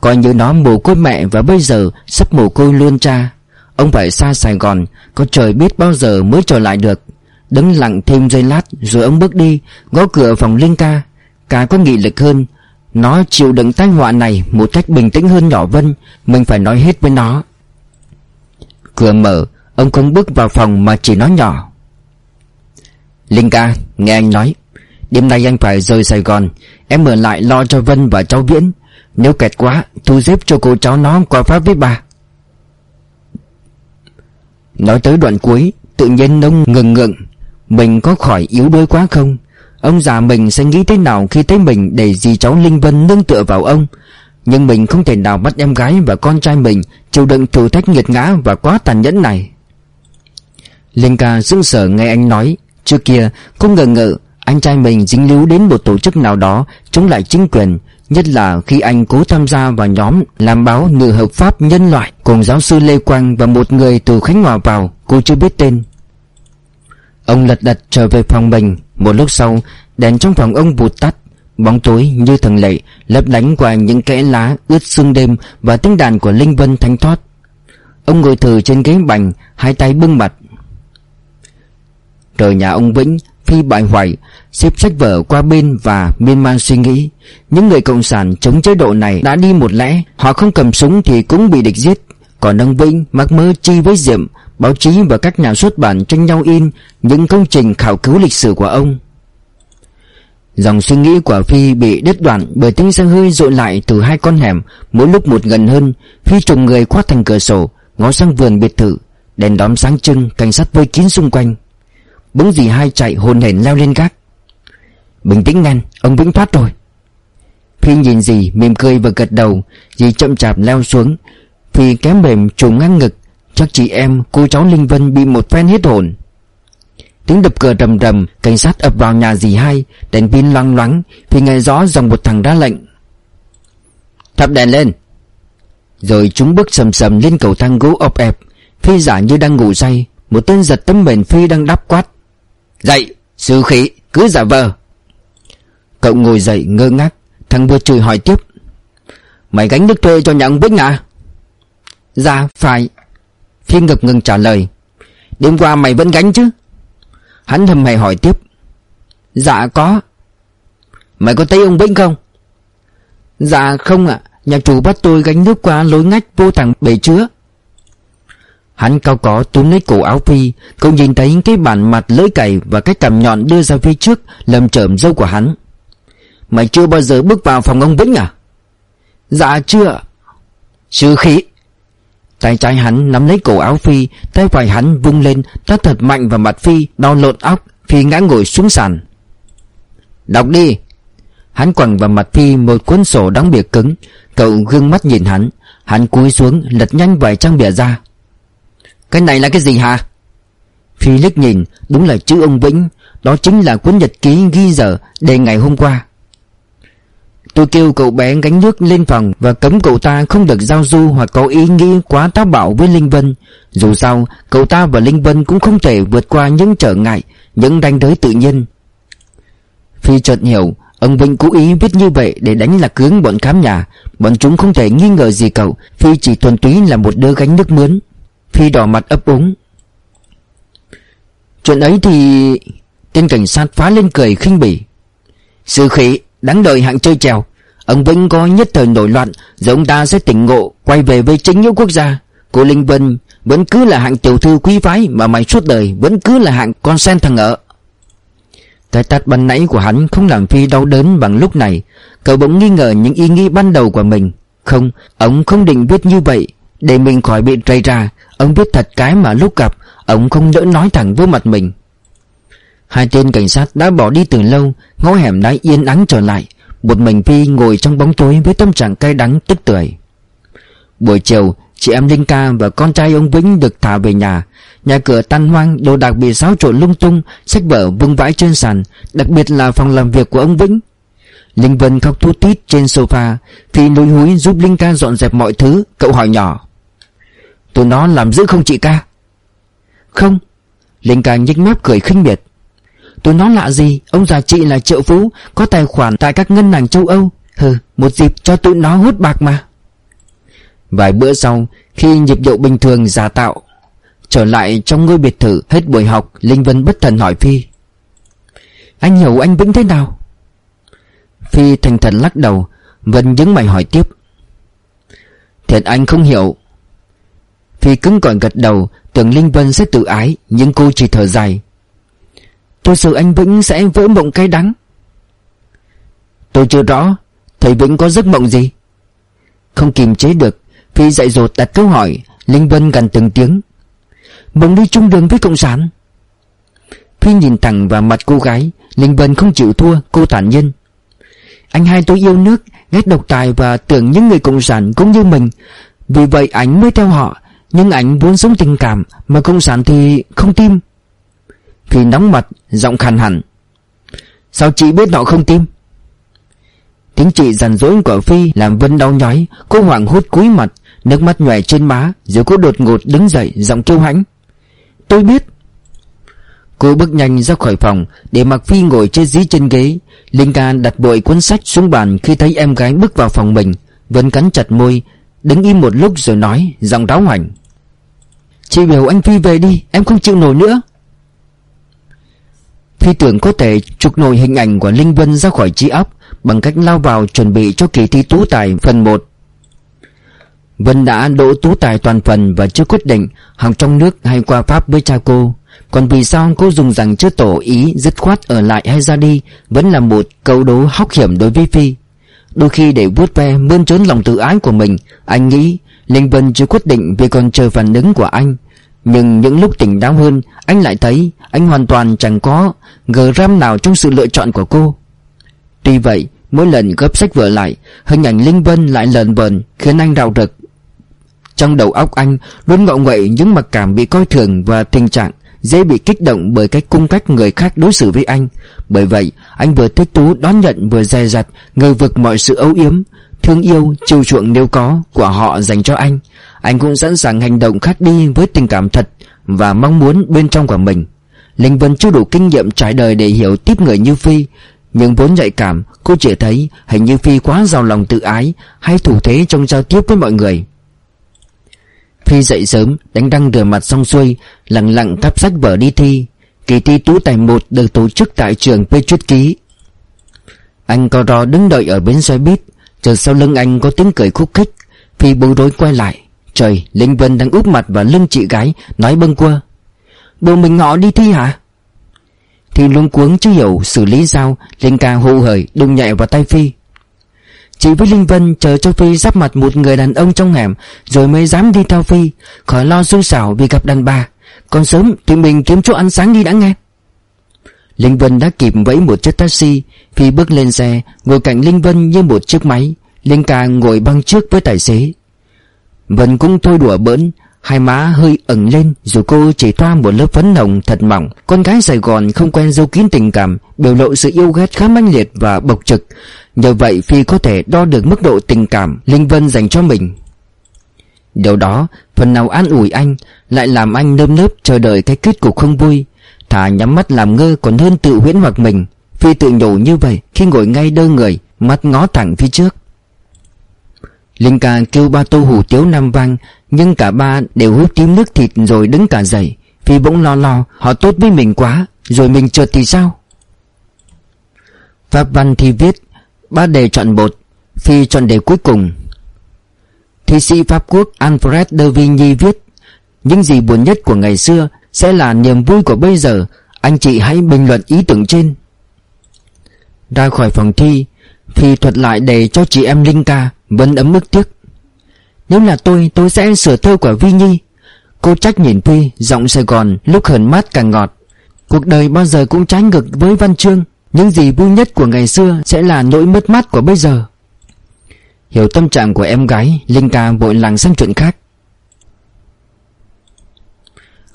Coi như nó mồ côi mẹ và bây giờ sắp mồ côi luôn cha. Ông phải xa Sài Gòn, Có trời biết bao giờ mới trở lại được. Đứng lặng thêm giây lát, Rồi ông bước đi, Gõ cửa phòng Linh ca. Ca có nghị lực hơn nó chịu đựng tai họa này Một cách bình tĩnh hơn nhỏ Vân, Mình phải nói hết với nó. Cửa mở, Ông không bước vào phòng mà chỉ nói nhỏ. Linh ca, Nghe anh nói, Đêm nay anh phải rời Sài Gòn, Em ở lại lo cho Vân và cháu Viễn. Nếu kẹt quá, Thu xếp cho cô cháu nó qua pháp với bà. Nói tới đoạn cuối, Tự nhiên ông ngừng ngượng Mình có khỏi yếu đuối quá không? Ông già mình sẽ nghĩ thế nào khi thấy mình Để dì cháu Linh Vân nương tựa vào ông? Nhưng mình không thể nào bắt em gái và con trai mình Chịu đựng thử thách nghiệt ngã và quá tàn nhẫn này. Linh ca dưng sở nghe anh nói. Trước kia, không ngờ ngợ Anh trai mình dính líu đến một tổ chức nào đó Chống lại chính quyền, Nhất là khi anh cố tham gia vào nhóm Làm báo nửa hợp pháp nhân loại. Cùng giáo sư Lê Quang và một người từ Khánh Hòa vào, Cô chưa biết tên. Ông lật đật trở về phòng mình. Một lúc sau, Đèn trong phòng ông vụt tắt. Bóng tối như thường lệ, Lấp lánh qua những kẽ lá ướt sương đêm Và tiếng đàn của Linh Vân thanh thoát. Ông ngồi thử trên ghế bành, Hai tay bưng mặt. Trời nhà ông Vĩnh, Phi bại hoại, Xếp sách vở qua bên và miên man suy nghĩ. Những người cộng sản chống chế độ này đã đi một lẽ, Họ không cầm súng thì cũng bị địch giết. Còn ông Vĩnh mắc mơ chi với Diệm, Báo chí và các nhà xuất bản tranh nhau in Những công trình khảo cứu lịch sử của ông. Dòng suy nghĩ của Phi bị đứt đoạn bởi tiếng xe hơi rội lại từ hai con hẻm, Mỗi lúc một gần hơn. Phi trùng người khoát thành cửa sổ, Ngó sang vườn biệt thự, Đèn đóm sáng trưng, Cảnh sát vây kín xung quanh. Bỗng dì hai chạy hồn hển leo lên gác. Bình tĩnh ngăn Ông Vĩnh thoát rồi. Phi nhìn dì mỉm cười và gật đầu, Dì chậm chạp leo xuống. Phi kém mềm trùng ngang ngực, Chắc chị em, cô cháu Linh Vân bị một phen hết hồn. Tiếng đập cửa rầm rầm, Cảnh sát ập vào nhà dì hai, Đèn pin loang loáng Phi nghe rõ dòng một thằng ra lệnh. Thắp đèn lên. Rồi chúng bước sầm sầm lên cầu thang gỗ ọp ẹp, Phi giả như đang ngủ say, Một tên giật tấm mền Phi đang đắp quát. Dậy, Sư khí Cứ giả vờ. Cậu ngồi dậy ngơ ngác, Thằng vừa chửi hỏi tiếp. Mày gánh nước thuê cho nhà ông Bích à? Dạ phải. Phi ngập ngừng trả lời. Đêm qua mày vẫn gánh chứ? Hắn hầm hề hỏi tiếp. Dạ có. Mày có thấy ông Vĩnh không? Dạ không ạ. Nhà chủ bắt tôi gánh nước qua lối ngách vô thằng bể chứa. Hắn cao có túm lấy cổ áo Phi, Cậu nhìn thấy cái bản mặt lưỡi cày Và cái cằm nhọn đưa ra phía trước, Lầm trởm dâu của hắn. Mày chưa bao giờ bước vào phòng ông Vĩnh à? Dạ chưa Sư khí Tay trái hắn nắm lấy cổ áo Phi, Tay phải hắn vung lên Tát thật mạnh vào mặt Phi, Đau lộn óc, Phi ngã ngồi xuống sàn. Đọc đi. Hắn quẳng vào mặt Phi một cuốn sổ đóng bìa cứng, Cậu gương mắt nhìn hắn Hắn cúi xuống lật nhanh vài trang bìa ra. Cái này là cái gì hả? Phi liếc nhìn, Đúng là chữ ông Vĩnh, Đó chính là cuốn nhật ký ghi giờ Đề ngày hôm qua. Tôi kêu cậu bé gánh nước lên phòng Và cấm cậu ta không được giao du Hoặc có ý nghĩ quá táo bạo với Linh Vân. Dù sao, Cậu ta và Linh Vân cũng không thể vượt qua những trở ngại, Những ranh giới tự nhiên. Phi chợt hiểu, Ông Vinh cố ý viết như vậy để đánh lạc hướng bọn khám nhà. Bọn chúng không thể nghi ngờ gì cậu, Phi chỉ thuần túy là một đứa gánh nước mướn. Phi đỏ mặt ấp úng. Chuyện ấy thì... Tên cảnh sát phá lên cười khinh bỉ. Sư khỉ Đáng đời hạng chơi trèo. Ông Vĩnh có nhất thời nổi loạn Rồi ông ta sẽ tỉnh ngộ Quay về với chính những quốc gia. Cô Linh Vân vẫn cứ là hạng tiểu thư quý phái Mà mày suốt đời vẫn cứ là hạng con sen thằng ở. Cái tát ban nãy của hắn không làm Phi đau đớn bằng lúc này. Cậu bỗng nghi ngờ những ý nghĩ ban đầu của mình. Không, ông không định viết như vậy. Để mình khỏi bị trầy ra Ông biết thật cái mà lúc gặp Ông không đỡ nói thẳng với mặt mình. Hai tên cảnh sát đã bỏ đi từ lâu, Ngõ hẻm đã yên ắng trở lại. Một mình Phi ngồi trong bóng tối Với tâm trạng cay đắng, tức tưởi. Buổi chiều, Chị em Linh Ca và con trai ông Vĩnh được thả về nhà. Nhà cửa tan hoang, Đồ đạc bị xáo trộn lung tung, Sách vở vương vãi trên sàn, Đặc biệt là phòng làm việc của ông Vĩnh. Linh Vân khóc thút tít trên sofa. Phi lùi húi giúp Linh Ca dọn dẹp mọi thứ. Cậu hỏi nhỏ, Tụi nó làm giữ không chị ca? Không. Linh Ca nhếch mép cười khinh miệt tôi nói lạ gì? Ông già chị là triệu phú, Có tài khoản tại các ngân hàng châu Âu. Hừ, một dịp cho tụi nó hút bạc mà. Vài bữa sau, Khi nhịp độ bình thường giả tạo, Trở lại trong ngôi biệt thự Hết buổi học, Linh Vân bất thần hỏi Phi. Anh hiểu anh Vĩnh thế nào? Phi thành thần lắc đầu Vân nhấn mày hỏi tiếp. Thiệt anh không hiểu. Phi cứng cỏi gật đầu, Tưởng Linh Vân sẽ tự ái, Nhưng cô chỉ thở dài. Tôi sợ anh Vĩnh sẽ vỡ mộng cay đắng. Tôi chưa rõ, Thầy Vĩnh có giấc mộng gì? Không kiềm chế được, Phi dạy dột đặt câu hỏi, Linh Vân gần từng tiếng. Mộng đi chung đường với Cộng sản. Phi nhìn thẳng vào mặt cô gái, Linh Vân không chịu thua, Cô thản nhiên. Anh hai tôi yêu nước, Ghét độc tài và tưởng những người Cộng sản cũng như mình. Vì vậy anh mới theo họ, Nhưng anh muốn sống tình cảm, Mà Cộng sản thì không tim Phi nóng mặt Giọng khàn hẳn. Sao chị biết họ không tim Tiếng chị giàn dối của Phi Làm Vân đau nhói, Cô hoảng hốt cúi mặt, Nước mắt nhòe trên má, Rồi cô đột ngột đứng dậy, Giọng kêu hãnh. Tôi biết. Cô bước nhanh ra khỏi phòng, Để mặc Phi ngồi chết dí chân ghế. Linh ca đặt bội cuốn sách xuống bàn Khi thấy em gái bước vào phòng mình. Vân cắn chặt môi, Đứng im một lúc rồi nói, Giọng ráo hoảnh Chị biểu anh Phi về đi, Em không chịu nổi nữa. Phi tưởng có thể trục nổi hình ảnh của Linh Vân ra khỏi trí óc Bằng cách lao vào chuẩn bị cho kỳ thi tú tài phần 1 Vân đã đỗ tú tài toàn phần và chưa quyết định học trong nước hay qua Pháp với cha cô. Còn vì sao cô dùng rằng chưa tổ ý dứt khoát ở lại hay ra đi Vẫn là một câu đố hóc hiểm đối với Phi. Đôi khi để vuốt ve mơn trốn lòng tự ái của mình, Anh nghĩ Linh Vân chưa quyết định vì còn chờ phản ứng của anh. Nhưng những lúc tỉnh táo hơn, Anh lại thấy anh hoàn toàn chẳng có gờ ram nào trong sự lựa chọn của cô. Tuy vậy Mỗi lần gấp sách vở lại Hình ảnh Linh Vân lại lờn vờn Khiến anh rào rực. Trong đầu óc anh Luôn ngọ nguậy những mặc cảm bị coi thường Và tình trạng dễ bị kích động Bởi cách cung cách người khác đối xử với anh. Bởi vậy anh vừa thích thú đón nhận Vừa dè dặt ngờ vực mọi sự âu yếm Thương yêu, chiều chuộng nếu có Của họ dành cho anh. Anh cũng sẵn sàng hành động khác đi Với tình cảm thật Và mong muốn bên trong của mình. Linh Vân chưa đủ kinh nghiệm trải đời để hiểu tiếp người như Phi Nhưng vốn nhạy cảm Cô chỉ thấy hình như Phi quá giàu lòng tự ái Hay thủ thế trong giao tiếp với mọi người. Phi dậy sớm Đánh răng rửa mặt xong xuôi Lặng lặng thắp sách vở đi thi. Kỳ thi tú tài 1 được tổ chức tại trường Petrus Ký Anh co ro đứng đợi ở bến xe buýt Chờ sau lưng anh có tiếng cười khúc khích. Phi bối rối quay lại Trời, Linh Vân đang úp mặt vào lưng chị gái Nói bâng quơ. Đồ mình họ đi thi hả? Thì luống cuống chưa hiểu xử lý sao, Linh ca hô hởi đùng nhẹ vào tay Phi. Chị với Linh Vân chờ cho Phi giáp mặt một người đàn ông trong hẻm, Rồi mới dám đi theo Phi, Khỏi lo xui xảo vì gặp đàn bà. Còn sớm thì mình kiếm chỗ ăn sáng đi đã nghe. Linh Vân đã kịp vẫy một chiếc taxi, Phi bước lên xe, Ngồi cạnh Linh Vân như một chiếc máy. Linh ca ngồi băng trước với tài xế. Vân cũng thôi đùa bỡn Hai má hơi ẩn lên, dù cô chỉ thoa một lớp phấn hồng thật mỏng. Con gái Sài Gòn không quen dâu kín tình cảm, Biểu lộ sự yêu ghét khá manh liệt và bộc trực. Nhờ vậy Phi có thể đo được mức độ tình cảm Linh Vân dành cho mình. Điều đó, phần nào an ủi anh, Lại làm anh nơm nớp chờ đợi cái kết cục không vui. Thà nhắm mắt làm ngơ còn hơn tự huyễn hoặc mình. Phi tự nhủ như vậy Khi ngồi ngay đơ người, Mắt ngó thẳng phía trước. Linh ca kêu ba tô hủ tiếu nam vang nhưng cả ba đều hút tím nước thịt rồi đứng cả dậy, vì bỗng lo lo, Họ tốt với mình quá, Rồi mình trượt thì sao? Pháp văn thì viết, Ba đề chọn bột, Phi chọn đề cuối cùng. Thi sĩ Pháp Quốc Alfred de Vigny viết, Những gì buồn nhất của ngày xưa Sẽ là niềm vui của bây giờ, Anh chị hãy bình luận ý tưởng trên. Ra khỏi phòng thi, Phi thuật lại đề cho chị em Linh ca, Vẫn ấm ức tiếc. Nếu là tôi tôi sẽ sửa thơ của Vi Nhi. Cô trách nhìn Phi Giọng Sài Gòn lúc hờn mát càng ngọt. Cuộc đời bao giờ cũng trái ngược với văn chương. Những gì vui nhất của ngày xưa Sẽ là nỗi mất mát của bây giờ. Hiểu tâm trạng của em gái, Linh ca vội làng sang chuyện khác.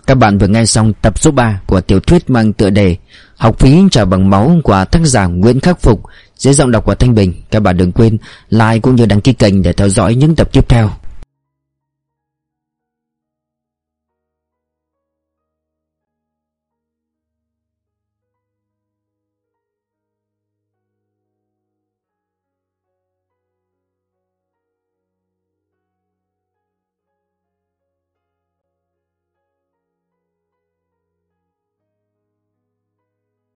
Các bạn vừa nghe xong tập số 3 của tiểu thuyết mang tựa đề Học phí trả bằng máu của tác giả Nguyễn Khắc Phục, Dưới giọng đọc của Thanh Bình. Các bạn đừng quên like cũng như đăng ký kênh để theo dõi những tập tiếp theo.